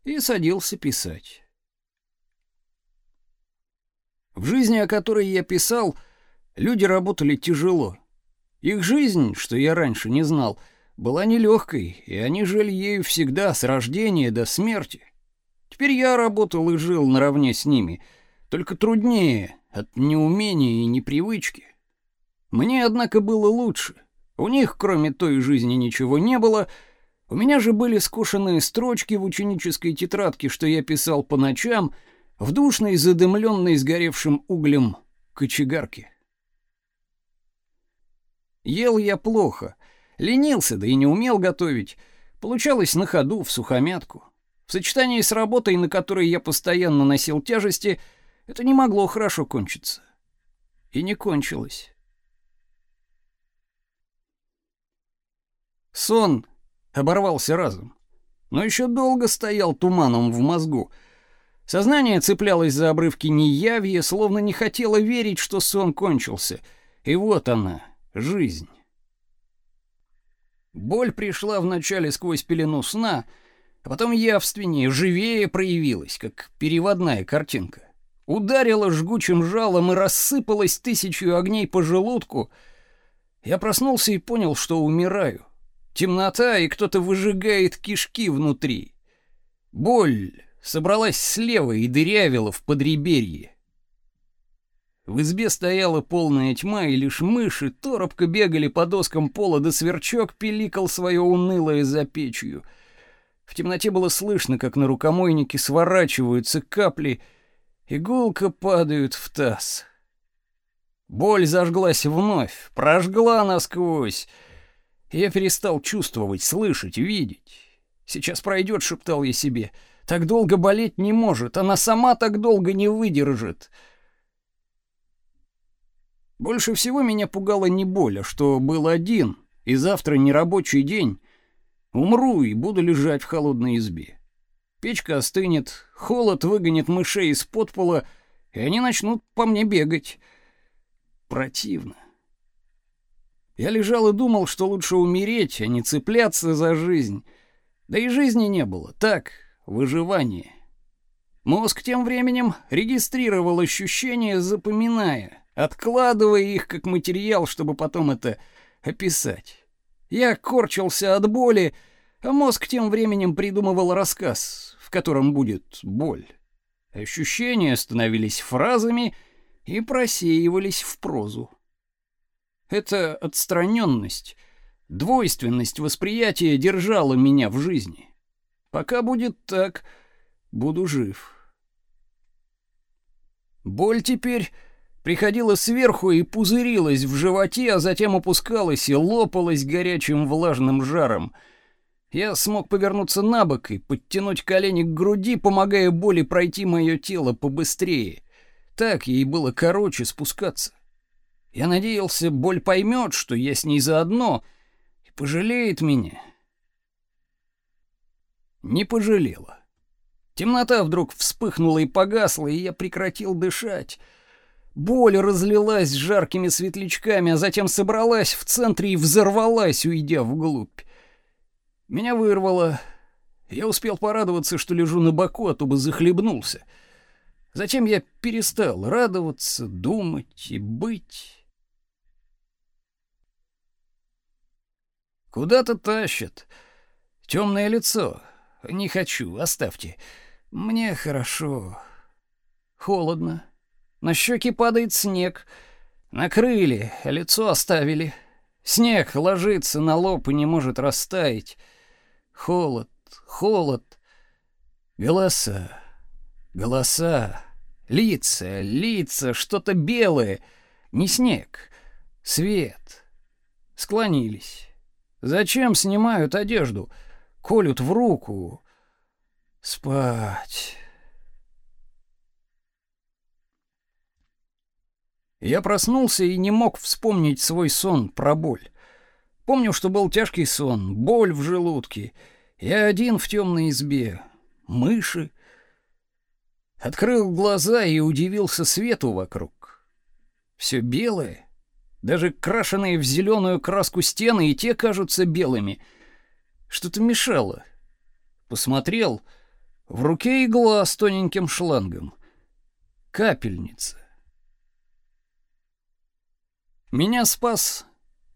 и садился писать. В жизни, о которой я писал, люди работали тяжело. Их жизнь, что я раньше не знал, была нелегкой, и они жили ею всегда с рождения до смерти. Теперь я работал и жил наравне с ними, только труднее от неумения и непривычки. Мне, однако, было лучше. У них, кроме той жизни, ничего не было. У меня же были скушенные строчки в ученической тетрадке, что я писал по ночам, в душной, задымленной сгоревшим углем кочегарке. Ел я плохо, ленился, да и не умел готовить. Получалось на ходу, в сухомятку. В сочетании с работой, на которой я постоянно носил тяжести, это не могло хорошо кончиться. И не кончилось. Сон оборвался разом, но еще долго стоял туманом в мозгу. Сознание цеплялось за обрывки неявья, словно не хотело верить, что сон кончился. И вот она, жизнь. Боль пришла вначале сквозь пелену сна, а потом явственнее, живее проявилась, как переводная картинка. Ударила жгучим жалом и рассыпалась тысячью огней по желудку. Я проснулся и понял, что умираю. Темнота, и кто-то выжигает кишки внутри. Боль собралась слева и дырявила в подреберье. В избе стояла полная тьма, и лишь мыши торопко бегали по доскам пола, да сверчок пиликал свое унылое за печью. В темноте было слышно, как на рукомойнике сворачиваются капли, и гулко падают в таз. Боль зажглась вновь, прожгла насквозь. Я перестал чувствовать, слышать, видеть. Сейчас пройдет, шептал я себе. Так долго болеть не может, она сама так долго не выдержит. Больше всего меня пугала не боль, а что был один, и завтра не рабочий день. Умру и буду лежать в холодной избе. Печка остынет, холод выгонит мышей из под пола, и они начнут по мне бегать. Противно. Я лежал и думал, что лучше умереть, а не цепляться за жизнь. Да и жизни не было. Так, выживание. Мозг тем временем регистрировал ощущения, запоминая, откладывая их как материал, чтобы потом это описать. Я корчился от боли, а мозг тем временем придумывал рассказ, в котором будет боль. Ощущения становились фразами и просеивались в прозу. Эта отстраненность, двойственность восприятия держала меня в жизни. Пока будет так, буду жив. Боль теперь приходила сверху и пузырилась в животе, а затем опускалась и лопалась горячим влажным жаром. Я смог повернуться на бок и подтянуть колени к груди, помогая боли пройти мое тело побыстрее. Так ей было короче спускаться. Я надеялся, боль поймет, что я с ней заодно, и пожалеет меня. Не пожалела. Темнота вдруг вспыхнула и погасла, и я прекратил дышать. Боль разлилась жаркими светлячками, а затем собралась в центре и взорвалась, уйдя вглубь. Меня вырвало. Я успел порадоваться, что лежу на боку, а то бы захлебнулся. Затем я перестал радоваться, думать и быть. Куда-то тащат. Темное лицо. Не хочу, оставьте. Мне хорошо. Холодно. На щеки падает снег. Накрыли, лицо оставили. Снег ложится на лоб и не может растаять. Холод, холод. Голоса, голоса. Лица, лица, что-то белое. Не снег, свет. Склонились. Зачем снимают одежду? колют в руку. Спать. Я проснулся и не мог вспомнить свой сон про боль. Помню, что был тяжкий сон, боль в желудке. Я один в темной избе. Мыши. Открыл глаза и удивился свету вокруг. Все белое. Даже крашеные в зеленую краску стены и те кажутся белыми. Что-то мешало. Посмотрел. В руке игла с тоненьким шлангом. Капельница. Меня спас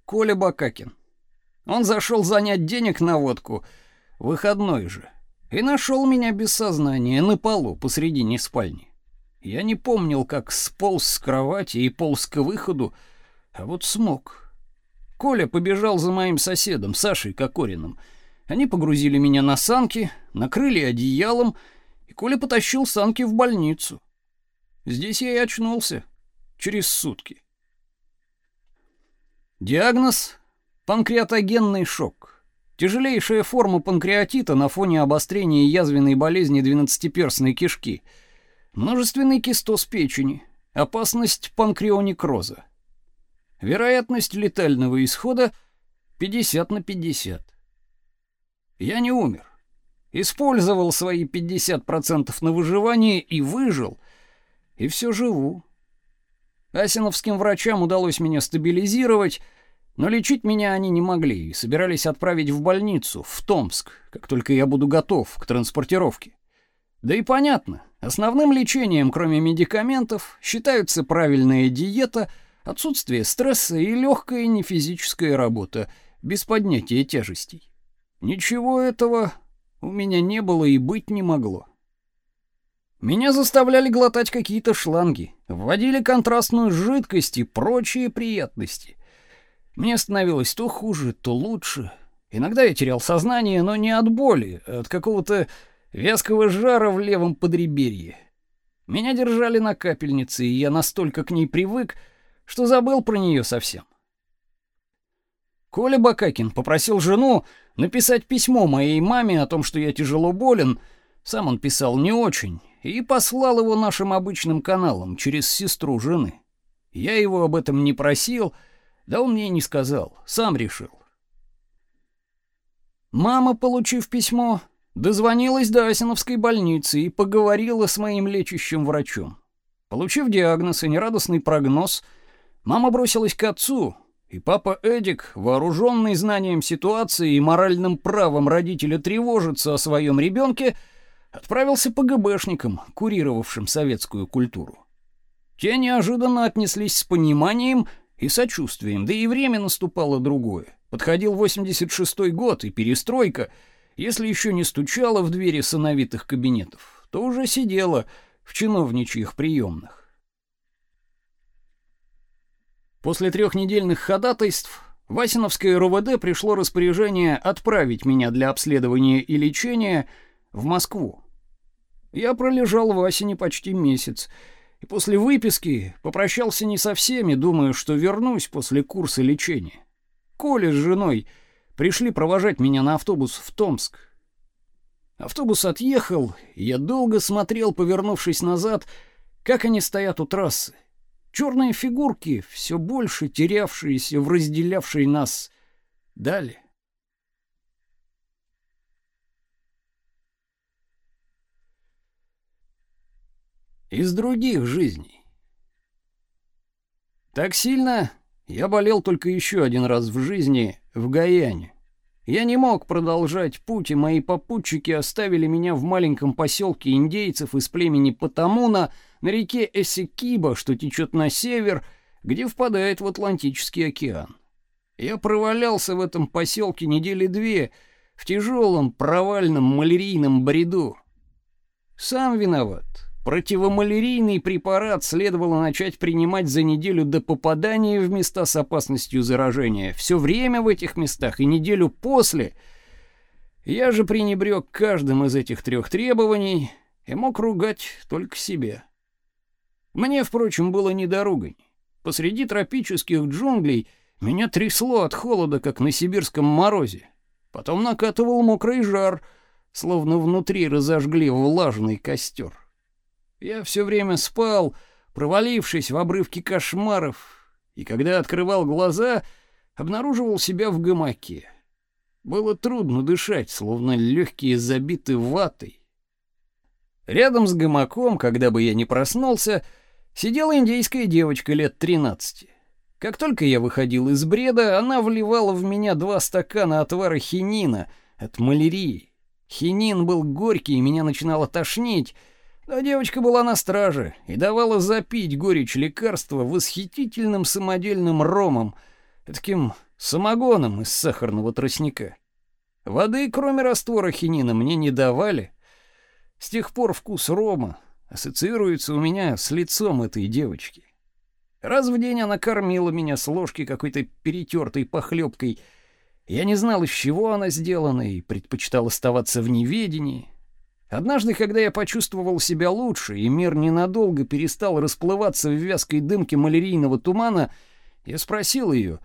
Коля Бакакин. Он зашел занять денег на водку, выходной же, и нашел меня без сознания на полу посредине спальни. Я не помнил, как сполз с кровати и полз к выходу, а вот смог. Коля побежал за моим соседом, Сашей Кокориным. Они погрузили меня на санки, накрыли одеялом, и Коля потащил санки в больницу. Здесь я и очнулся через сутки. Диагноз – панкреатогенный шок. Тяжелейшая форма панкреатита на фоне обострения язвенной болезни двенадцатиперстной кишки. Множественный кистоз печени. Опасность панкреонекроза. Вероятность летального исхода 50 на 50. Я не умер. Использовал свои 50% на выживание и выжил. И все живу. Асиновским врачам удалось меня стабилизировать, но лечить меня они не могли и собирались отправить в больницу, в Томск, как только я буду готов к транспортировке. Да и понятно, основным лечением, кроме медикаментов, считаются правильная диета, отсутствие стресса и легкая нефизическая работа, без поднятия тяжестей. Ничего этого у меня не было и быть не могло. Меня заставляли глотать какие-то шланги, вводили контрастную жидкость и прочие приятности. Мне становилось то хуже, то лучше. Иногда я терял сознание, но не от боли, а от какого-то вязкого жара в левом подреберье. Меня держали на капельнице, и я настолько к ней привык, что забыл про нее совсем. Коля Бакакин попросил жену написать письмо моей маме о том, что я тяжело болен. Сам он писал не очень, и послал его нашим обычным каналам через сестру жены. Я его об этом не просил, да он мне не сказал, сам решил. Мама, получив письмо, дозвонилась до Асиновской больницы и поговорила с моим лечащим врачом. Получив диагноз и нерадостный прогноз, мама бросилась к отцу, и папа Эдик, вооруженный знанием ситуации и моральным правом родителя тревожиться о своем ребенке, отправился по ГБшникам, курировавшим советскую культуру. Те неожиданно отнеслись с пониманием и сочувствием, да и время наступало другое. Подходил 86-й год, и перестройка, если еще не стучала в двери сыновитых кабинетов, то уже сидела в чиновничьих приемных. После трехнедельных ходатайств Васиновское РОВД пришло распоряжение отправить меня для обследования и лечения в Москву. Я пролежал в Асине почти месяц, и после выписки попрощался не со всеми, думая, что вернусь после курса лечения. Коля с женой пришли провожать меня на автобус в Томск. Автобус отъехал, и я долго смотрел, повернувшись назад, как они стоят у трассы. Черные фигурки, все больше терявшиеся в разделявшей нас дали. Из других жизней. Так сильно я болел только еще один раз в жизни в Гаяне. Я не мог продолжать путь, и мои попутчики оставили меня в маленьком поселке индейцев из племени Потамуна на реке Эсекиба, что течет на север, где впадает в Атлантический океан. Я провалялся в этом поселке недели две в тяжелом провальном малярийном бреду. Сам виноват. Противомалярийный препарат следовало начать принимать за неделю до попадания в места с опасностью заражения. Все время в этих местах и неделю после. Я же пренебрег каждым из этих трех требований и мог ругать только себя. Мне, впрочем, было не до ругань. Посреди тропических джунглей меня трясло от холода, как на сибирском морозе. Потом накатывал мокрый жар, словно внутри разожгли влажный костер. Я все время спал, провалившись в обрывки кошмаров, и когда открывал глаза, обнаруживал себя в гамаке. Было трудно дышать, словно легкие забиты ватой. Рядом с гамаком, когда бы я не проснулся, сидела индейская девочка лет тринадцати. Как только я выходил из бреда, она вливала в меня два стакана отвара хинина от малярии. Хинин был горький, и меня начинало тошнить, но девочка была на страже и давала запить горечь лекарства восхитительным самодельным ромом, таким самогоном из сахарного тростника. Воды, кроме раствора хинина, мне не давали. С тех пор вкус рома ассоциируется у меня с лицом этой девочки. Раз в день она кормила меня с ложки какой-то перетертой похлебкой. Я не знал, из чего она сделана, и предпочитал оставаться в неведении. Однажды, когда я почувствовал себя лучше, и мир ненадолго перестал расплываться в вязкой дымке малярийного тумана, я спросил ее,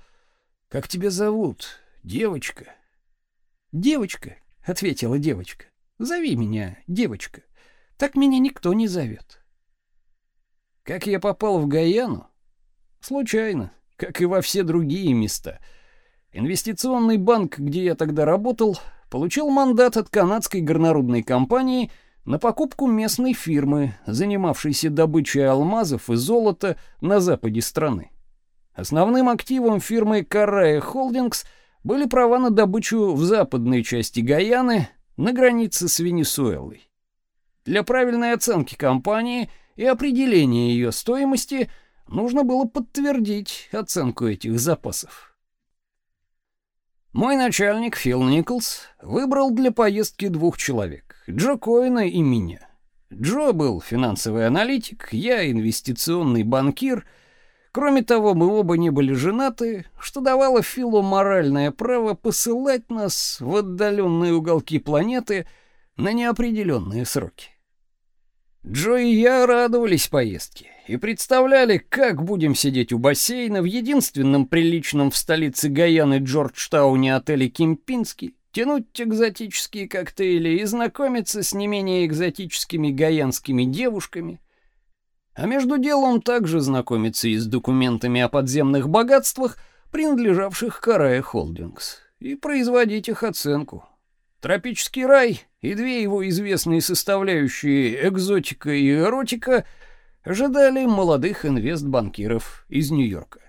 «Как тебя зовут, девочка?» «Девочка», — ответила девочка, — «зови меня, девочка. Так меня никто не зовет». Как я попал в Гаяну? Случайно, как и во все другие места. Инвестиционный банк, где я тогда работал, получил мандат от канадской горнорудной компании на покупку местной фирмы, занимавшейся добычей алмазов и золота на западе страны. Основным активом фирмы Carrera Holdings были права на добычу в западной части Гаяны на границе с Венесуэлой. Для правильной оценки компании и определения ее стоимости – нужно было подтвердить оценку этих запасов. Мой начальник Фил Николс выбрал для поездки двух человек: Джо Коэна и меня. Джо был финансовый аналитик, я инвестиционный банкир. Кроме того, мы оба не были женаты, что давало Филу моральное право посылать нас в отдаленные уголки планеты на неопределенные сроки. Джо и я радовались поездке и представляли, как будем сидеть у бассейна в единственном приличном в столице Гаяны Джорджтауне отеле Кимпинский, тянуть экзотические коктейли и знакомиться с не менее экзотическими гаянскими девушками. А между делом также знакомиться и с документами о подземных богатствах, принадлежавших Карае Холдингс, и производить их оценку. Тропический рай и две его известные составляющие экзотика и эротика ожидали молодых инвестбанкиров из Нью-Йорка.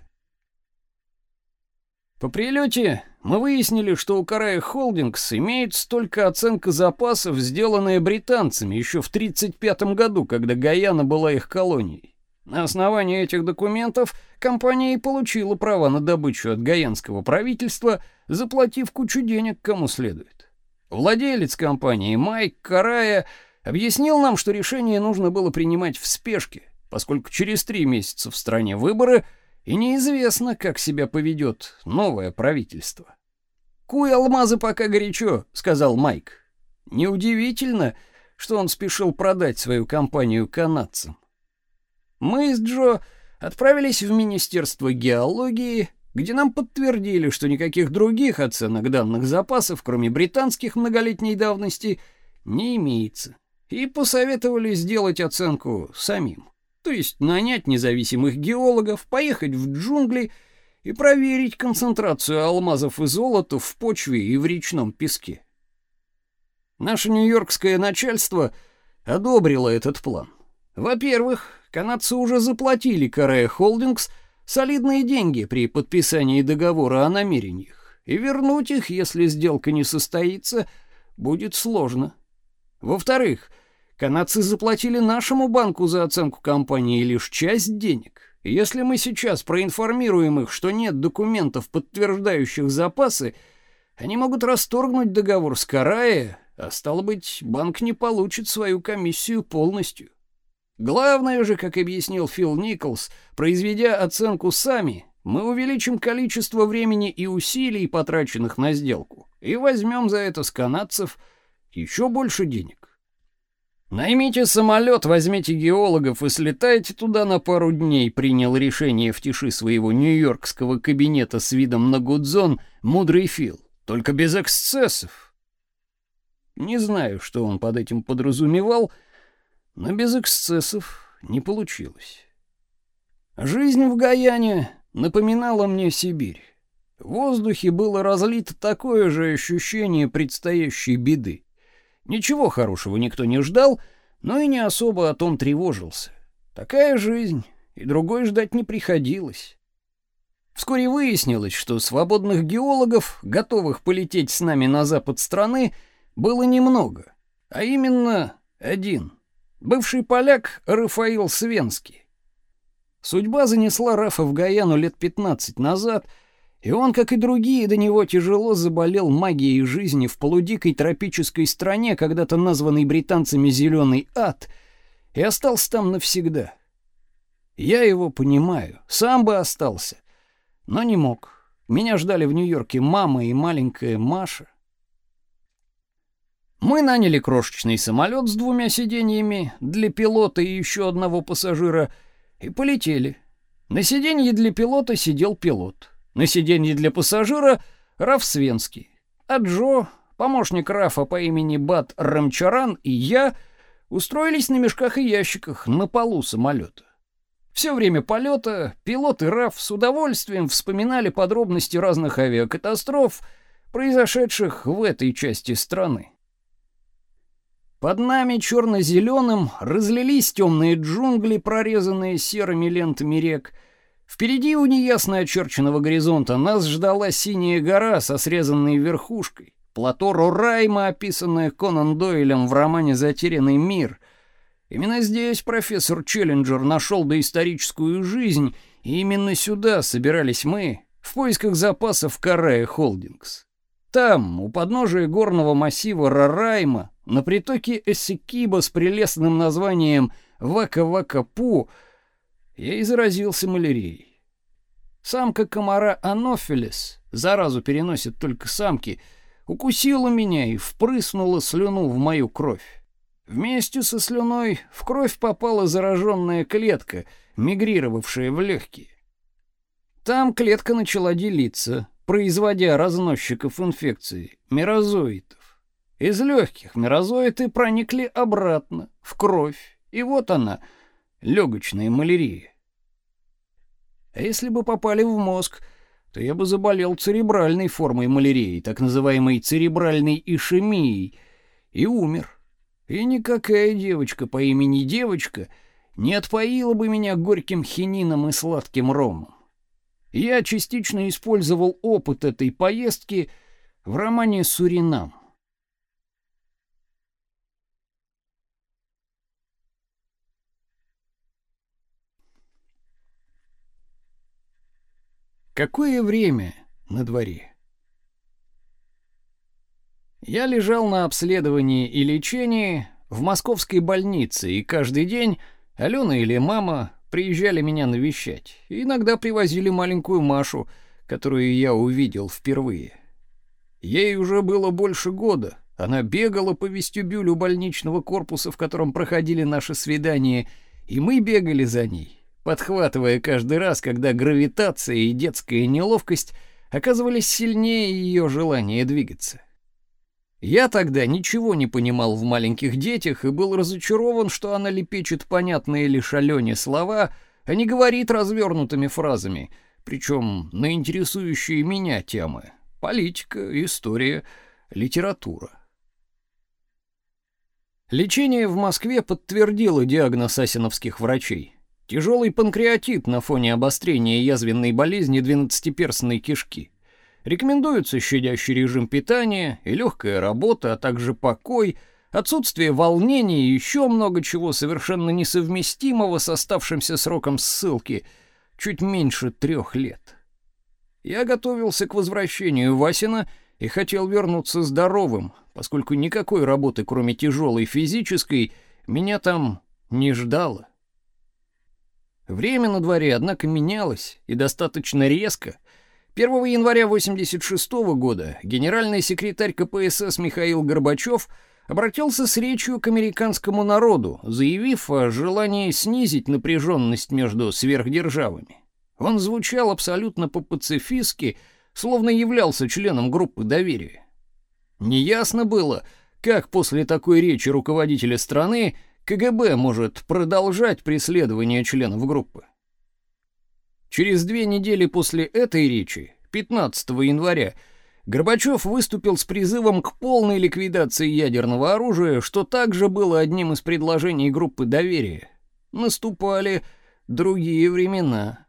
По прилете мы выяснили, что у Карая Холдингс имеется только оценка запасов, сделанная британцами еще в 1935 году, когда Гаяна была их колонией. На основании этих документов компания и получила права на добычу от гаянского правительства, заплатив кучу денег кому следует. Владелец компании Майк Карая объяснил нам, что решение нужно было принимать в спешке, поскольку через три месяца в стране выборы, и неизвестно, как себя поведет новое правительство. «Куй алмазы пока горячо», — сказал Майк. Неудивительно, что он спешил продать свою компанию канадцам. Мы с Джо отправились в Министерство геологии где нам подтвердили, что никаких других оценок данных запасов, кроме британских многолетней давности, не имеется, и посоветовали сделать оценку самим. То есть нанять независимых геологов, поехать в джунгли и проверить концентрацию алмазов и золота в почве и в речном песке. Наше нью-йоркское начальство одобрило этот план. Во-первых, канадцы уже заплатили Каре Холдингс солидные деньги при подписании договора о намерениях, и вернуть их, если сделка не состоится, будет сложно. Во-вторых, канадцы заплатили нашему банку за оценку компании лишь часть денег. Если мы сейчас проинформируем их, что нет документов, подтверждающих запасы, они могут расторгнуть договор с Карае, а стало быть, банк не получит свою комиссию полностью. Главное же, как объяснил Фил Николс, произведя оценку сами, мы увеличим количество времени и усилий, потраченных на сделку, и возьмем за это с канадцев еще больше денег. Наймите самолет, возьмите геологов и слетайте туда на пару дней, принял решение в тиши своего нью-йоркского кабинета с видом на Гудзон мудрый Фил. только без эксцессов. Не знаю, что он под этим подразумевал, но без эксцессов не получилось. Жизнь в Гаяне напоминала мне Сибирь. В воздухе было разлито такое же ощущение предстоящей беды. Ничего хорошего никто не ждал, но и не особо о том тревожился. Такая жизнь, и другой ждать не приходилось. Вскоре выяснилось, что свободных геологов, готовых полететь с нами на запад страны, было немного, а именно один. Бывший поляк Рафаил Свенский. Судьба занесла Рафа в Гаяну лет 15 назад, и он, как и другие до него, тяжело заболел магией жизни в полудикой тропической стране, когда-то названной британцами «Зеленый ад», и остался там навсегда. Я его понимаю, сам бы остался, но не мог. Меня ждали в Нью-Йорке мама и маленькая Маша. Мы наняли крошечный самолет с двумя сиденьями для пилота и еще одного пассажира и полетели. На сиденье для пилота сидел пилот. На сиденье для пассажира Раф Свенский. А Джо, помощник Рафа по имени Бат Рамчаран и я устроились на мешках и ящиках на полу самолета. Все время полета пилот и Раф с удовольствием вспоминали подробности разных авиакатастроф, произошедших в этой части страны. Под нами черно-зеленым разлились темные джунгли, прорезанные серыми лентами рек. Впереди у неясно очерченного горизонта нас ждала синяя гора со срезанной верхушкой, плато Рорайма, описанное Конан Дойлем в романе «Затерянный мир», Именно здесь профессор Челленджер нашел доисторическую жизнь, и именно сюда собирались мы в поисках запасов Карая Холдингс. Там, у подножия горного массива Рарайма, на притоке Эссекиба с прелестным названием Вака-Вака-Пу, я и заразился малярией. Самка комара Анофилис, заразу переносит только самки, укусила меня и впрыснула слюну в мою кровь. Вместе со слюной в кровь попала зараженная клетка, мигрировавшая в легкие. Там клетка начала делиться, производя разносчиков инфекции, мирозоитов. Из легких мирозоиты проникли обратно, в кровь, и вот она, легочная малярия. А если бы попали в мозг, то я бы заболел церебральной формой малярии, так называемой церебральной ишемией, и умер. И никакая девочка по имени Девочка не отпоила бы меня горьким хинином и сладким ромом. Я частично использовал опыт этой поездки в романе «Суринам». Какое время на дворе? Я лежал на обследовании и лечении в московской больнице, и каждый день Алена или мама приезжали меня навещать. Иногда привозили маленькую Машу, которую я увидел впервые. Ей уже было больше года. Она бегала по вестибюлю больничного корпуса, в котором проходили наши свидания, и мы бегали за ней, подхватывая каждый раз, когда гравитация и детская неловкость оказывались сильнее ее желания двигаться. Я тогда ничего не понимал в маленьких детях и был разочарован, что она лепечет понятные лишь Алене слова, а не говорит развернутыми фразами, причем на интересующие меня темы — политика, история, литература. Лечение в Москве подтвердило диагноз асиновских врачей. Тяжелый панкреатит на фоне обострения язвенной болезни двенадцатиперстной кишки. Рекомендуется щадящий режим питания и легкая работа, а также покой, отсутствие волнений и еще много чего совершенно несовместимого с оставшимся сроком ссылки, чуть меньше трех лет. Я готовился к возвращению Васина и хотел вернуться здоровым, поскольку никакой работы, кроме тяжелой физической, меня там не ждало. Время на дворе, однако, менялось, и достаточно резко — 1 января 86 года генеральный секретарь КПСС Михаил Горбачев обратился с речью к американскому народу, заявив о желании снизить напряженность между сверхдержавами. Он звучал абсолютно по-пацифистски, словно являлся членом группы доверия. Неясно было, как после такой речи руководителя страны КГБ может продолжать преследование членов группы. Через две недели после этой речи, 15 января, Горбачев выступил с призывом к полной ликвидации ядерного оружия, что также было одним из предложений группы доверия. Наступали другие времена.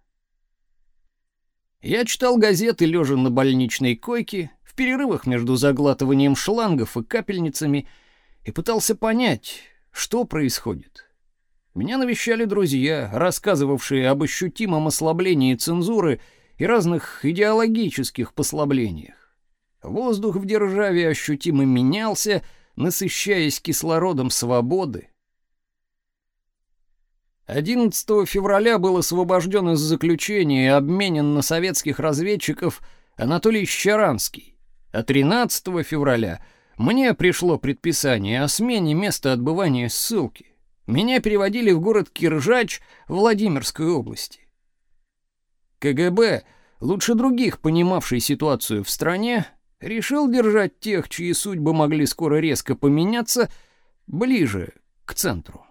Я читал газеты лежа на больничной койке, в перерывах между заглатыванием шлангов и капельницами, и пытался понять, что происходит. Меня навещали друзья, рассказывавшие об ощутимом ослаблении цензуры и разных идеологических послаблениях. Воздух в державе ощутимо менялся, насыщаясь кислородом свободы. 11 февраля был освобожден из заключения и обменен на советских разведчиков Анатолий Щаранский. А 13 февраля мне пришло предписание о смене места отбывания ссылки. Меня переводили в город Киржач Владимирской области. КГБ, лучше других понимавший ситуацию в стране, решил держать тех, чьи судьбы могли скоро резко поменяться, ближе к центру.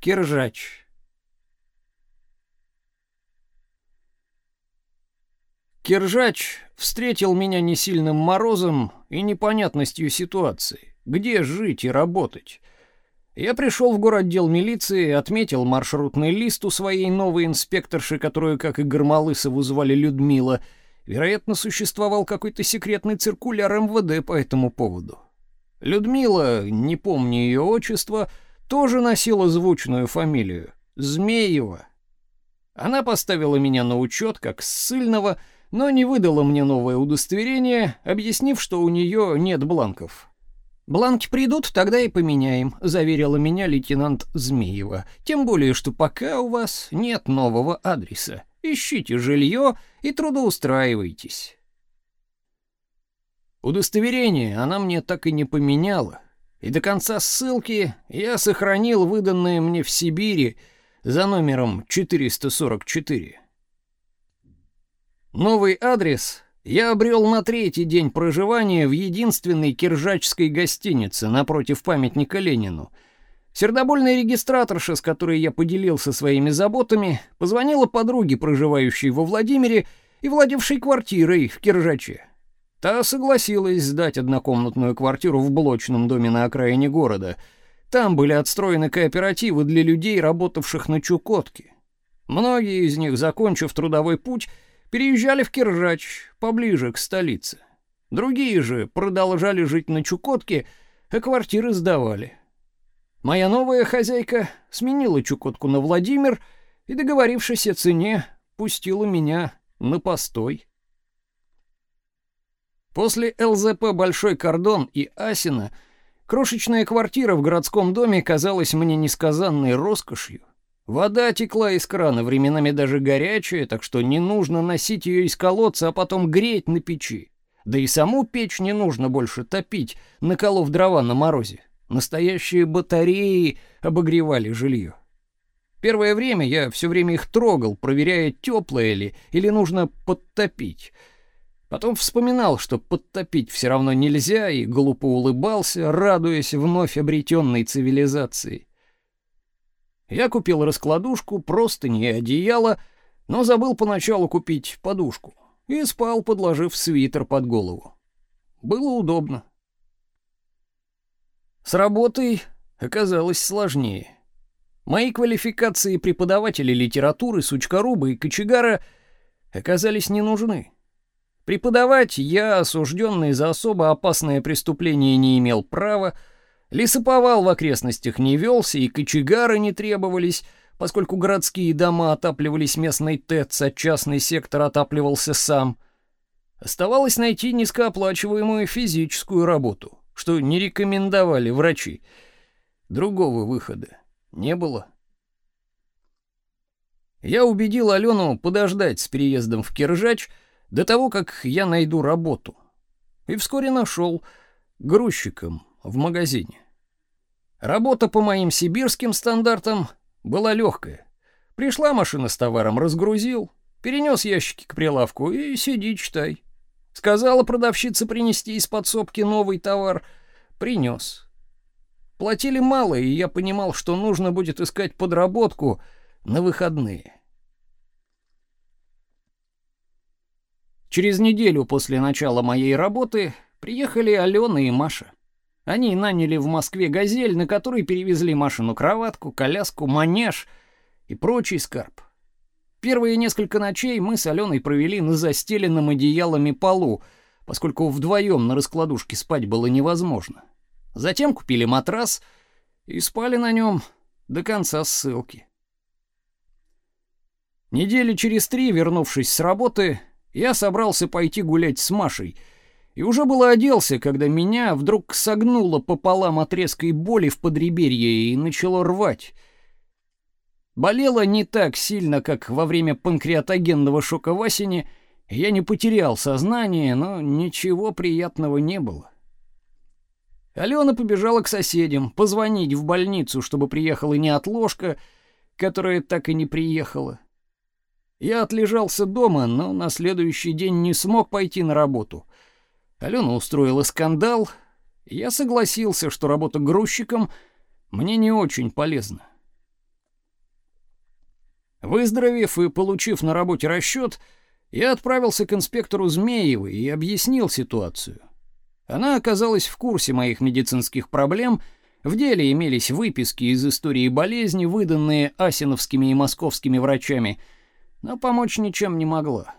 Киржач Киржач встретил меня не сильным морозом и непонятностью ситуации. Где жить и работать? Я пришел в городдел милиции, отметил маршрутный лист у своей новой инспекторши, которую, как и Гармалысову, звали Людмила. Вероятно, существовал какой-то секретный циркуляр МВД по этому поводу. Людмила, не помню ее отчество, тоже носила звучную фамилию — Змеева. Она поставила меня на учет как ссыльного, но не выдала мне новое удостоверение, объяснив, что у нее нет бланков. «Бланки придут, тогда и поменяем», — заверила меня лейтенант Змеева. «Тем более, что пока у вас нет нового адреса. Ищите жилье и трудоустраивайтесь». Удостоверение она мне так и не поменяла, и до конца ссылки я сохранил выданное мне в Сибири за номером 444. Новый адрес я обрел на третий день проживания в единственной киржачской гостинице напротив памятника Ленину. Сердобольная регистраторша, с которой я поделился своими заботами, позвонила подруге, проживающей во Владимире и владевшей квартирой в Киржаче. Та согласилась сдать однокомнатную квартиру в блочном доме на окраине города. Там были отстроены кооперативы для людей, работавших на Чукотке. Многие из них, закончив трудовой путь, переезжали в Киржач, поближе к столице. Другие же продолжали жить на Чукотке, а квартиры сдавали. Моя новая хозяйка сменила Чукотку на Владимир и, договорившись о цене, пустила меня на постой. После ЛЗП «Большой кордон» и «Асина» крошечная квартира в городском доме казалась мне несказанной роскошью. Вода текла из крана, временами даже горячая, так что не нужно носить ее из колодца, а потом греть на печи. Да и саму печь не нужно больше топить, наколов дрова на морозе. Настоящие батареи обогревали жилье. Первое время я все время их трогал, проверяя, теплое ли или нужно подтопить. Потом вспоминал, что подтопить все равно нельзя, и глупо улыбался, радуясь вновь обретенной цивилизации. Я купил раскладушку, простыни и одеяло, но забыл поначалу купить подушку и спал, подложив свитер под голову. Было удобно. С работой оказалось сложнее. Мои квалификации преподавателя литературы, сучкоруба и кочегара оказались не нужны. Преподавать я, осужденный за особо опасное преступление, не имел права, Лесоповал в окрестностях не велся, и кочегары не требовались, поскольку городские дома отапливались местной ТЭЦ, а частный сектор отапливался сам. Оставалось найти низкооплачиваемую физическую работу, что не рекомендовали врачи. Другого выхода не было. Я убедил Алену подождать с переездом в Киржач до того, как я найду работу. И вскоре нашел грузчиком в магазине. Работа по моим сибирским стандартам была легкая. Пришла машина с товаром, разгрузил, перенес ящики к прилавку и сиди, читай. Сказала продавщица принести из подсобки новый товар, принес. Платили мало, и я понимал, что нужно будет искать подработку на выходные. Через неделю после начала моей работы приехали Алена и Маша. Они наняли в Москве «Газель», на которой перевезли Машину-кроватку, коляску, манеж и прочий скарб. Первые несколько ночей мы с Аленой провели на застеленном одеялами полу, поскольку вдвоем на раскладушке спать было невозможно. Затем купили матрас и спали на нем до конца ссылки. Недели через три, вернувшись с работы, я собрался пойти гулять с Машей и уже было оделся, когда меня вдруг согнуло пополам от резкой боли в подреберье и начало рвать. Болело не так сильно, как во время панкреатогенного шока в осени. Я не потерял сознание, но ничего приятного не было. Алена побежала к соседям, позвонить в больницу, чтобы приехала неотложка, которая так и не приехала. Я отлежался дома, но на следующий день не смог пойти на работу. Алена устроила скандал. Я согласился, что работа грузчиком мне не очень полезна. Выздоровев и получив на работе расчет, я отправился к инспектору Змеевой и объяснил ситуацию. Она оказалась в курсе моих медицинских проблем, в деле имелись выписки из истории болезни, выданные асиновскими и московскими врачами — но помочь ничем не могла.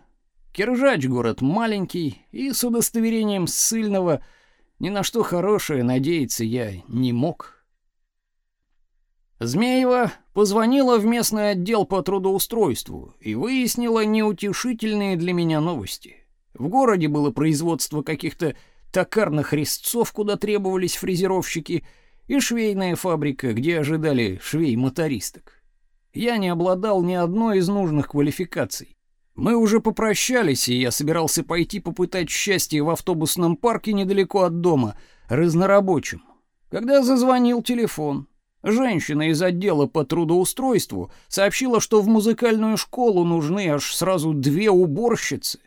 Киржач город маленький, и с удостоверением ссыльного ни на что хорошее надеяться я не мог. Змеева позвонила в местный отдел по трудоустройству и выяснила неутешительные для меня новости. В городе было производство каких-то токарных резцов, куда требовались фрезеровщики, и швейная фабрика, где ожидали швей-мотористок я не обладал ни одной из нужных квалификаций. Мы уже попрощались, и я собирался пойти попытать счастье в автобусном парке недалеко от дома, разнорабочим. Когда зазвонил телефон, женщина из отдела по трудоустройству сообщила, что в музыкальную школу нужны аж сразу две уборщицы.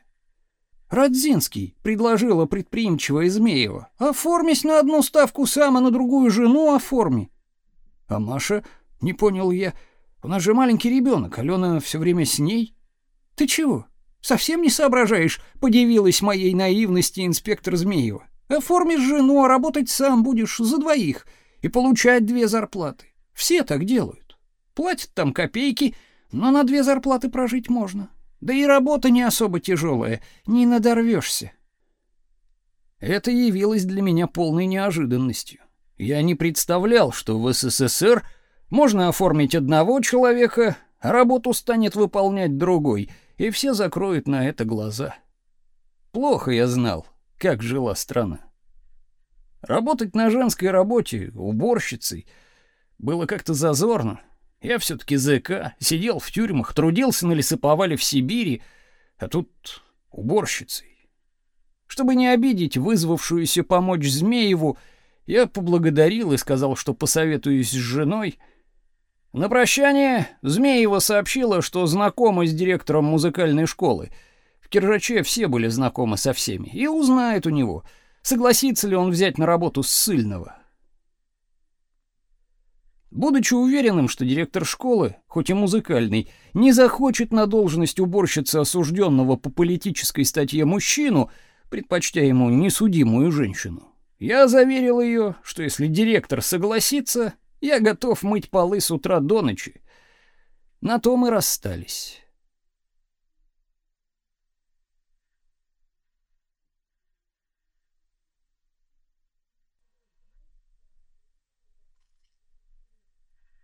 Радзинский предложила предприимчивая Змеева. «Оформись на одну ставку сам, а на другую жену оформи». А Маша, не понял я, — у нас же маленький ребенок, Алена все время с ней. Ты чего? Совсем не соображаешь? Подивилась моей наивности инспектор Змеева. Оформишь жену, а работать сам будешь за двоих и получать две зарплаты. Все так делают. Платят там копейки, но на две зарплаты прожить можно. Да и работа не особо тяжелая, не надорвешься. Это явилось для меня полной неожиданностью. Я не представлял, что в СССР можно оформить одного человека, работу станет выполнять другой, и все закроют на это глаза. Плохо я знал, как жила страна. Работать на женской работе, уборщицей, было как-то зазорно. Я все-таки ЗК, сидел в тюрьмах, трудился на лесоповале в Сибири, а тут уборщицей. Чтобы не обидеть вызвавшуюся помочь Змееву, я поблагодарил и сказал, что посоветуюсь с женой — на прощание Змеева сообщила, что знакома с директором музыкальной школы. В Киржаче все были знакомы со всеми, и узнает у него, согласится ли он взять на работу ссыльного. Будучи уверенным, что директор школы, хоть и музыкальный, не захочет на должность уборщицы осужденного по политической статье мужчину, предпочтя ему несудимую женщину, я заверил ее, что если директор согласится, я готов мыть полы с утра до ночи. На то мы расстались.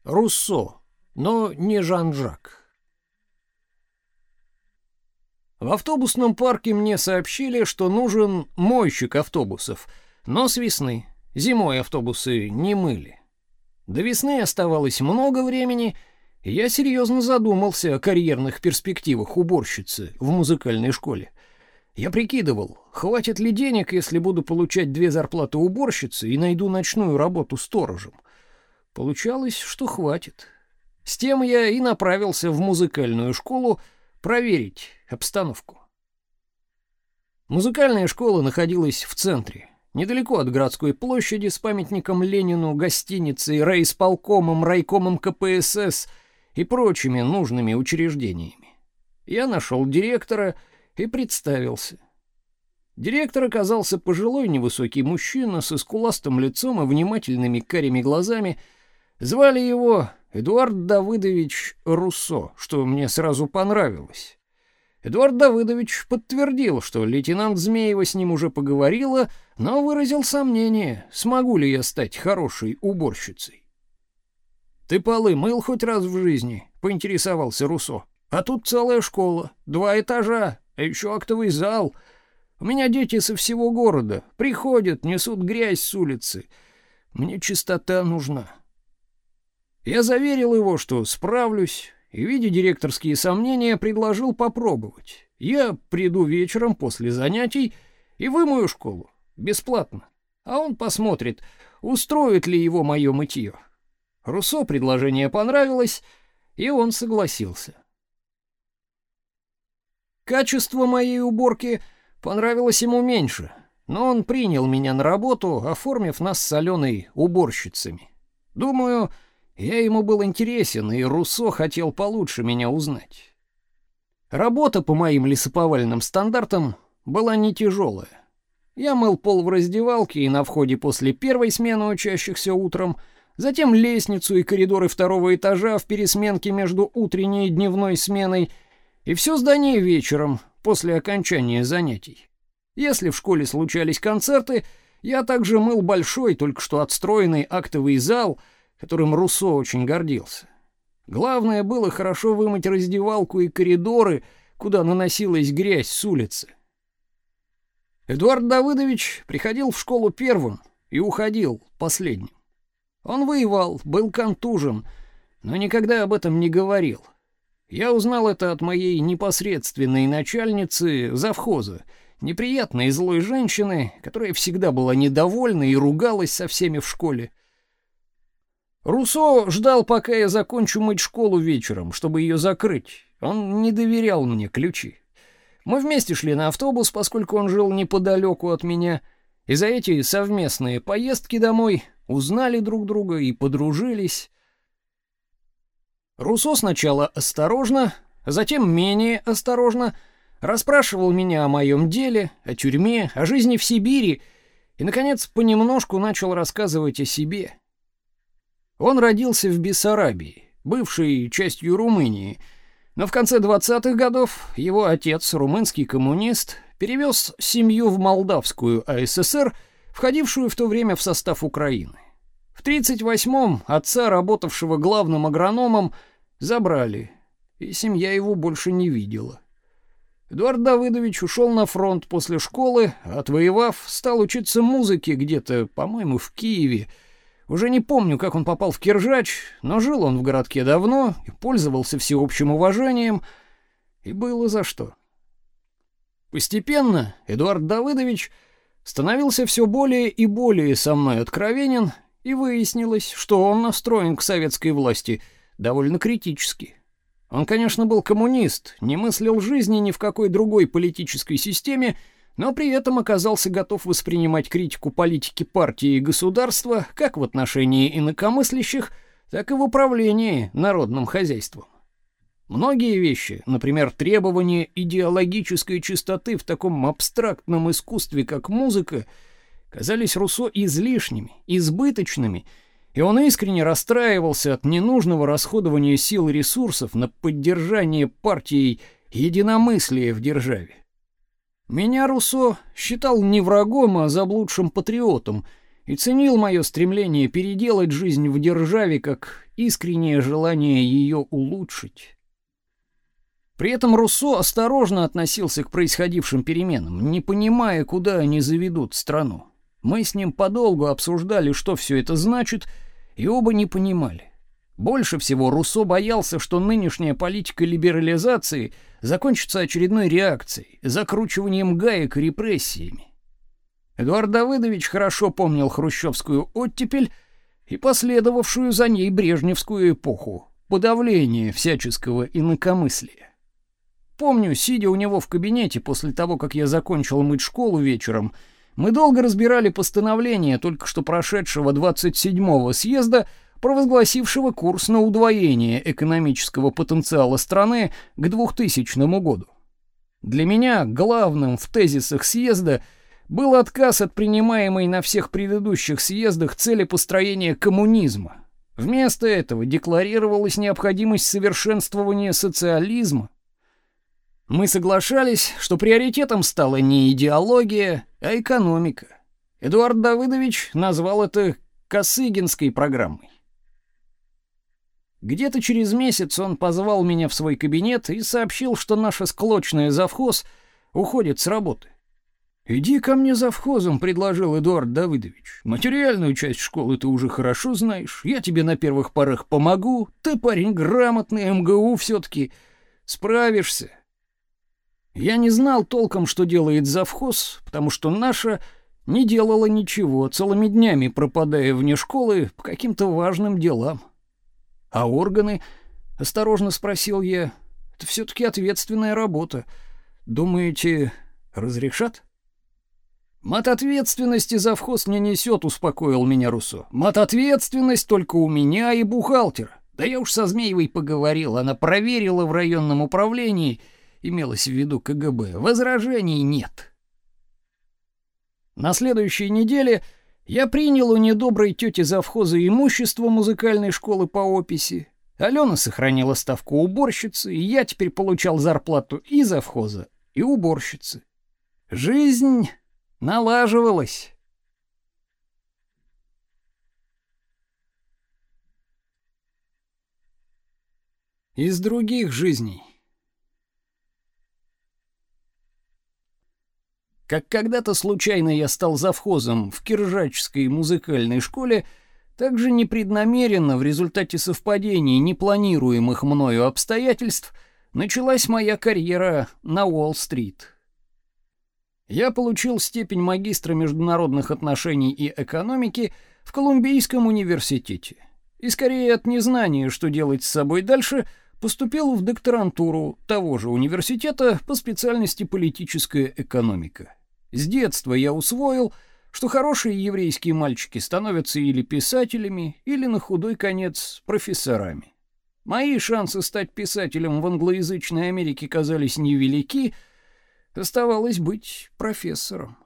Руссо, но не Жан-Жак. В автобусном парке мне сообщили, что нужен мойщик автобусов, но с весны. Зимой автобусы не мыли. До весны оставалось много времени, и я серьезно задумался о карьерных перспективах уборщицы в музыкальной школе. Я прикидывал, хватит ли денег, если буду получать две зарплаты уборщицы и найду ночную работу сторожем. Получалось, что хватит. С тем я и направился в музыкальную школу проверить обстановку. Музыкальная школа находилась в центре, недалеко от городской площади с памятником Ленину, гостиницей, райисполкомом, райкомом КПСС и прочими нужными учреждениями. Я нашел директора и представился. Директор оказался пожилой невысокий мужчина с скуластым лицом и внимательными карими глазами. Звали его Эдуард Давыдович Руссо, что мне сразу понравилось. Эдуард Давыдович подтвердил, что лейтенант Змеева с ним уже поговорила, но выразил сомнение, смогу ли я стать хорошей уборщицей. «Ты полы мыл хоть раз в жизни?» — поинтересовался Руссо. «А тут целая школа, два этажа, а еще актовый зал. У меня дети со всего города, приходят, несут грязь с улицы. Мне чистота нужна». Я заверил его, что справлюсь, и, видя директорские сомнения, предложил попробовать. Я приду вечером после занятий и вымою школу. Бесплатно. А он посмотрит, устроит ли его мое мытье. Руссо предложение понравилось, и он согласился. Качество моей уборки понравилось ему меньше, но он принял меня на работу, оформив нас с Аленой уборщицами. Думаю, я ему был интересен, и Руссо хотел получше меня узнать. Работа по моим лесоповальным стандартам была не тяжелая. Я мыл пол в раздевалке и на входе после первой смены учащихся утром, затем лестницу и коридоры второго этажа в пересменке между утренней и дневной сменой, и все здание вечером, после окончания занятий. Если в школе случались концерты, я также мыл большой, только что отстроенный актовый зал — которым Руссо очень гордился. Главное было хорошо вымыть раздевалку и коридоры, куда наносилась грязь с улицы. Эдуард Давыдович приходил в школу первым и уходил последним. Он воевал, был контужен, но никогда об этом не говорил. Я узнал это от моей непосредственной начальницы завхоза, неприятной и злой женщины, которая всегда была недовольна и ругалась со всеми в школе. Руссо ждал, пока я закончу мыть школу вечером, чтобы ее закрыть. Он не доверял мне ключи. Мы вместе шли на автобус, поскольку он жил неподалеку от меня, и за эти совместные поездки домой узнали друг друга и подружились. Руссо сначала осторожно, затем менее осторожно расспрашивал меня о моем деле, о тюрьме, о жизни в Сибири и, наконец, понемножку начал рассказывать о себе — он родился в Бессарабии, бывшей частью Румынии, но в конце 20-х годов его отец, румынский коммунист, перевез семью в Молдавскую АССР, входившую в то время в состав Украины. В 38-м отца, работавшего главным агрономом, забрали, и семья его больше не видела. Эдуард Давыдович ушел на фронт после школы, отвоевав, стал учиться музыке где-то, по-моему, в Киеве, уже не помню, как он попал в Киржач, но жил он в городке давно и пользовался всеобщим уважением, и было за что. Постепенно Эдуард Давыдович становился все более и более со мной откровенен, и выяснилось, что он настроен к советской власти довольно критически. Он, конечно, был коммунист, не мыслил жизни ни в какой другой политической системе но при этом оказался готов воспринимать критику политики партии и государства как в отношении инакомыслящих, так и в управлении народным хозяйством. Многие вещи, например, требование идеологической чистоты в таком абстрактном искусстве, как музыка, казались Руссо излишними, избыточными, и он искренне расстраивался от ненужного расходования сил и ресурсов на поддержание партии единомыслия в державе. Меня Руссо считал не врагом, а заблудшим патриотом и ценил мое стремление переделать жизнь в державе как искреннее желание ее улучшить. При этом Руссо осторожно относился к происходившим переменам, не понимая, куда они заведут страну. Мы с ним подолгу обсуждали, что все это значит, и оба не понимали. Больше всего Руссо боялся, что нынешняя политика либерализации закончится очередной реакцией, закручиванием гаек репрессиями. Эдуард Давыдович хорошо помнил хрущевскую оттепель, и последовавшую за ней брежневскую эпоху подавления всяческого инакомыслия. Помню, сидя у него в кабинете после того, как я закончил мыть школу вечером, мы долго разбирали постановление только что прошедшего 27-го съезда, провозгласившего курс на удвоение экономического потенциала страны к 2000 году. Для меня главным в тезисах съезда был отказ от принимаемой на всех предыдущих съездах цели построения коммунизма. Вместо этого декларировалась необходимость совершенствования социализма, мы соглашались, что приоритетом стала не идеология, а экономика. Эдуард Давыдович назвал это Косыгинской программой. Где-то через месяц он позвал меня в свой кабинет и сообщил, что наша склочная завхоз уходит с работы. «Иди ко мне завхозом», — предложил Эдуард Давыдович. «Материальную часть школы ты уже хорошо знаешь. Я тебе на первых порах помогу. Ты парень грамотный, МГУ все-таки. Справишься. Я не знал толком, что делает завхоз, потому что наша не делала ничего, целыми днями пропадая вне школы по каким-то важным делам. А органы, осторожно спросил я, это все таки ответственная работа. Думаете, разрешат? Мат ответственности завхоз не несет, успокоил меня Руссо. Мат ответственность только у меня и бухгалтера. Да я уж со Змеевой поговорил, она проверила в районном управлении — имелось в виду КГБ, возражений нет. На следующей неделе я принял у недоброй тети завхоза имущество музыкальной школы по описи. Алена сохранила ставку уборщицы, и я теперь получал зарплату и завхоза, и уборщицы. Жизнь налаживалась. Из других жизней. Как когда-то случайно я стал завхозом в Киржачской музыкальной школе, так же непреднамеренно в результате совпадений непланируемых мною обстоятельств началась моя карьера на Уолл-стрит. Я получил степень магистра международных отношений и экономики в Колумбийском университете. И скорее от незнания, что делать с собой дальше, поступил в докторантуру того же университета по специальности политическая экономика. С детства я усвоил, что хорошие еврейские мальчики становятся или писателями, или на худой конец профессорами. Мои шансы стать писателем в англоязычной Америке казались невелики, оставалось быть профессором.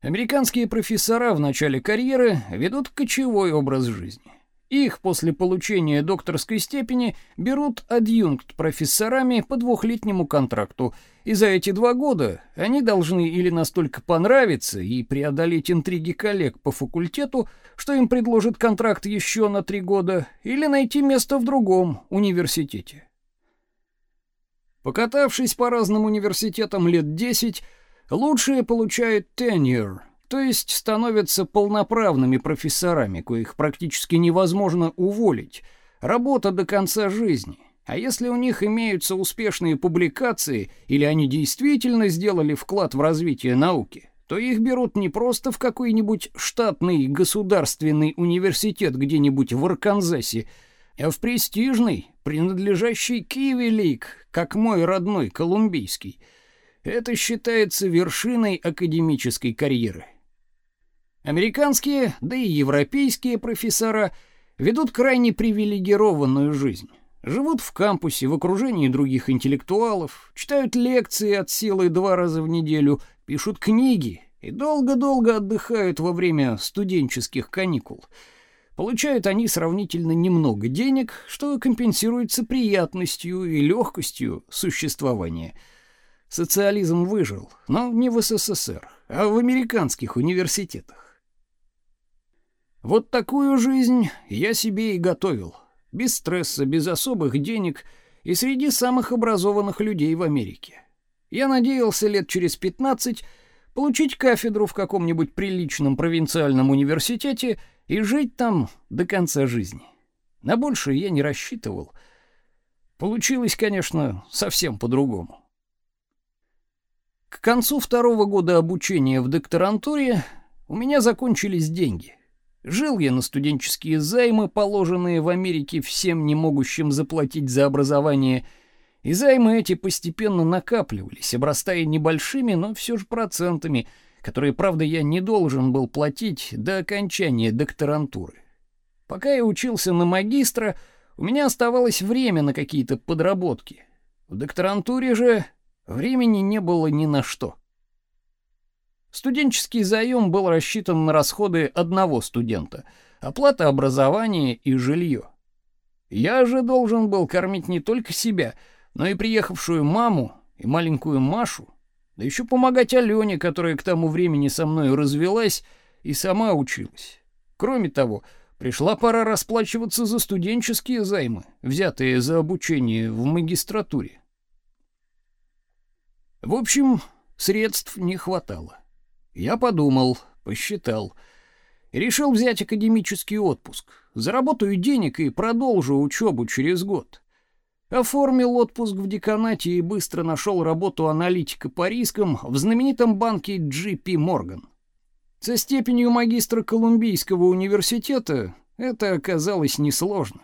Американские профессора в начале карьеры ведут кочевой образ жизни. Их после получения докторской степени берут адъюнкт-профессорами по двухлетнему контракту, и за эти два года они должны или настолько понравиться и преодолеть интриги коллег по факультету, что им предложат контракт еще на три года, или найти место в другом университете. Покатавшись по разным университетам лет десять, лучшие получают tenure — то есть становятся полноправными профессорами, коих практически невозможно уволить. Работа до конца жизни. А если у них имеются успешные публикации или они действительно сделали вклад в развитие науки, то их берут не просто в какой-нибудь штатный государственный университет где-нибудь в Арканзасе, а в престижный, принадлежащий Киви-Лиг, как мой родной колумбийский. Это считается вершиной академической карьеры. Американские, да и европейские профессора ведут крайне привилегированную жизнь. Живут в кампусе в окружении других интеллектуалов, читают лекции от силы два раза в неделю, пишут книги и долго-долго отдыхают во время студенческих каникул. Получают они сравнительно немного денег, что компенсируется приятностью и легкостью существования. Социализм выжил, но не в СССР, а в американских университетах. Вот такую жизнь я себе и готовил. Без стресса, без особых денег и среди самых образованных людей в Америке. Я надеялся лет через 15 получить кафедру в каком-нибудь приличном провинциальном университете и жить там до конца жизни. На большее я не рассчитывал. Получилось, конечно, совсем по-другому. К концу второго года обучения в докторантуре у меня закончились деньги — Жил я на студенческие займы, положенные в Америке всем не могущим заплатить за образование, и займы эти постепенно накапливались, обрастая небольшими, но все же процентами, которые, правда, я не должен был платить до окончания докторантуры. Пока я учился на магистра, у меня оставалось время на какие-то подработки. В докторантуре же времени не было ни на что. Студенческий заем был рассчитан на расходы одного студента, оплата образования и жилье. Я же должен был кормить не только себя, но и приехавшую маму и маленькую Машу, да еще помогать Алене, которая к тому времени со мной развелась и сама училась. Кроме того, пришла пора расплачиваться за студенческие займы, взятые за обучение в магистратуре. В общем, средств не хватало. Я подумал, посчитал и решил взять академический отпуск. Заработаю денег и продолжу учебу через год. Оформил отпуск в деканате и быстро нашел работу аналитика по рискам в знаменитом банке JP Morgan. Со степенью магистра Колумбийского университета это оказалось несложно.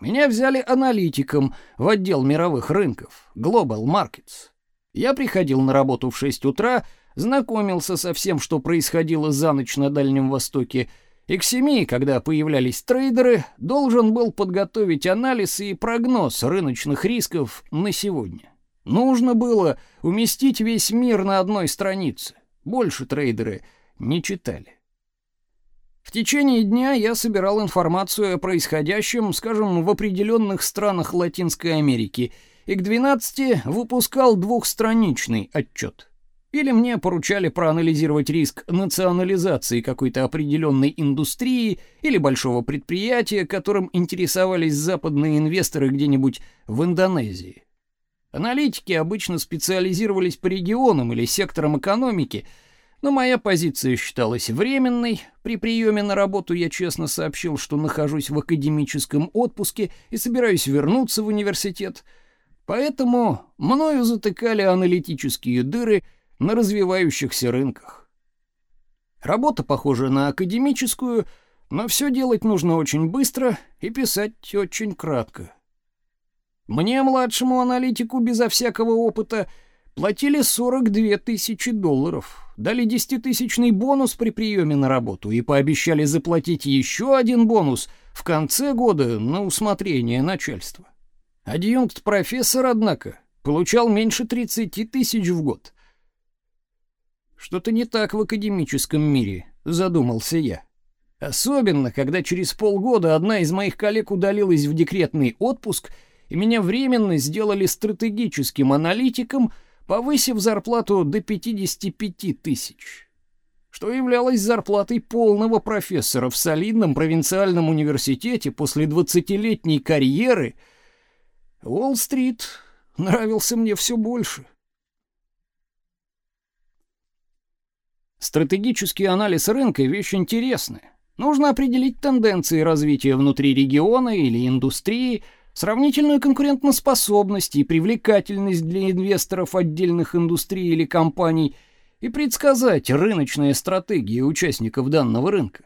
Меня взяли аналитиком в отдел мировых рынков, Global Markets. Я приходил на работу в 6 утра, знакомился со всем, что происходило за ночь на Дальнем Востоке, и к семи, когда появлялись трейдеры, должен был подготовить анализ и прогноз рыночных рисков на сегодня. Нужно было уместить весь мир на одной странице. Больше трейдеры не читали. В течение дня я собирал информацию о происходящем, скажем, в определенных странах Латинской Америки, и к 12 выпускал двухстраничный отчет. Или мне поручали проанализировать риск национализации какой-то определенной индустрии или большого предприятия, которым интересовались западные инвесторы где-нибудь в Индонезии. Аналитики обычно специализировались по регионам или секторам экономики, но моя позиция считалась временной. При приеме на работу я честно сообщил, что нахожусь в академическом отпуске и собираюсь вернуться в университет. Поэтому мною затыкали аналитические дыры – на развивающихся рынках. Работа похожа на академическую, но все делать нужно очень быстро и писать очень кратко. Мне, младшему аналитику безо всякого опыта, платили 42 тысячи долларов, дали десятитысячный бонус при приеме на работу и пообещали заплатить еще один бонус в конце года на усмотрение начальства. Адъюнкт-профессор, однако, получал меньше 30 тысяч в год. Что-то не так в академическом мире, задумался я. Особенно, когда через полгода одна из моих коллег удалилась в декретный отпуск, и меня временно сделали стратегическим аналитиком, повысив зарплату до 55 тысяч, что являлось зарплатой полного профессора в солидном провинциальном университете после двадцатилетней карьеры. Уолл-стрит нравился мне все больше. Стратегический анализ рынка вещь интересная. Нужно определить тенденции развития внутри региона или индустрии, сравнительную конкурентоспособность и привлекательность для инвесторов отдельных индустрий или компаний и предсказать рыночные стратегии участников данного рынка.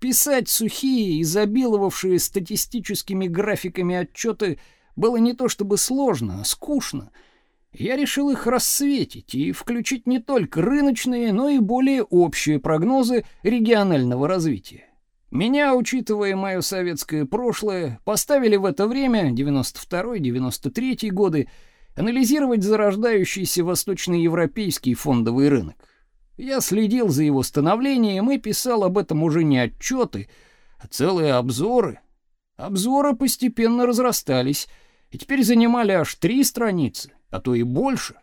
Писать сухие, изобиловавшие статистическими графиками отчеты было не то чтобы сложно, а скучно — я решил их рассветить и включить не только рыночные, но и более общие прогнозы регионального развития. Меня, учитывая мое советское прошлое, поставили в это время, 92-93 годы, анализировать зарождающийся восточноевропейский фондовый рынок. Я следил за его становлением и писал об этом уже не отчеты, а целые обзоры. Обзоры постепенно разрастались и теперь занимали аж три страницы — а то и больше.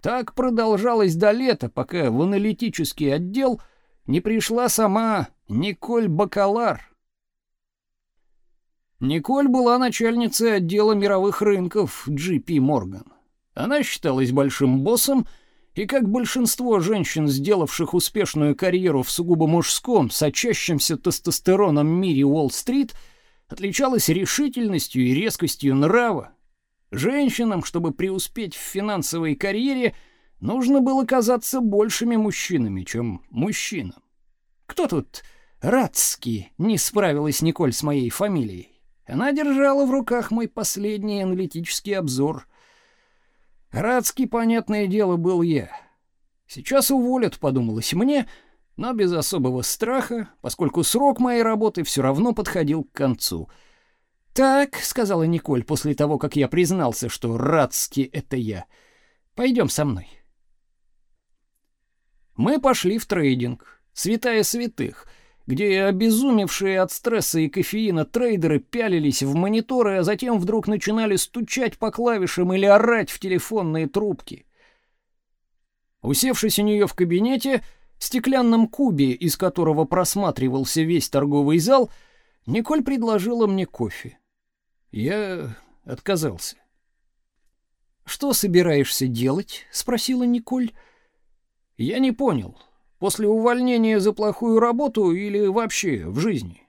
Так продолжалось до лета, пока в аналитический отдел не пришла сама Николь Бакалар. Николь была начальницей отдела мировых рынков JP Morgan. Она считалась большим боссом и, как большинство женщин, сделавших успешную карьеру в сугубо мужском, сочащемся тестостероном мире Уолл-стрит, отличалась решительностью и резкостью нрава, Женщинам, чтобы преуспеть в финансовой карьере, нужно было казаться большими мужчинами, чем мужчинам. Кто тут Радски не справилась Николь с моей фамилией. Она держала в руках мой последний аналитический обзор. Радский, понятное дело, был я. Сейчас уволят, подумалось мне, но без особого страха, поскольку срок моей работы все равно подходил к концу. «Так», — сказала Николь после того, как я признался, что Радский — это я, — «пойдем со мной». Мы пошли в трейдинг, святая святых, где обезумевшие от стресса и кофеина трейдеры пялились в мониторы, а затем вдруг начинали стучать по клавишам или орать в телефонные трубки. Усевшись у нее в кабинете, стеклянном кубе, из которого просматривался весь торговый зал, Николь предложила мне кофе. Я отказался. «Что собираешься делать?» — спросила Николь. «Я не понял. После увольнения за плохую работу или вообще в жизни?»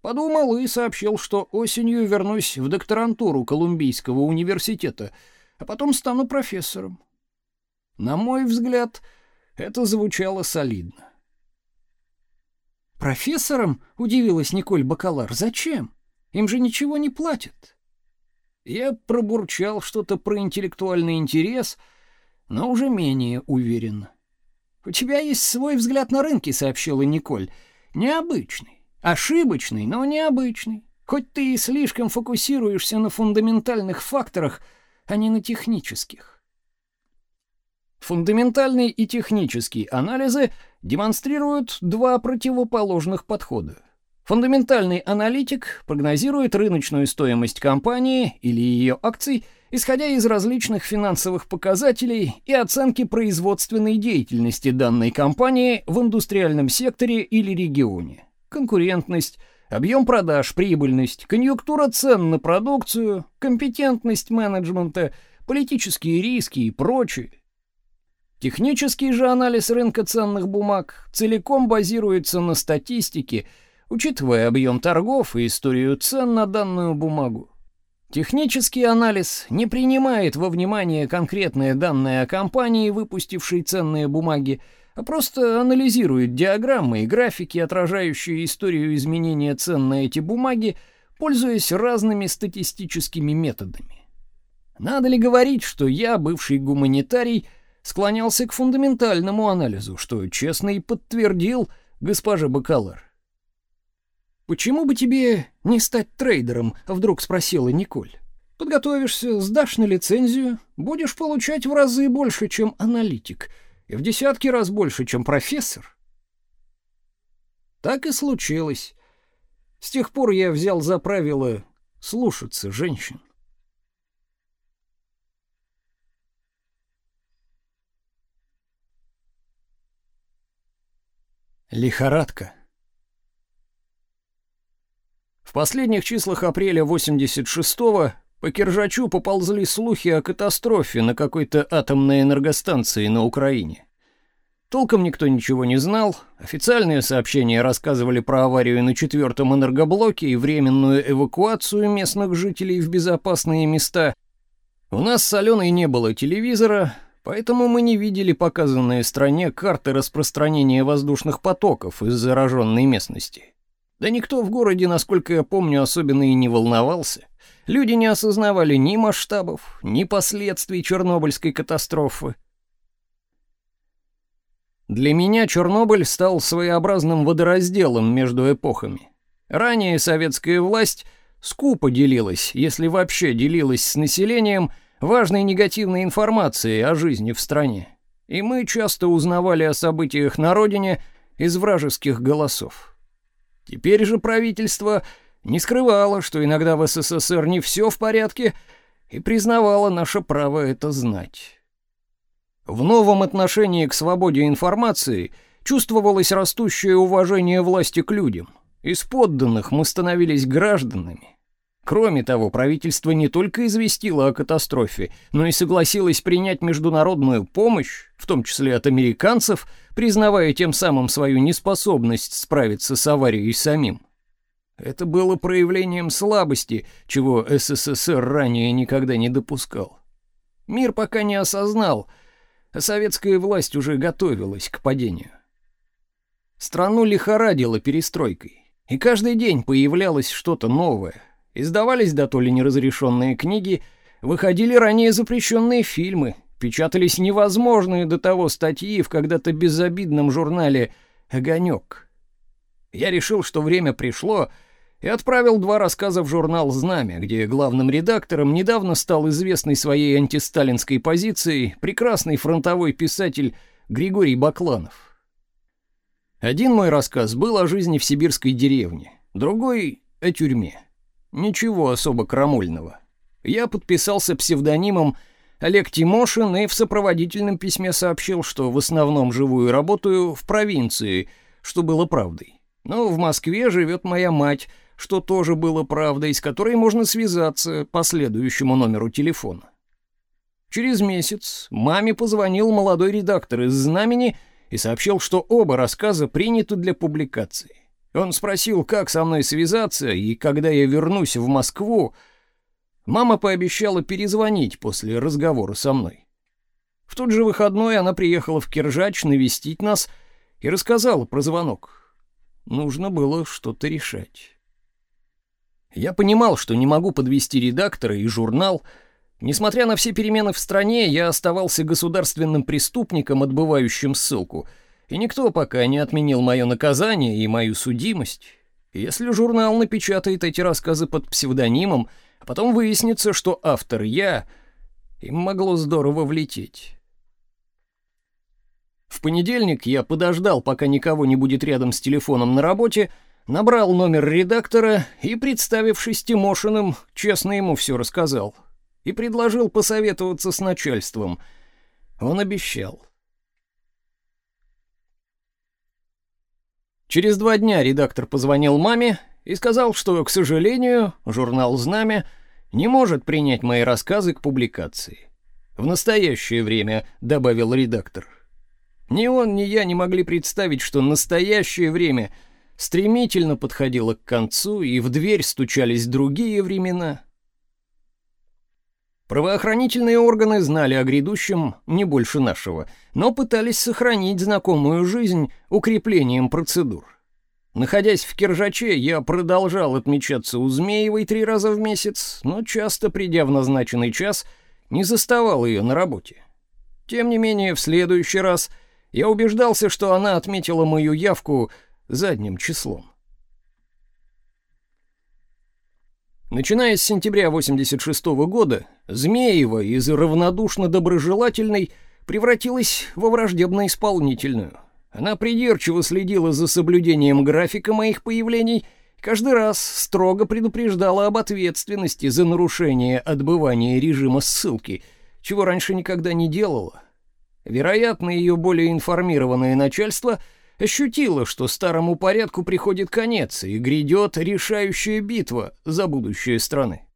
Подумал и сообщил, что осенью вернусь в докторантуру Колумбийского университета, а потом стану профессором. На мой взгляд, это звучало солидно. «Профессором?» — удивилась Николь Бакалар. «Зачем? Им же ничего не платят». Я пробурчал что-то про интеллектуальный интерес, но уже менее уверенно. «У тебя есть свой взгляд на рынки», — сообщила Николь. «Необычный. Ошибочный, но необычный. Хоть ты и слишком фокусируешься на фундаментальных факторах, а не на технических». Фундаментальный и технический анализы демонстрируют два противоположных подхода. Фундаментальный аналитик прогнозирует рыночную стоимость компании или ее акций, исходя из различных финансовых показателей и оценки производственной деятельности данной компании в индустриальном секторе или регионе. Конкурентность, объем продаж, прибыльность, конъюнктура цен на продукцию, компетентность менеджмента, политические риски и прочее. Технический же анализ рынка ценных бумаг целиком базируется на статистике, учитывая объем торгов и историю цен на данную бумагу. Технический анализ не принимает во внимание конкретные данные о компании, выпустившей ценные бумаги, а просто анализирует диаграммы и графики, отражающие историю изменения цен на эти бумаги, пользуясь разными статистическими методами. Надо ли говорить, что я, бывший гуманитарий, склонялся к фундаментальному анализу, что честно и подтвердил госпожа Бакалар. «Почему бы тебе не стать трейдером?» — вдруг спросила Николь. «Подготовишься, сдашь на лицензию, будешь получать в разы больше, чем аналитик, и в десятки раз больше, чем профессор». Так и случилось. С тех пор я взял за правило слушаться женщин. Лихорадка. В последних числах апреля 86-го по Киржачу поползли слухи о катастрофе на какой-то атомной энергостанции на Украине. Толком никто ничего не знал. Официальные сообщения рассказывали про аварию на четвертом энергоблоке и временную эвакуацию местных жителей в безопасные места. У нас с Аленой не было телевизора, Поэтому мы не видели показанные стране карты распространения воздушных потоков из зараженной местности. Да никто в городе, насколько я помню, особенно и не волновался. Люди не осознавали ни масштабов, ни последствий Чернобыльской катастрофы. Для меня Чернобыль стал своеобразным водоразделом между эпохами. Ранее советская власть скупо делилась, если вообще делилась с населением – важной негативной информации о жизни в стране, и мы часто узнавали о событиях на родине из вражеских голосов. Теперь же правительство не скрывало, что иногда в СССР не все в порядке, и признавало наше право это знать. В новом отношении к свободе информации чувствовалось растущее уважение власти к людям. Из подданных мы становились гражданами. Кроме того, правительство не только известило о катастрофе, но и согласилось принять международную помощь, в том числе от американцев, признавая тем самым свою неспособность справиться с аварией самим. Это было проявлением слабости, чего СССР ранее никогда не допускал. Мир пока не осознал, а советская власть уже готовилась к падению. Страну лихорадило перестройкой, и каждый день появлялось что-то новое. Издавались да то ли неразрешенные книги, выходили ранее запрещенные фильмы, печатались невозможные до того статьи в когда-то безобидном журнале «Огонек». Я решил, что время пришло, и отправил два рассказа в журнал «Знамя», где главным редактором недавно стал известный своей антисталинской позицией прекрасный фронтовой писатель Григорий Бакланов. Один мой рассказ был о жизни в сибирской деревне, другой — о тюрьме. Ничего особо крамольного. Я подписался псевдонимом Олег Тимошин и в сопроводительном письме сообщил, что в основном живу и работаю в провинции, что было правдой. Но в Москве живет моя мать, что тоже было правдой, с которой можно связаться по следующему номеру телефона. Через месяц маме позвонил молодой редактор из «Знамени» и сообщил, что оба рассказа приняты для публикации. Он спросил, как со мной связаться, и когда я вернусь в Москву, мама пообещала перезвонить после разговора со мной. В тот же выходной она приехала в Киржач навестить нас и рассказала про звонок. Нужно было что-то решать. Я понимал, что не могу подвести редактора и журнал, Несмотря на все перемены в стране, я оставался государственным преступником, отбывающим ссылку, и никто пока не отменил мое наказание и мою судимость. Если журнал напечатает эти рассказы под псевдонимом, потом выяснится, что автор я, им могло здорово влететь. В понедельник я подождал, пока никого не будет рядом с телефоном на работе, набрал номер редактора и, представившись Тимошиным, честно ему все рассказал — и предложил посоветоваться с начальством. Он обещал. Через два дня редактор позвонил маме и сказал, что, к сожалению, журнал «Знамя» не может принять мои рассказы к публикации. В настоящее время, добавил редактор. Ни он, ни я не могли представить, что настоящее время стремительно подходило к концу, и в дверь стучались другие времена — Правоохранительные органы знали о грядущем не больше нашего, но пытались сохранить знакомую жизнь укреплением процедур. Находясь в Киржаче, я продолжал отмечаться у Змеевой три раза в месяц, но часто, придя в назначенный час, не заставал ее на работе. Тем не менее, в следующий раз я убеждался, что она отметила мою явку задним числом. Начиная с сентября 86 -го года, Змеева из равнодушно доброжелательной превратилась во враждебно исполнительную. Она придирчиво следила за соблюдением графика моих появлений каждый раз строго предупреждала об ответственности за нарушение отбывания режима ссылки, чего раньше никогда не делала. Вероятно, ее более информированное начальство — ощутила, что старому порядку приходит конец и грядет решающая битва за будущее страны.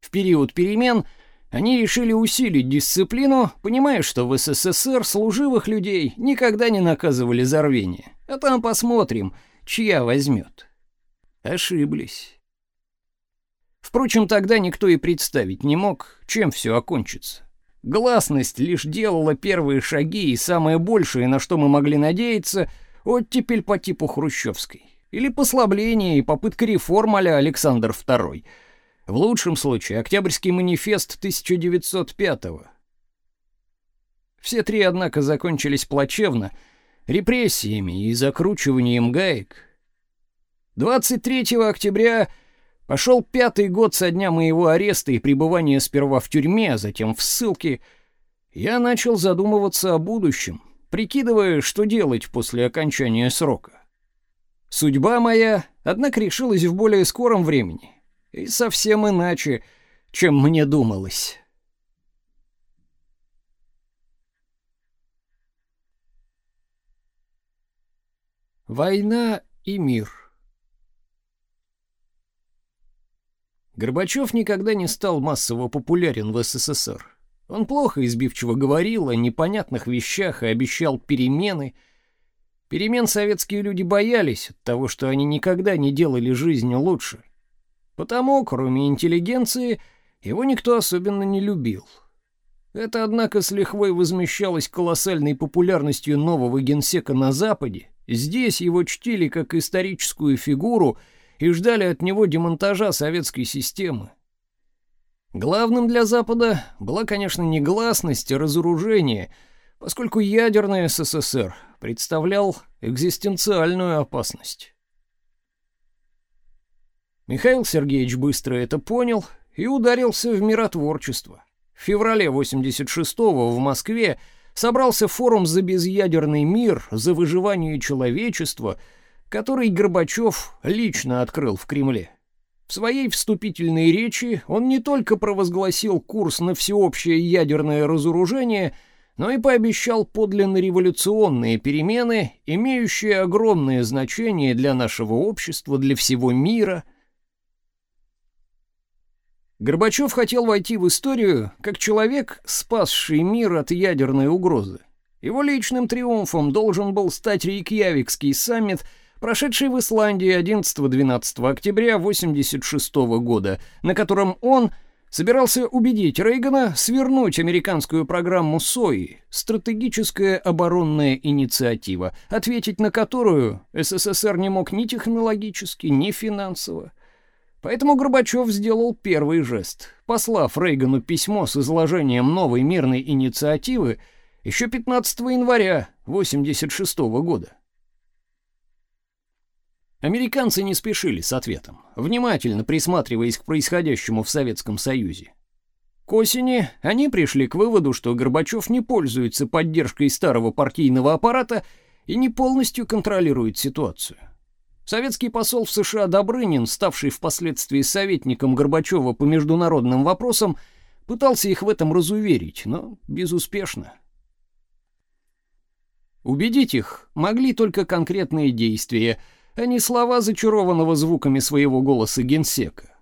В период перемен они решили усилить дисциплину, понимая, что в СССР служивых людей никогда не наказывали за рвение. А там посмотрим, чья возьмет. Ошиблись. Впрочем, тогда никто и представить не мог, чем все окончится. Гласность лишь делала первые шаги, и самое большее, на что мы могли надеяться, оттепель по типу хрущевской. Или послабление и попытка реформ а Александр II. В лучшем случае Октябрьский манифест 1905-го. Все три, однако, закончились плачевно, репрессиями и закручиванием гаек. 23 октября Пошел пятый год со дня моего ареста и пребывания сперва в тюрьме, а затем в ссылке. Я начал задумываться о будущем, прикидывая, что делать после окончания срока. Судьба моя, однако, решилась в более скором времени и совсем иначе, чем мне думалось. Война и мир Горбачев никогда не стал массово популярен в СССР. Он плохо избивчиво говорил о непонятных вещах и обещал перемены. Перемен советские люди боялись от того, что они никогда не делали жизнь лучше. Потому, кроме интеллигенции, его никто особенно не любил. Это, однако, с лихвой возмещалось колоссальной популярностью нового генсека на Западе, Здесь его чтили как историческую фигуру и ждали от него демонтажа советской системы. Главным для Запада была, конечно, не гласность, а разоружение, поскольку ядерный СССР представлял экзистенциальную опасность. Михаил Сергеевич быстро это понял и ударился в миротворчество. В феврале 86-го в Москве собрался форум за безъядерный мир, за выживание человечества, который Горбачев лично открыл в Кремле. В своей вступительной речи он не только провозгласил курс на всеобщее ядерное разоружение, но и пообещал подлинно революционные перемены, имеющие огромное значение для нашего общества, для всего мира – Горбачев хотел войти в историю как человек, спасший мир от ядерной угрозы. Его личным триумфом должен был стать Рейкьявикский саммит, прошедший в Исландии 11-12 октября 1986 года, на котором он собирался убедить Рейгана свернуть американскую программу СОИ, стратегическая оборонная инициатива, ответить на которую СССР не мог ни технологически, ни финансово. Поэтому Горбачев сделал первый жест, послав Рейгану письмо с изложением новой мирной инициативы еще 15 января 1986 года. Американцы не спешили с ответом, внимательно присматриваясь к происходящему в Советском Союзе. К осени они пришли к выводу, что Горбачев не пользуется поддержкой старого партийного аппарата и не полностью контролирует ситуацию. Советский посол в США Добрынин, ставший впоследствии советником Горбачева по международным вопросам, пытался их в этом разуверить, но безуспешно. Убедить их могли только конкретные действия, а не слова зачарованного звуками своего голоса генсека.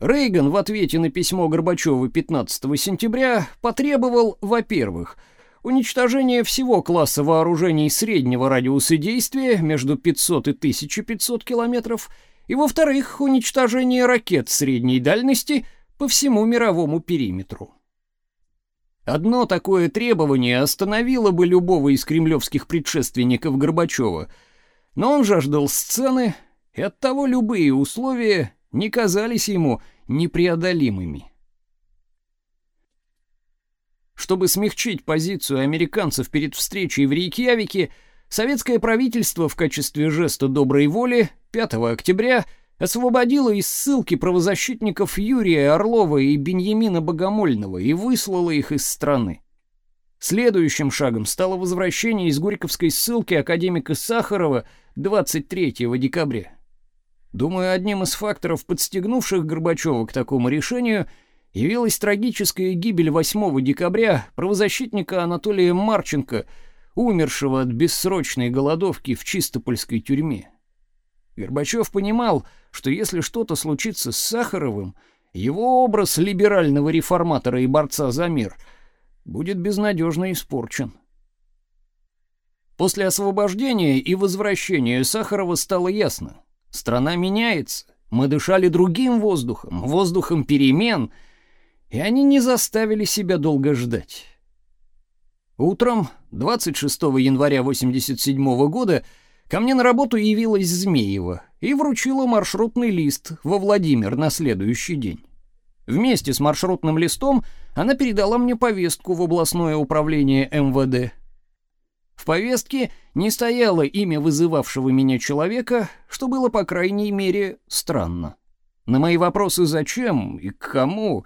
Рейган в ответе на письмо Горбачева 15 сентября потребовал, во-первых, уничтожение всего класса вооружений среднего радиуса действия между 500 и 1500 километров, и, во-вторых, уничтожение ракет средней дальности по всему мировому периметру. Одно такое требование остановило бы любого из кремлевских предшественников Горбачева, но он жаждал сцены, и оттого любые условия не казались ему непреодолимыми. Чтобы смягчить позицию американцев перед встречей в Рейкьявике, советское правительство в качестве жеста доброй воли 5 октября освободило из ссылки правозащитников Юрия Орлова и Беньямина Богомольного и выслало их из страны. Следующим шагом стало возвращение из Горьковской ссылки академика Сахарова 23 декабря. Думаю, одним из факторов, подстегнувших Горбачева к такому решению – явилась трагическая гибель 8 декабря правозащитника Анатолия Марченко, умершего от бессрочной голодовки в Чистопольской тюрьме. Горбачев понимал, что если что-то случится с Сахаровым, его образ либерального реформатора и борца за мир будет безнадежно испорчен. После освобождения и возвращения Сахарова стало ясно: страна меняется. Мы дышали другим воздухом, воздухом перемен, и они не заставили себя долго ждать. Утром 26 января 87 года ко мне на работу явилась Змеева и вручила маршрутный лист во Владимир на следующий день. Вместе с маршрутным листом она передала мне повестку в областное управление МВД. В повестке не стояло имя вызывавшего меня человека, что было, по крайней мере, странно. На мои вопросы «зачем» и «к кому»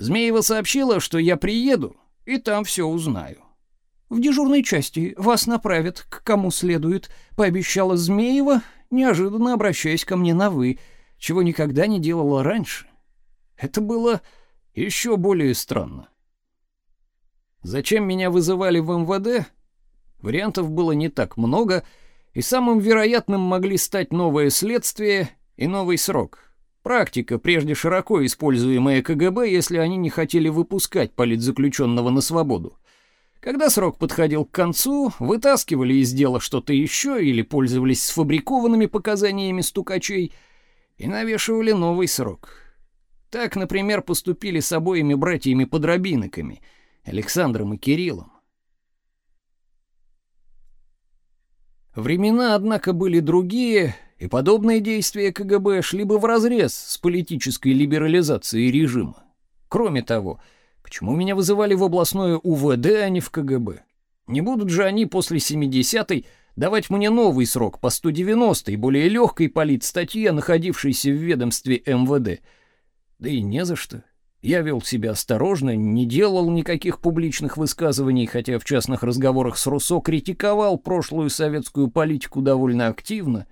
Змеева сообщила, что я приеду, и там все узнаю. В дежурной части вас направят к кому следует, пообещала Змеева, неожиданно обращаясь ко мне на вы, чего никогда не делала раньше. Это было еще более странно. Зачем меня вызывали в МВД? Вариантов было не так много, и самым вероятным могли стать новое следствие и новый срок. Практика, прежде широко используемая КГБ, если они не хотели выпускать политзаключенного на свободу. Когда срок подходил к концу, вытаскивали из дела что-то еще или пользовались сфабрикованными показаниями стукачей и навешивали новый срок. Так, например, поступили с обоими братьями-подробинниками, Александром и Кириллом. Времена, однако, были другие, и подобные действия КГБ шли бы вразрез с политической либерализацией режима. Кроме того, почему меня вызывали в областное УВД, а не в КГБ? Не будут же они после 70-й давать мне новый срок по 190-й, более легкой политстатье, находившейся в ведомстве МВД. Да и не за что. Я вел себя осторожно, не делал никаких публичных высказываний, хотя в частных разговорах с Руссо критиковал прошлую советскую политику довольно активно.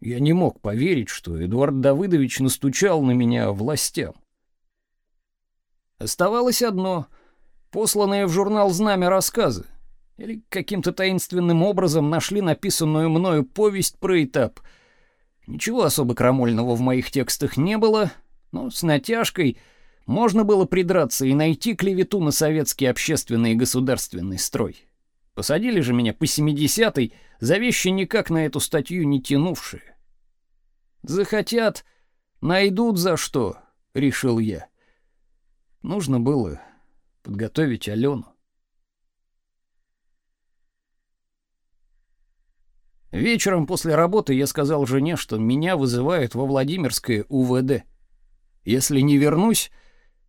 Я не мог поверить, что Эдуард Давыдович настучал на меня властям. Оставалось одно — посланные в журнал «Знамя» рассказы. Или каким-то таинственным образом нашли написанную мною повесть про этап. Ничего особо крамольного в моих текстах не было, но с натяжкой — можно было придраться и найти клевету на советский общественный и государственный строй. Посадили же меня по 70-й за вещи никак на эту статью не тянувшие. Захотят, найдут за что, решил я. Нужно было подготовить Алену. Вечером после работы я сказал жене, что меня вызывают во Владимирское УВД. Если не вернусь,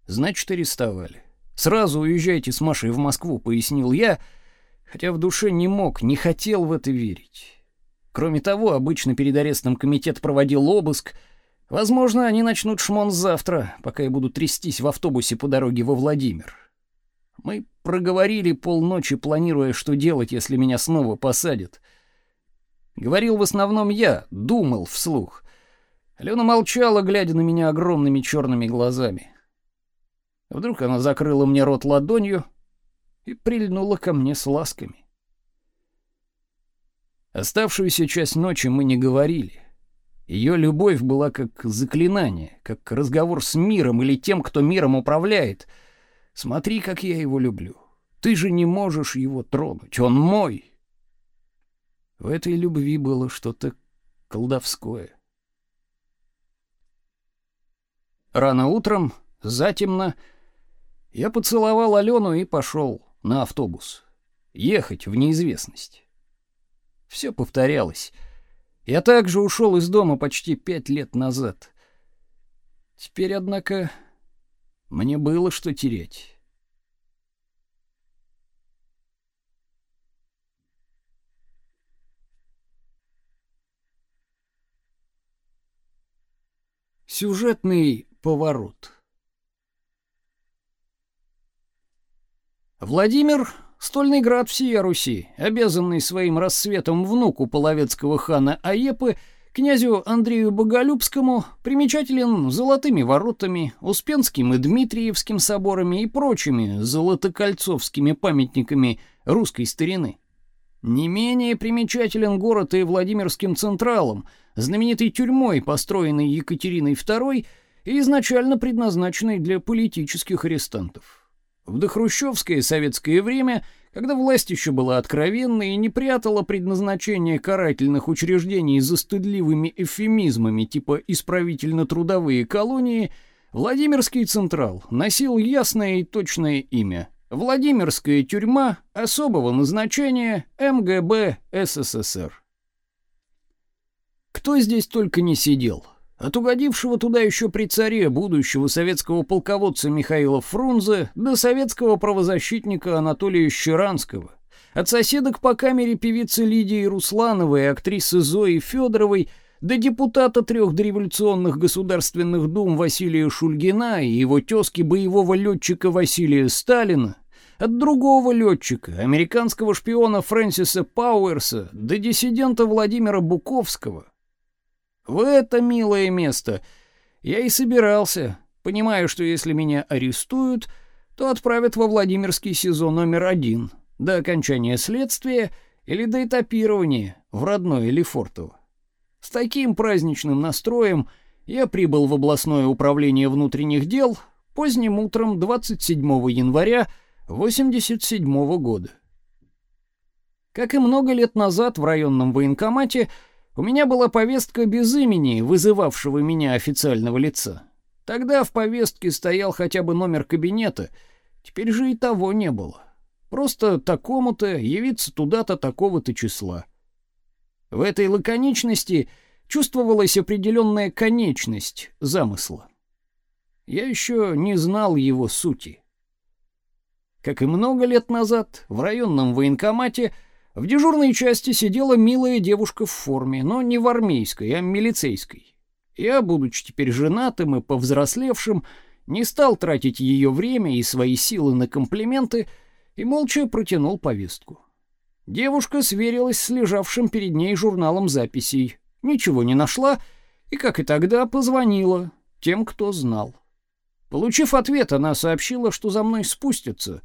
Значит, арестовали. Сразу уезжайте с Машей в Москву, пояснил я, хотя в душе не мог, не хотел в это верить. Кроме того, обычно перед арестом комитет проводил обыск. Возможно, они начнут шмон завтра, пока я буду трястись в автобусе по дороге во Владимир. Мы проговорили полночи, планируя, что делать, если меня снова посадят. Говорил в основном я, думал вслух. Алена молчала, глядя на меня огромными черными глазами. Вдруг она закрыла мне рот ладонью и прильнула ко мне с ласками. Оставшуюся часть ночи мы не говорили. Ее любовь была как заклинание, как разговор с миром или тем, кто миром управляет. Смотри, как я его люблю. Ты же не можешь его тронуть, он мой. В этой любви было что-то колдовское. Рано утром, затемно, я поцеловал Алену и пошел на автобус. Ехать в неизвестность. Все повторялось. Я также ушел из дома почти пять лет назад. Теперь, однако, мне было что терять. Сюжетный поворот. Владимир — стольный град всей Руси, обязанный своим рассветом внуку половецкого хана Аепы, князю Андрею Боголюбскому, примечателен золотыми воротами, Успенским и Дмитриевским соборами и прочими золотокольцовскими памятниками русской старины. Не менее примечателен город и Владимирским Централом, знаменитой тюрьмой, построенной Екатериной II и изначально предназначенной для политических арестантов. В дохрущевское советское время, когда власть еще была откровенной и не прятала предназначение карательных учреждений за стыдливыми эвфемизмами типа исправительно-трудовые колонии, Владимирский Централ носил ясное и точное имя Владимирская тюрьма особого назначения МГБ СССР. Кто здесь только не сидел. От угодившего туда еще при царе будущего советского полководца Михаила Фрунзе до советского правозащитника Анатолия Щеранского, от соседок по камере певицы Лидии Руслановой и актрисы Зои Федоровой до депутата трех дореволюционных государственных дум Василия Шульгина и его тезки боевого летчика Василия Сталина, от другого летчика, американского шпиона Фрэнсиса Пауэрса до диссидента Владимира Буковского, в это милое место я и собирался, понимая, что если меня арестуют, то отправят во Владимирский СИЗО номер один до окончания следствия или до этапирования в родное Лефортово. С таким праздничным настроем я прибыл в областное управление внутренних дел поздним утром 27 января 87 года. Как и много лет назад в районном военкомате, у меня была повестка без имени, вызывавшего меня официального лица. Тогда в повестке стоял хотя бы номер кабинета, теперь же и того не было. Просто такому-то явиться туда-то такого-то числа. В этой лаконичности чувствовалась определенная конечность замысла. Я еще не знал его сути. Как и много лет назад, в районном военкомате в дежурной части сидела милая девушка в форме, но не в армейской, а милицейской. Я, будучи теперь женатым и повзрослевшим, не стал тратить ее время и свои силы на комплименты и молча протянул повестку. Девушка сверилась с лежавшим перед ней журналом записей, ничего не нашла и, как и тогда, позвонила тем, кто знал. Получив ответ, она сообщила, что за мной спустятся.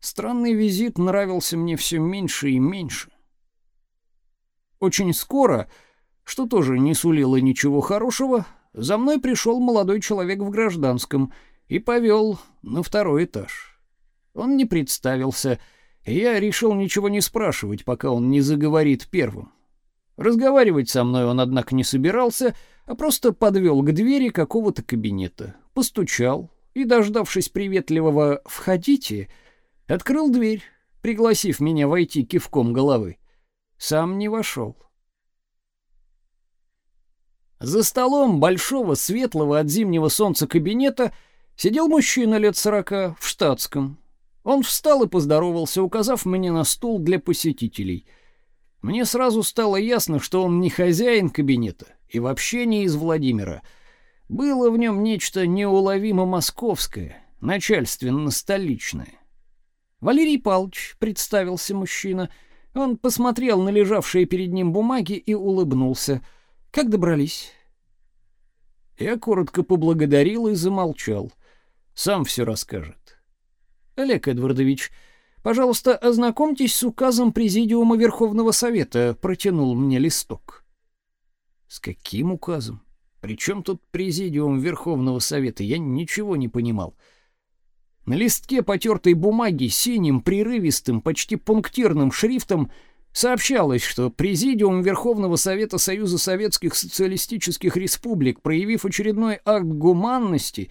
Странный визит нравился мне все меньше и меньше. Очень скоро, что тоже не сулило ничего хорошего, за мной пришел молодой человек в гражданском и повел на второй этаж. Он не представился, и я решил ничего не спрашивать, пока он не заговорит первым. Разговаривать со мной он, однако, не собирался, а просто подвел к двери какого-то кабинета, постучал и, дождавшись приветливого «входите», открыл дверь, пригласив меня войти кивком головы. Сам не вошел. За столом большого, светлого от зимнего солнца кабинета сидел мужчина лет сорока в штатском. Он встал и поздоровался, указав мне на стул для посетителей — мне сразу стало ясно, что он не хозяин кабинета и вообще не из Владимира. Было в нем нечто неуловимо московское, начальственно-столичное. Валерий Павлович представился мужчина. Он посмотрел на лежавшие перед ним бумаги и улыбнулся. Как добрались? Я коротко поблагодарил и замолчал. Сам все расскажет. Олег Эдвардович, Пожалуйста, ознакомьтесь с указом Президиума Верховного Совета, протянул мне листок. С каким указом? Причем тут Президиум Верховного Совета? Я ничего не понимал. На листке потертой бумаги синим, прерывистым, почти пунктирным шрифтом сообщалось, что Президиум Верховного Совета Союза Советских Социалистических Республик, проявив очередной акт гуманности,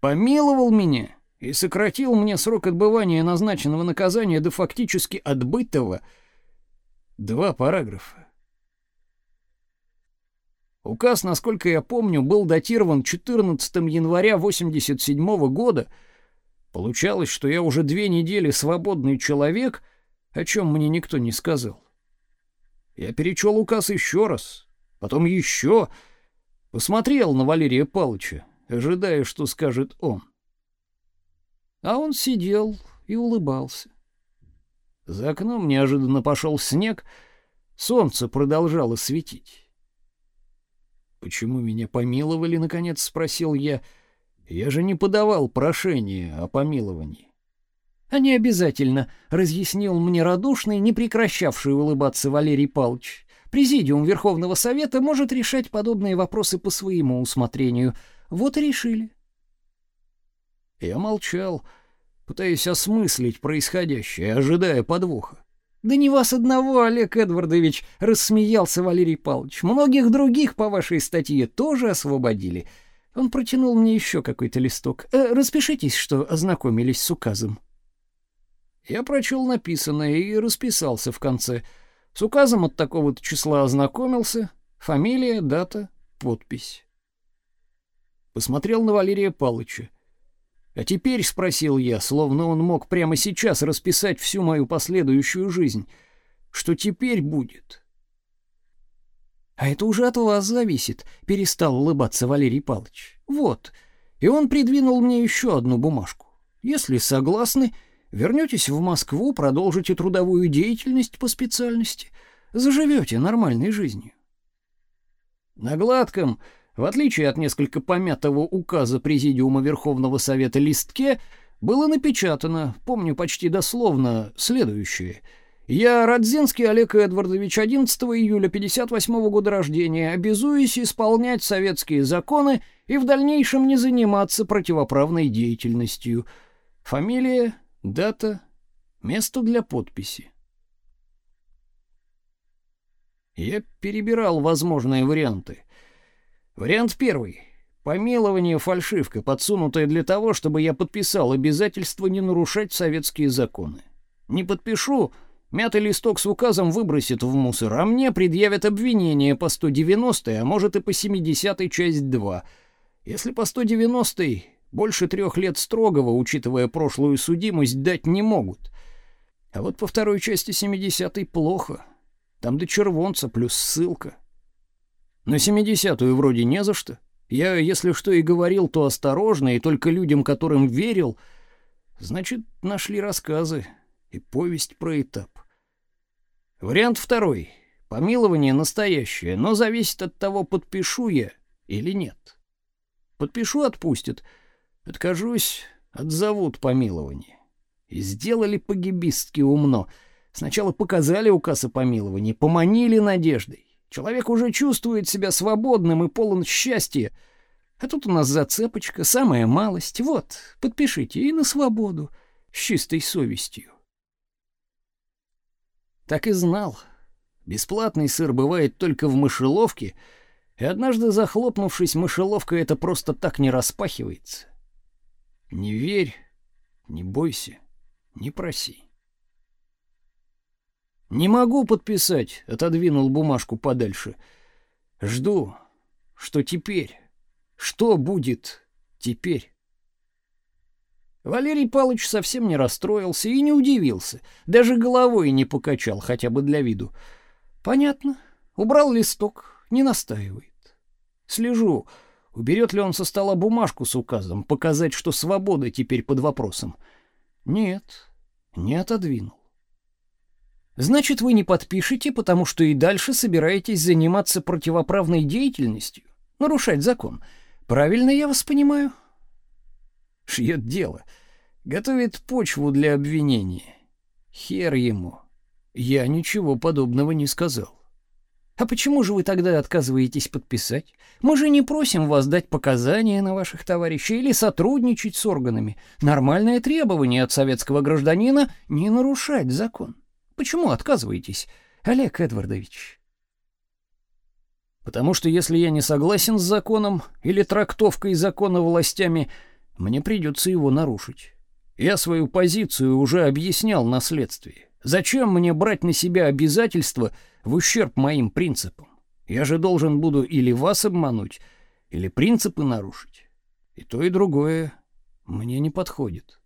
помиловал меня и сократил мне срок отбывания назначенного наказания до фактически отбытого два параграфа. Указ, насколько я помню, был датирован 14 января 87 -го года. Получалось, что я уже две недели свободный человек, о чем мне никто не сказал. Я перечел указ еще раз, потом еще, посмотрел на Валерия Павловича, ожидая, что скажет он. А он сидел и улыбался. За окном неожиданно пошел снег, солнце продолжало светить. Почему меня помиловали, наконец спросил я. Я же не подавал прошение о помиловании. А не обязательно, разъяснил мне радушный, не прекращавший улыбаться Валерий Павлович. Президиум Верховного Совета может решать подобные вопросы по своему усмотрению. Вот и решили. Я молчал, пытаясь осмыслить происходящее, ожидая подвоха. «Да не вас одного, Олег Эдвардович!» — рассмеялся Валерий Павлович. «Многих других по вашей статье тоже освободили». Он протянул мне еще какой-то листок. Э, «Распишитесь, что ознакомились с указом». Я прочел написанное и расписался в конце. С указом от такого-то числа ознакомился. Фамилия, дата, подпись. Посмотрел на Валерия Павловича. А теперь, спросил я, словно он мог прямо сейчас расписать всю мою последующую жизнь, что теперь будет? А это уже от вас зависит, перестал улыбаться Валерий Павлович. Вот. И он придвинул мне еще одну бумажку. Если согласны, вернетесь в Москву, продолжите трудовую деятельность по специальности, заживете нормальной жизнью. На гладком в отличие от несколько помятого указа Президиума Верховного Совета листке, было напечатано, помню почти дословно, следующее. «Я, Радзинский Олег Эдвардович, 11 июля 58 года рождения, обязуюсь исполнять советские законы и в дальнейшем не заниматься противоправной деятельностью. Фамилия, дата, место для подписи». Я перебирал возможные варианты. Вариант первый. Помилование фальшивка, подсунутая для того, чтобы я подписал обязательство не нарушать советские законы. Не подпишу, Мятый листок с указом выбросит в мусор, а мне предъявят обвинение по 190, а может и по 70 часть 2. Если по 190 больше трех лет строгого, учитывая прошлую судимость, дать не могут. А вот по второй части 70 плохо. Там до червонца плюс ссылка. На 70-ю вроде не за что. Я, если что и говорил, то осторожно, и только людям, которым верил, значит, нашли рассказы и повесть про этап. Вариант второй. Помилование настоящее, но зависит от того, подпишу я или нет. Подпишу отпустят. Откажусь, отзовут помилование. И сделали погибистски умно. Сначала показали указ о помиловании, поманили надеждой. Человек уже чувствует себя свободным и полон счастья. А тут у нас зацепочка, самая малость. Вот, подпишите и на свободу, с чистой совестью. Так и знал. Бесплатный сыр бывает только в мышеловке, и однажды захлопнувшись, мышеловка это просто так не распахивается. Не верь, не бойся, не проси. Не могу подписать, отодвинул бумажку подальше. Жду, что теперь? Что будет теперь? Валерий Палыч совсем не расстроился и не удивился, даже головой не покачал, хотя бы для виду. Понятно. Убрал листок, не настаивает. Слежу, уберет ли он со стола бумажку с указом, показать, что свобода теперь под вопросом. Нет, не отодвинул. Значит, вы не подпишете, потому что и дальше собираетесь заниматься противоправной деятельностью, нарушать закон. Правильно я вас понимаю? Шьет дело. Готовит почву для обвинения. Хер ему. Я ничего подобного не сказал. А почему же вы тогда отказываетесь подписать? Мы же не просим вас дать показания на ваших товарищей или сотрудничать с органами. Нормальное требование от советского гражданина не нарушать закон. Почему отказываетесь, Олег Эдвардович? Потому что если я не согласен с законом или трактовкой закона властями, мне придется его нарушить. Я свою позицию уже объяснял на следствии. Зачем мне брать на себя обязательства в ущерб моим принципам? Я же должен буду или вас обмануть, или принципы нарушить. И то, и другое мне не подходит.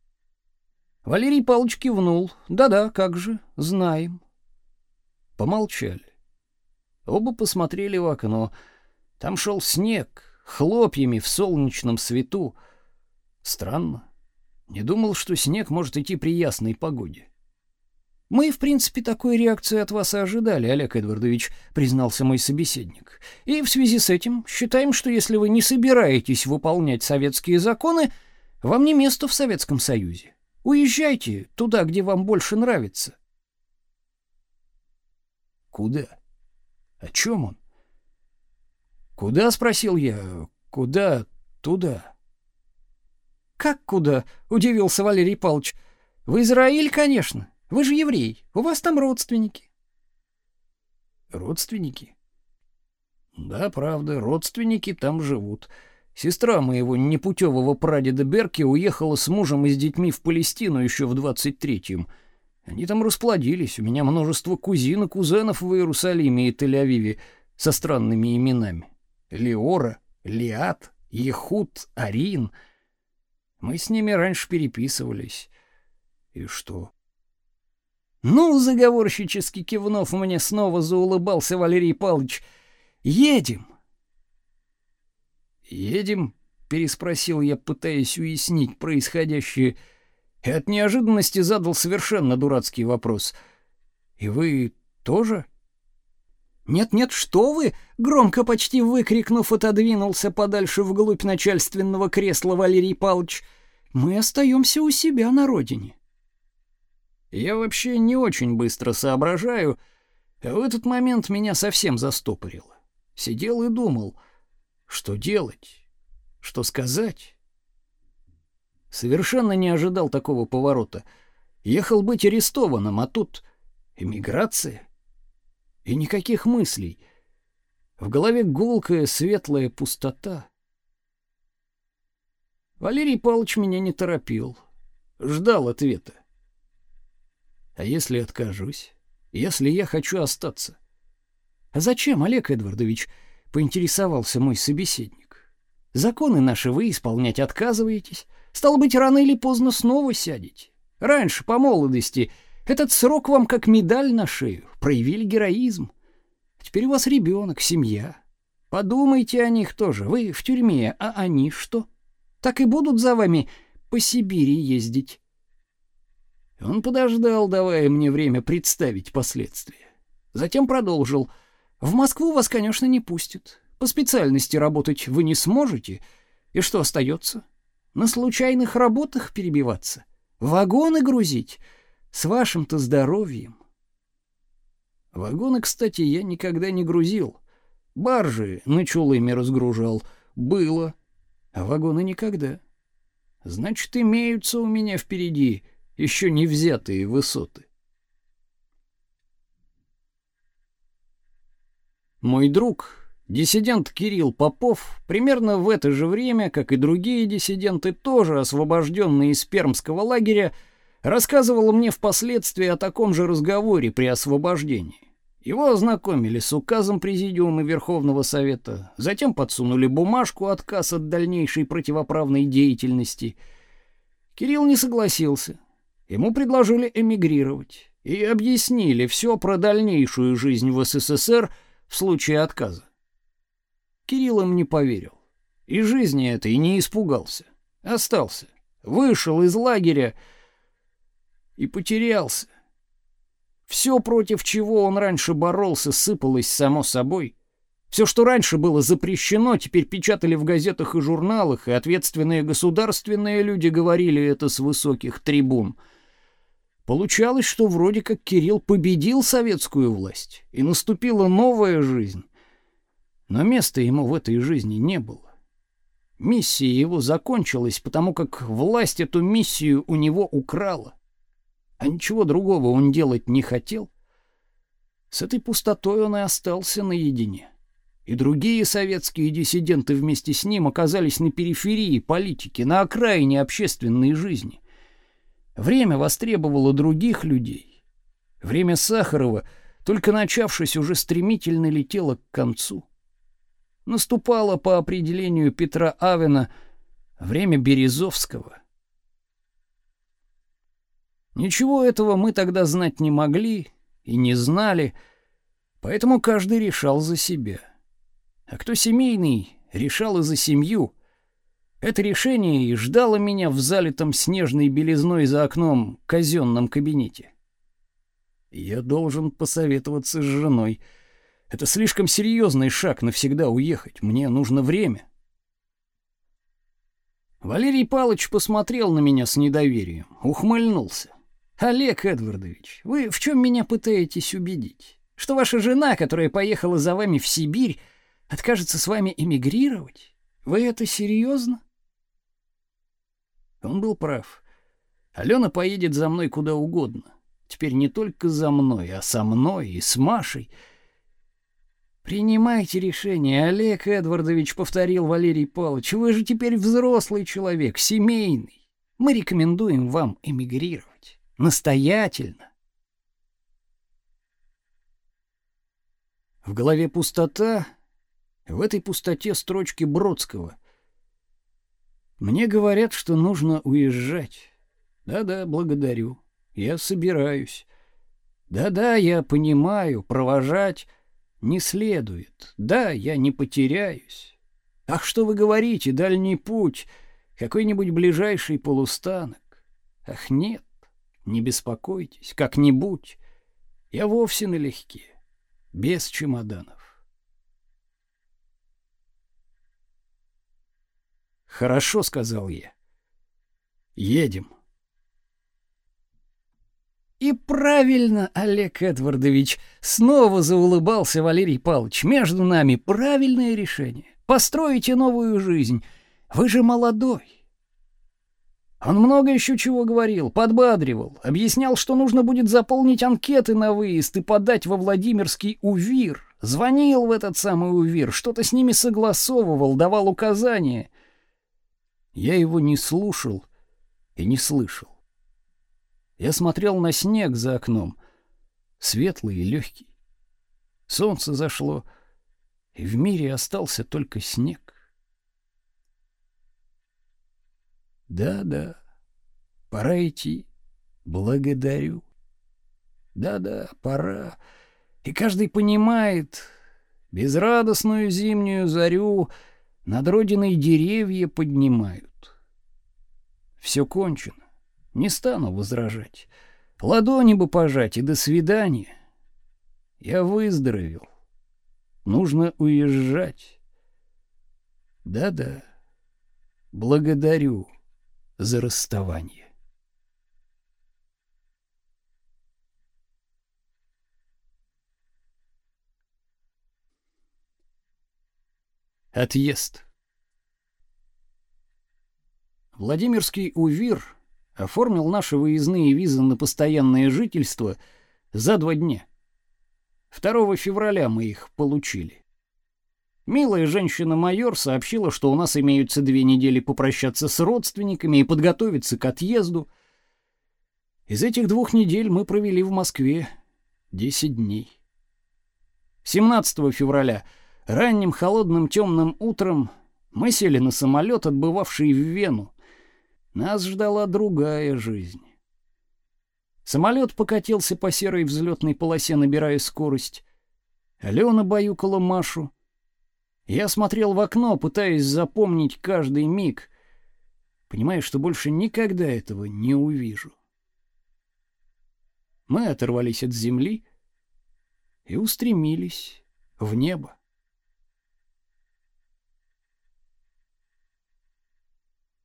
Валерий Павлович кивнул. Да-да, как же, знаем. Помолчали. Оба посмотрели в окно. Там шел снег, хлопьями в солнечном свету. Странно. Не думал, что снег может идти при ясной погоде. Мы, в принципе, такой реакции от вас и ожидали, Олег Эдвардович, признался мой собеседник. И в связи с этим считаем, что если вы не собираетесь выполнять советские законы, вам не место в Советском Союзе. Уезжайте туда, где вам больше нравится. Куда? О чем он? Куда, спросил я. Куда? Туда. Как куда? удивился Валерий Павлович. В Израиль, конечно. Вы же еврей. У вас там родственники. Родственники? Да, правда, родственники там живут. Сестра моего непутевого прадеда Берки уехала с мужем и с детьми в Палестину еще в 23-м. Они там расплодились. У меня множество кузин и кузенов в Иерусалиме и Тель-Авиве со странными именами. Леора, Лиат, Ехуд, Арин. Мы с ними раньше переписывались. И что? Ну, заговорщически кивнув, мне снова заулыбался Валерий Павлович. Едем. «Едем?» — переспросил я, пытаясь уяснить происходящее, и от неожиданности задал совершенно дурацкий вопрос. «И вы тоже?» «Нет-нет, что вы!» — громко почти выкрикнув, отодвинулся подальше вглубь начальственного кресла Валерий Павлович. «Мы остаемся у себя на родине». Я вообще не очень быстро соображаю, в этот момент меня совсем застопорило. Сидел и думал — что делать? Что сказать? Совершенно не ожидал такого поворота. Ехал быть арестованным, а тут эмиграция. И никаких мыслей. В голове гулкая светлая пустота. Валерий Павлович меня не торопил. Ждал ответа. А если откажусь? Если я хочу остаться? А зачем, Олег Эдвардович, поинтересовался мой собеседник. Законы наши вы исполнять отказываетесь. Стало быть, рано или поздно снова сядете. Раньше, по молодости, этот срок вам как медаль на шею. Проявили героизм. Теперь у вас ребенок, семья. Подумайте о них тоже. Вы в тюрьме, а они что? Так и будут за вами по Сибири ездить. Он подождал, давая мне время представить последствия. Затем продолжил. В Москву вас, конечно, не пустят. По специальности работать вы не сможете. И что остается? На случайных работах перебиваться? Вагоны грузить? С вашим-то здоровьем. Вагоны, кстати, я никогда не грузил. Баржи на чулыме разгружал. Было. А вагоны никогда. Значит, имеются у меня впереди еще не взятые высоты. Мой друг, диссидент Кирилл Попов, примерно в это же время, как и другие диссиденты, тоже освобожденные из пермского лагеря, рассказывал мне впоследствии о таком же разговоре при освобождении. Его ознакомили с указом Президиума Верховного Совета, затем подсунули бумажку отказ от дальнейшей противоправной деятельности. Кирилл не согласился. Ему предложили эмигрировать и объяснили все про дальнейшую жизнь в СССР в случае отказа. Кирилл им не поверил. И жизни этой не испугался. Остался. Вышел из лагеря и потерялся. Все, против чего он раньше боролся, сыпалось само собой. Все, что раньше было запрещено, теперь печатали в газетах и журналах, и ответственные государственные люди говорили это с высоких трибун. Получалось, что вроде как Кирилл победил советскую власть, и наступила новая жизнь. Но места ему в этой жизни не было. Миссия его закончилась, потому как власть эту миссию у него украла а ничего другого он делать не хотел. С этой пустотой он и остался наедине. И другие советские диссиденты вместе с ним оказались на периферии политики, на окраине общественной жизни. Время востребовало других людей. Время Сахарова, только начавшись, уже стремительно летело к концу. Наступало по определению Петра Авена время Березовского, Ничего этого мы тогда знать не могли и не знали, поэтому каждый решал за себя. А кто семейный, решал и за семью. Это решение и ждало меня в залитом снежной белизной за окном казенном кабинете. Я должен посоветоваться с женой. Это слишком серьезный шаг навсегда уехать. Мне нужно время. Валерий Палыч посмотрел на меня с недоверием, ухмыльнулся. Олег Эдвардович, вы в чем меня пытаетесь убедить? Что ваша жена, которая поехала за вами в Сибирь, откажется с вами эмигрировать? Вы это серьезно? Он был прав. Алена поедет за мной куда угодно. Теперь не только за мной, а со мной и с Машей. Принимайте решение, Олег Эдвардович, повторил Валерий Павлович. Вы же теперь взрослый человек, семейный. Мы рекомендуем вам эмигрировать. Настоятельно. В голове пустота, в этой пустоте строчки Бродского. Мне говорят, что нужно уезжать. Да-да, благодарю. Я собираюсь. Да-да, я понимаю, провожать не следует. Да, я не потеряюсь. Ах, что вы говорите, дальний путь, какой-нибудь ближайший полустанок. Ах, нет. Не беспокойтесь, как-нибудь. Я вовсе налегке, без чемоданов. Хорошо, сказал я. Едем. И правильно, Олег Эдвардович, снова заулыбался Валерий Павлович. Между нами правильное решение. Построите новую жизнь. Вы же молодой. Он много еще чего говорил, подбадривал, объяснял, что нужно будет заполнить анкеты на выезд и подать во Владимирский УВИР. Звонил в этот самый УВИР, что-то с ними согласовывал, давал указания. Я его не слушал и не слышал. Я смотрел на снег за окном, светлый и легкий. Солнце зашло, и в мире остался только снег. Да-да, пора идти. Благодарю. Да-да, пора. И каждый понимает, безрадостную зимнюю зарю над родиной деревья поднимают. Все кончено. Не стану возражать. Ладони бы пожать и до свидания. Я выздоровел. Нужно уезжать. Да-да. Благодарю за расставание. Отъезд. Владимирский УВИР оформил наши выездные визы на постоянное жительство за два дня. 2 февраля мы их получили. Милая женщина-майор сообщила, что у нас имеются две недели попрощаться с родственниками и подготовиться к отъезду. Из этих двух недель мы провели в Москве 10 дней. 17 февраля ранним холодным темным утром мы сели на самолет, отбывавший в Вену. Нас ждала другая жизнь. Самолет покатился по серой взлетной полосе, набирая скорость. Алена баюкала Машу. Я смотрел в окно, пытаясь запомнить каждый миг, понимая, что больше никогда этого не увижу. Мы оторвались от земли и устремились в небо.